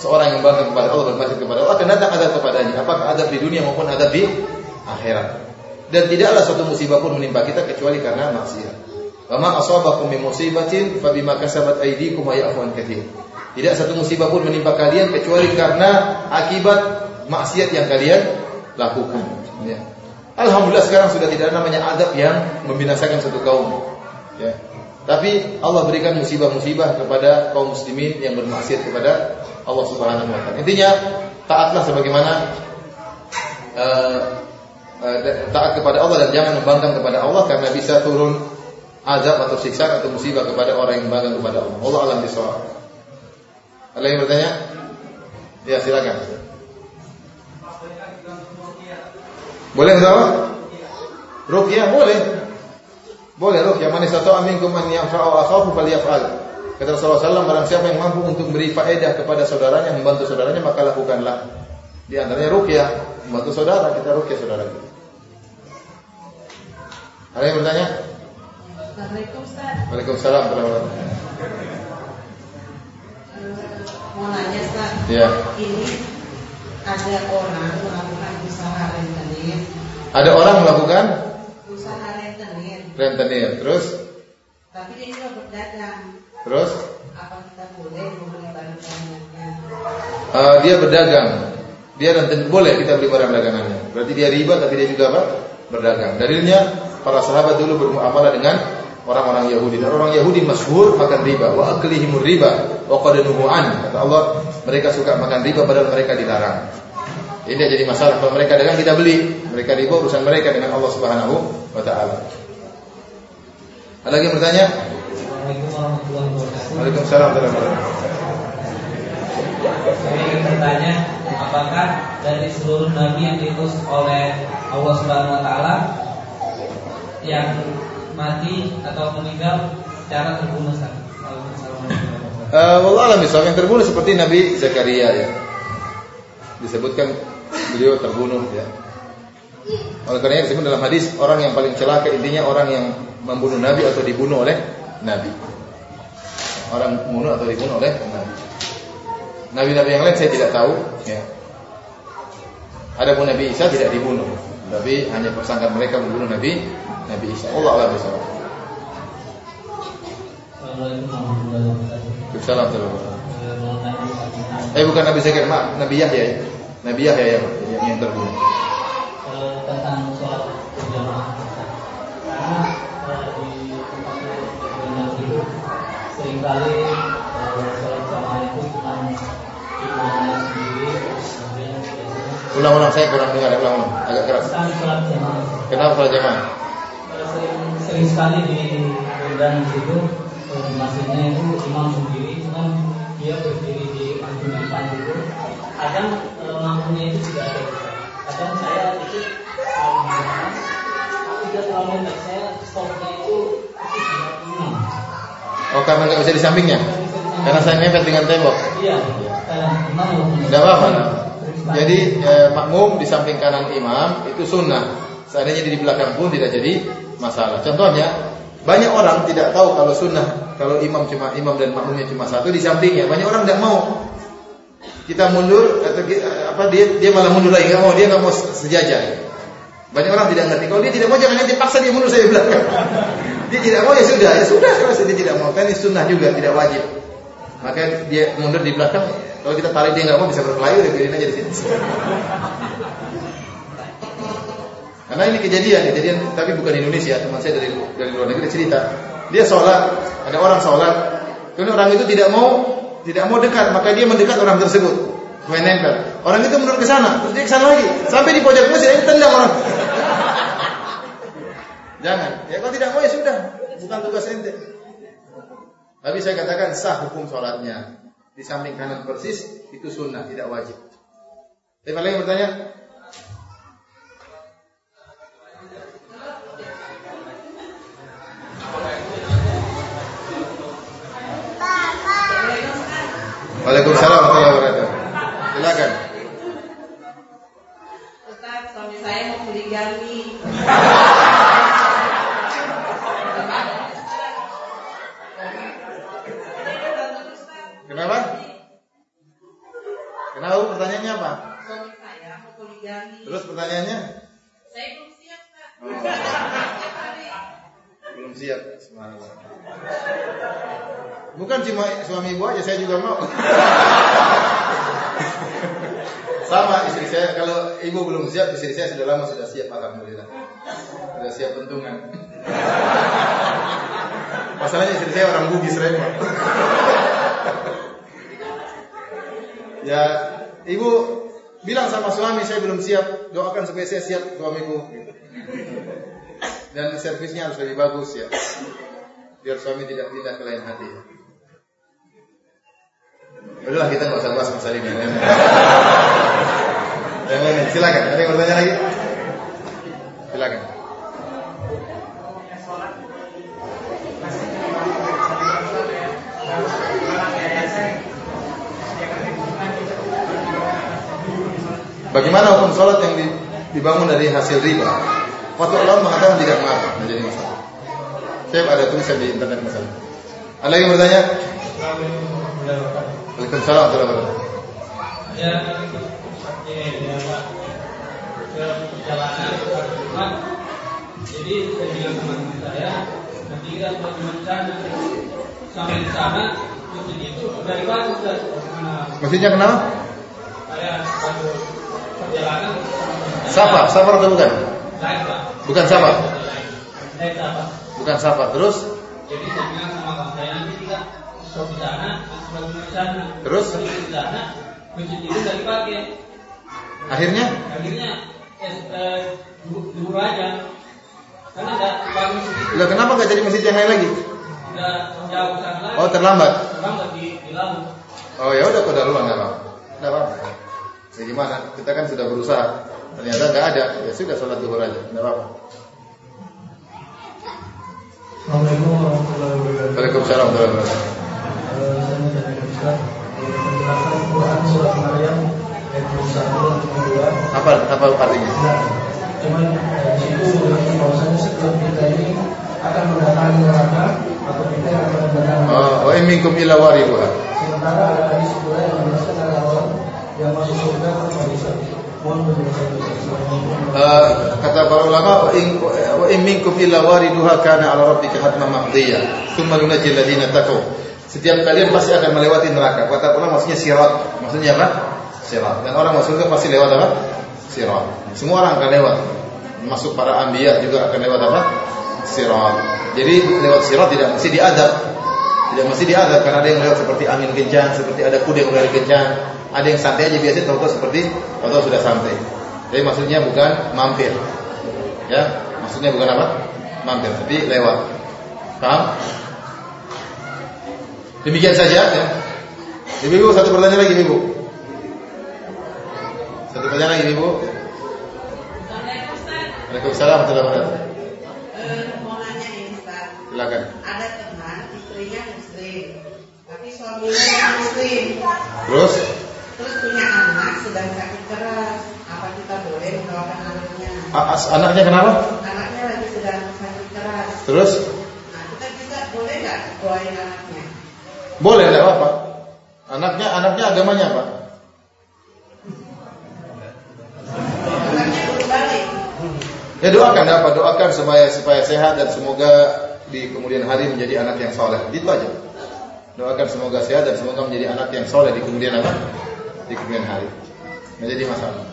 seorang yang bangga kepada Allah bermaksiat kepada Allah akan datang adab kepadanya, apakah adab di dunia maupun adab di akhirat. Dan tidaklah suatu musibah pun menimpa kita kecuali karena maksiat. Wa ma asabakum min musibatin fa bima kasabat aydikum wa ya'fu Tidak satu musibah pun menimpa kalian kecuali karena akibat maksiat yang kalian lakukan. Ya. Alhamdulillah sekarang sudah tidak ada namanya adab yang membinasakan satu kaum. Ya. Tapi Allah berikan musibah-musibah kepada kaum muslimin yang bermaksiat kepada Allah Subhanahu wa taala. Intinya taatlah sebagaimana uh, taat kepada Allah dan jangan membangkang kepada Allah karena bisa turun azab atau siksa atau musibah kepada orang yang membangkang kepada Allah. Allah alam bisawab. Ada yang bertanya? Ya, silakan. Boleh berapa? Rukyah boleh. Boleh rukyah. Man istata'a minkum an yanfa'u akhahu falyaf'al. Kata Rasulullah SAW, barang siapa yang mampu untuk beri faedah kepada saudaranya, membantu saudaranya, maka lakukanlah. Di antaranya rukyah, membantu saudara, kita rukyah saudara kita. Ada yang bertanya? Waalaikumsalam. Waalaikumsalam Mau nanya Ustaz. Ya. Ini ada orang melakukan usaha rentenir. Ada orang melakukan usaha rentenir. Rentenir, terus? Tapi dia juga berdagang. Terus? Apa kita boleh membeli barang dagangannya? Uh, dia berdagang. Dia rentenir boleh kita beli barang dagangannya. Berarti dia riba tapi dia juga apa? Berdagang. Dalilnya para sahabat dulu bermuamalah dengan orang-orang Yahudi dan orang Yahudi masyhur makan riba wa aklihimur riba wa qad kata Allah mereka suka makan riba padahal mereka dilarang Ini jadi masalah. Kalau mereka dagang kita beli, mereka riba urusan mereka dengan Allah Subhanahu wa taala. Ada lagi yang bertanya? Waalaikumsalam warahmatullahi wabarakatuh. Saya ingin bertanya, apakah dari seluruh nabi yang diutus oleh Allah Subhanahu wa taala yang mati atau meninggal secara terbunuh wabarakatuh. Eh, wallah bisawab. yang terbunuh seperti Nabi Zakaria ya. Disebutkan beliau terbunuh ya. Oleh karena disebut dalam hadis orang yang paling celaka intinya orang yang membunuh Nabi atau dibunuh oleh Nabi. Orang membunuh atau dibunuh oleh Nabi. Nabi-nabi yang lain saya tidak tahu ya. Adapun Nabi Isa tidak dibunuh, tapi hanya persangkaan mereka membunuh Nabi Nabi Isa. Allah a'lam bishawab. Assalamualaikum. Eh, bukan Nabi Zakaria, maaf, Nabi Yahya ya. Nabi Yahya yang, yang, yang terbunuh. eh, tentang sholat berjamaah Ustaz. Karena di tempat yang itu sering kali eh, sholat jamaah itu cuma imamnya sendiri, kemudian biasanya Ulang-ulang saya kurang dengar, ulang-ulang, agak keras. Kenapa sholat jamaah? Eh, Sering, sekali di Bondan itu eh, masjidnya itu imam sendiri, cuman dia berdiri di panggung depan itu. Kadang eh, lampunya itu tidak ada. Kadang saya itu selalu berjalan, tapi dia terlalu dekat saya stopnya itu itu sudah imam. Oh karena nggak bisa di sampingnya? Karena saya mepet dengan tembok. Iya, eh? Tidak apa-apa. Jadi eh, makmum di samping kanan imam itu sunnah. Seandainya di belakang pun tidak jadi masalah. Contohnya banyak orang tidak tahu kalau sunnah kalau imam cuma imam dan makmumnya cuma satu di sampingnya. Banyak orang tidak mau. Kita mundur atau apa dia dia malah mundur lagi nggak mau dia nggak mau sejajar. Banyak orang tidak ngerti. Kalau dia tidak mau jangan nanti paksa dia mundur saya belakang. Dia tidak mau ya sudah ya sudah kalau dia tidak mau kan ini sunnah juga tidak wajib. Maka dia mundur di belakang. Kalau kita tarik dia nggak mau bisa berkelahi udah biarin aja di sini. Karena ini kejadian, kejadian tapi bukan Indonesia, teman saya dari dari luar negeri cerita. Dia sholat, ada orang sholat, kemudian orang itu tidak mau tidak mau dekat, maka dia mendekat orang tersebut, main. Orang itu mundur ke sana, terus dia ke sana lagi, sampai di pojok masjid dia tendang orang. Jangan, ya kalau tidak mau ya sudah, bukan tugas ente. Tapi saya katakan sah hukum sholatnya di samping kanan persis itu sunnah, tidak wajib. Tapi ada yang bertanya? Waalaikumsalam warahmatullahi wabarakatuh. Silakan. Ustaz, suami saya mau poligami. Kenapa? Kenapa? Pertanyaannya apa? Suami saya mau poligami. Terus pertanyaannya? Saya belum siap, Ustaz. Belum siap. Bukan cuma suami ibu aja, saya juga mau. Sama istri saya, kalau ibu belum siap, istri saya sudah lama sudah siap, alhamdulillah. Sudah siap bentungan. Masalahnya istri saya orang Bugis repot. ya, ibu bilang sama suami saya belum siap, doakan supaya saya siap suamiku. Dan servisnya harus lebih bagus ya. Biar suami tidak pindah ke lain hati. Udahlah kita nggak usah bahas masalah ini. Yang lain, silakan. Ada yang bertanya lagi? Silakan. Bagaimana hukum sholat yang di- dibangun dari hasil riba? Fatwa ulama mengatakan tidak mengapa menjadi masalah. Saya ada tulisan di internet masalah. Ada yang bertanya? Waalaikumsalam warahmatullahi wabarakatuh. Ya, perjalanan ke Jumat. Jadi saya bilang teman saya, nanti kita sana. Sampai di sana, masjid itu dari Ustaz. Nah, Maksudnya kenapa? saya baru perjalanan teman. Safar, safar atau bukan? Bukan Pak. Bukan safar. Terus? Jadi saya bilang sama kawan saya nanti kita stop di sana, sholat di sana. Terus? Di sana, masjid itu nggak dipakai. Akhirnya akhirnya eh, du- dulu aja karena nggak bangun segitu Lah kenapa nggak jadi masjid yang lain lagi? jauh lagi Oh terlambat. terlambat di di laut Oh ya udah pada luar nggak apa-apa. Nggak apa-apa. Ya gimana? Kita kan sudah berusaha. Ternyata nggak ada. Ya sudah sholat duhur aja. Nggak apa-apa. Assalamualaikum warahmatullahi wabarakatuh. Waalaikumsalam warahmatullahi wabarakatuh. Eh, Saya Ustaz, eh, penjelasan Quran surat Maryam ayat 21 dan 22. Apa apa artinya? Nah, cuman eh, di situ dibilang bahwasanya sebelum kita ini akan mendatangi neraka atau kita akan mendatangi Oh, minkum illa wariduha. Sementara ada hadis yang menjelaskan ada orang yang masuk surga tanpa hisab. Eh, kata para ulama wa in wa in minkum illa wariduha kana ala rabbika hatman maqdiya. Thumma nunajjil ladina taqaw. Setiap kalian pasti akan melewati neraka. Kata ulama maksudnya sirat. Maksudnya apa? Sirat. Dan orang masuk surga pasti lewat apa? Sirat. Semua orang akan lewat. Masuk para anbiya juga akan lewat apa? Sirat. Jadi lewat sirat tidak mesti diadab. Tidak mesti diadab karena ada yang lewat seperti angin kencang seperti ada kuda yang berlari kencang ada yang santai aja biasa tahu seperti tahu sudah santai jadi maksudnya bukan mampir. Ya, maksudnya bukan apa? Mampir, tapi lewat. Paham? Demikian saja ya. Ibu-ibu satu pertanyaan lagi, Ibu. Satu pertanyaan lagi, Ibu. Waalaikumsalam warahmatullahi wabarakatuh. Eh, mau nanya nih Ustaz. Silakan. Ada teman istrinya muslim, tapi suaminya muslim. Terus Terus punya anak sedang sakit keras. Apa kita boleh mendoakan anaknya? a- as- anaknya kenapa? Anaknya lagi sedang sakit keras. Terus Nah, kita juga boleh nggak doain anaknya? boleh enggak apa-apa. Anaknya anaknya agamanya apa? Anaknya. Ya doakan apa? Doakan supaya supaya sehat dan semoga di kemudian hari menjadi anak yang soleh. Itu aja. Doakan semoga sehat dan semoga menjadi anak yang soleh di kemudian apa? Di kemudian hari. Menjadi masalah.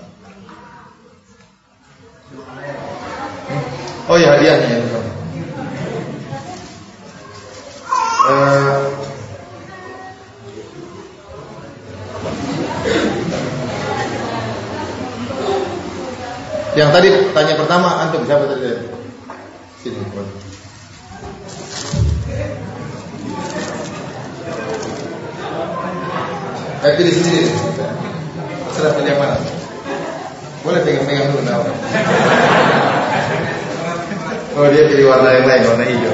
Oh ya hadiahnya ya. betul. Eh, yang tadi tanya pertama antum siapa tadi? Sini. Bang. Eh, pilih Serah pilih yang mana? Boleh pegang-pegang dulu nah. Oh dia pilih warna yang lain, warna hijau.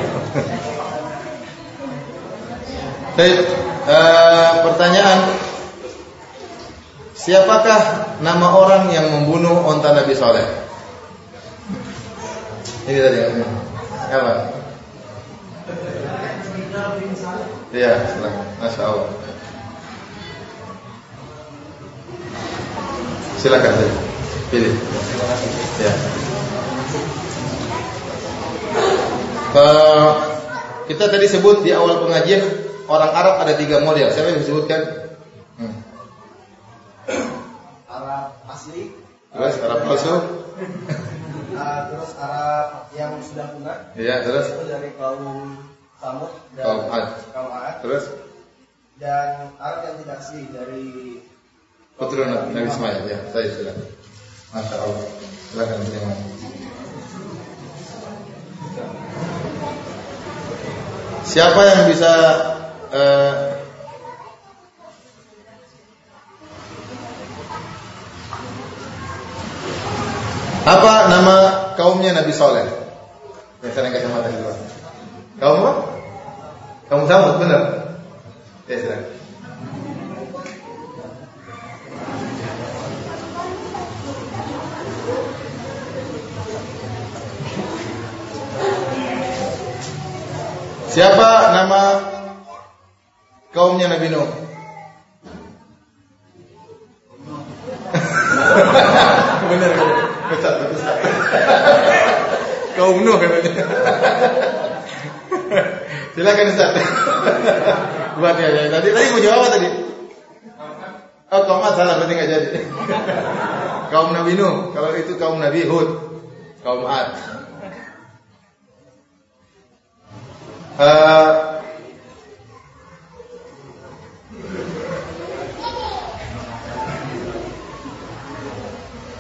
Baik, eh, pertanyaan Siapakah nama orang yang membunuh onta Nabi Soleh? Ini tadi ya. Apa? Iya. Masya Allah. Silakan tadi. Pilih. Ya. Eh, kita tadi sebut di awal pengajian orang Arab ada tiga model. Siapa yang disebutkan? Hmm. Arab asli, Terus Arab palsu? uh, terus Arab yang sudah punah, Iya, terus itu dari kaum Samud dan Kaum Ad. kaum Ad, terus dan Arab yang tidak asli dari keturunan Nabi Ismail ya. Saya silakan. Masya Allah. Silakan terima. Siapa yang bisa eh, apa nama kaumnya Nabi Soleh? Biasanya kacamata di luar. Kaum apa? Kaum Samud, benar? Ya, silakan. Siapa nama kaumnya Nabi Nuh? benar, benar. Ustaz, Ustaz. Kaum Nuh katanya. Silakan Ustaz. Buat ya, ya. Tadi tadi mau jawab apa tadi? Oh, Ad salah berarti nggak jadi. kaum Nabi Nuh, kalau itu kaum Nabi Hud, kaum Ad. Eh,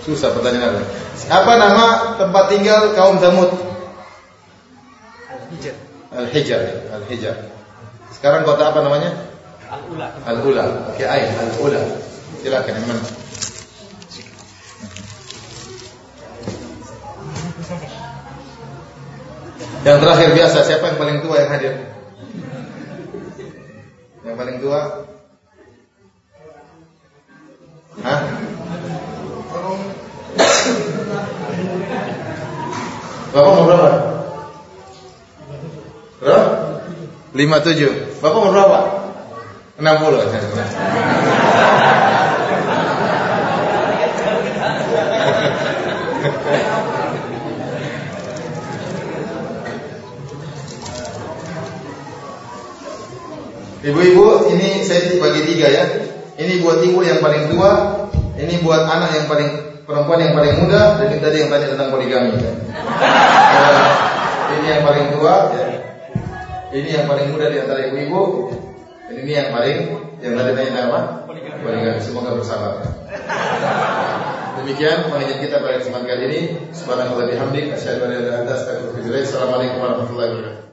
Susah pertanyaan apa? Apa nama tempat tinggal kaum Samud? Al-Hijr. Al-Hijr. Al-Hijr. Sekarang kota apa namanya? Al-Ula. Al-Ula. Oke, ain Al-Ula. Silakan yang mana? Yang terakhir biasa, siapa yang paling tua yang hadir? Yang paling tua? Hah? Bapak mau berapa? Berapa? 57. Bapak mau berapa? 60. Ibu-ibu, ini saya bagi tiga ya. Ini buat ibu yang paling tua, ini buat anak yang paling perempuan yang paling muda, dan ini tadi yang tanya tentang poligami. Ya. Eh, ini yang paling tua, ya. ini yang paling muda di antara ibu-ibu, dan ini yang paling yang tadi tanya apa? Poligami. Semoga bersabar. Demikian pengajian kita pada kesempatan kali ini. Subhanallah bihamdik, asyhadu an la ilaha illa anta astaghfiruka wa atubu ilaik. Assalamualaikum warahmatullahi wabarakatuh.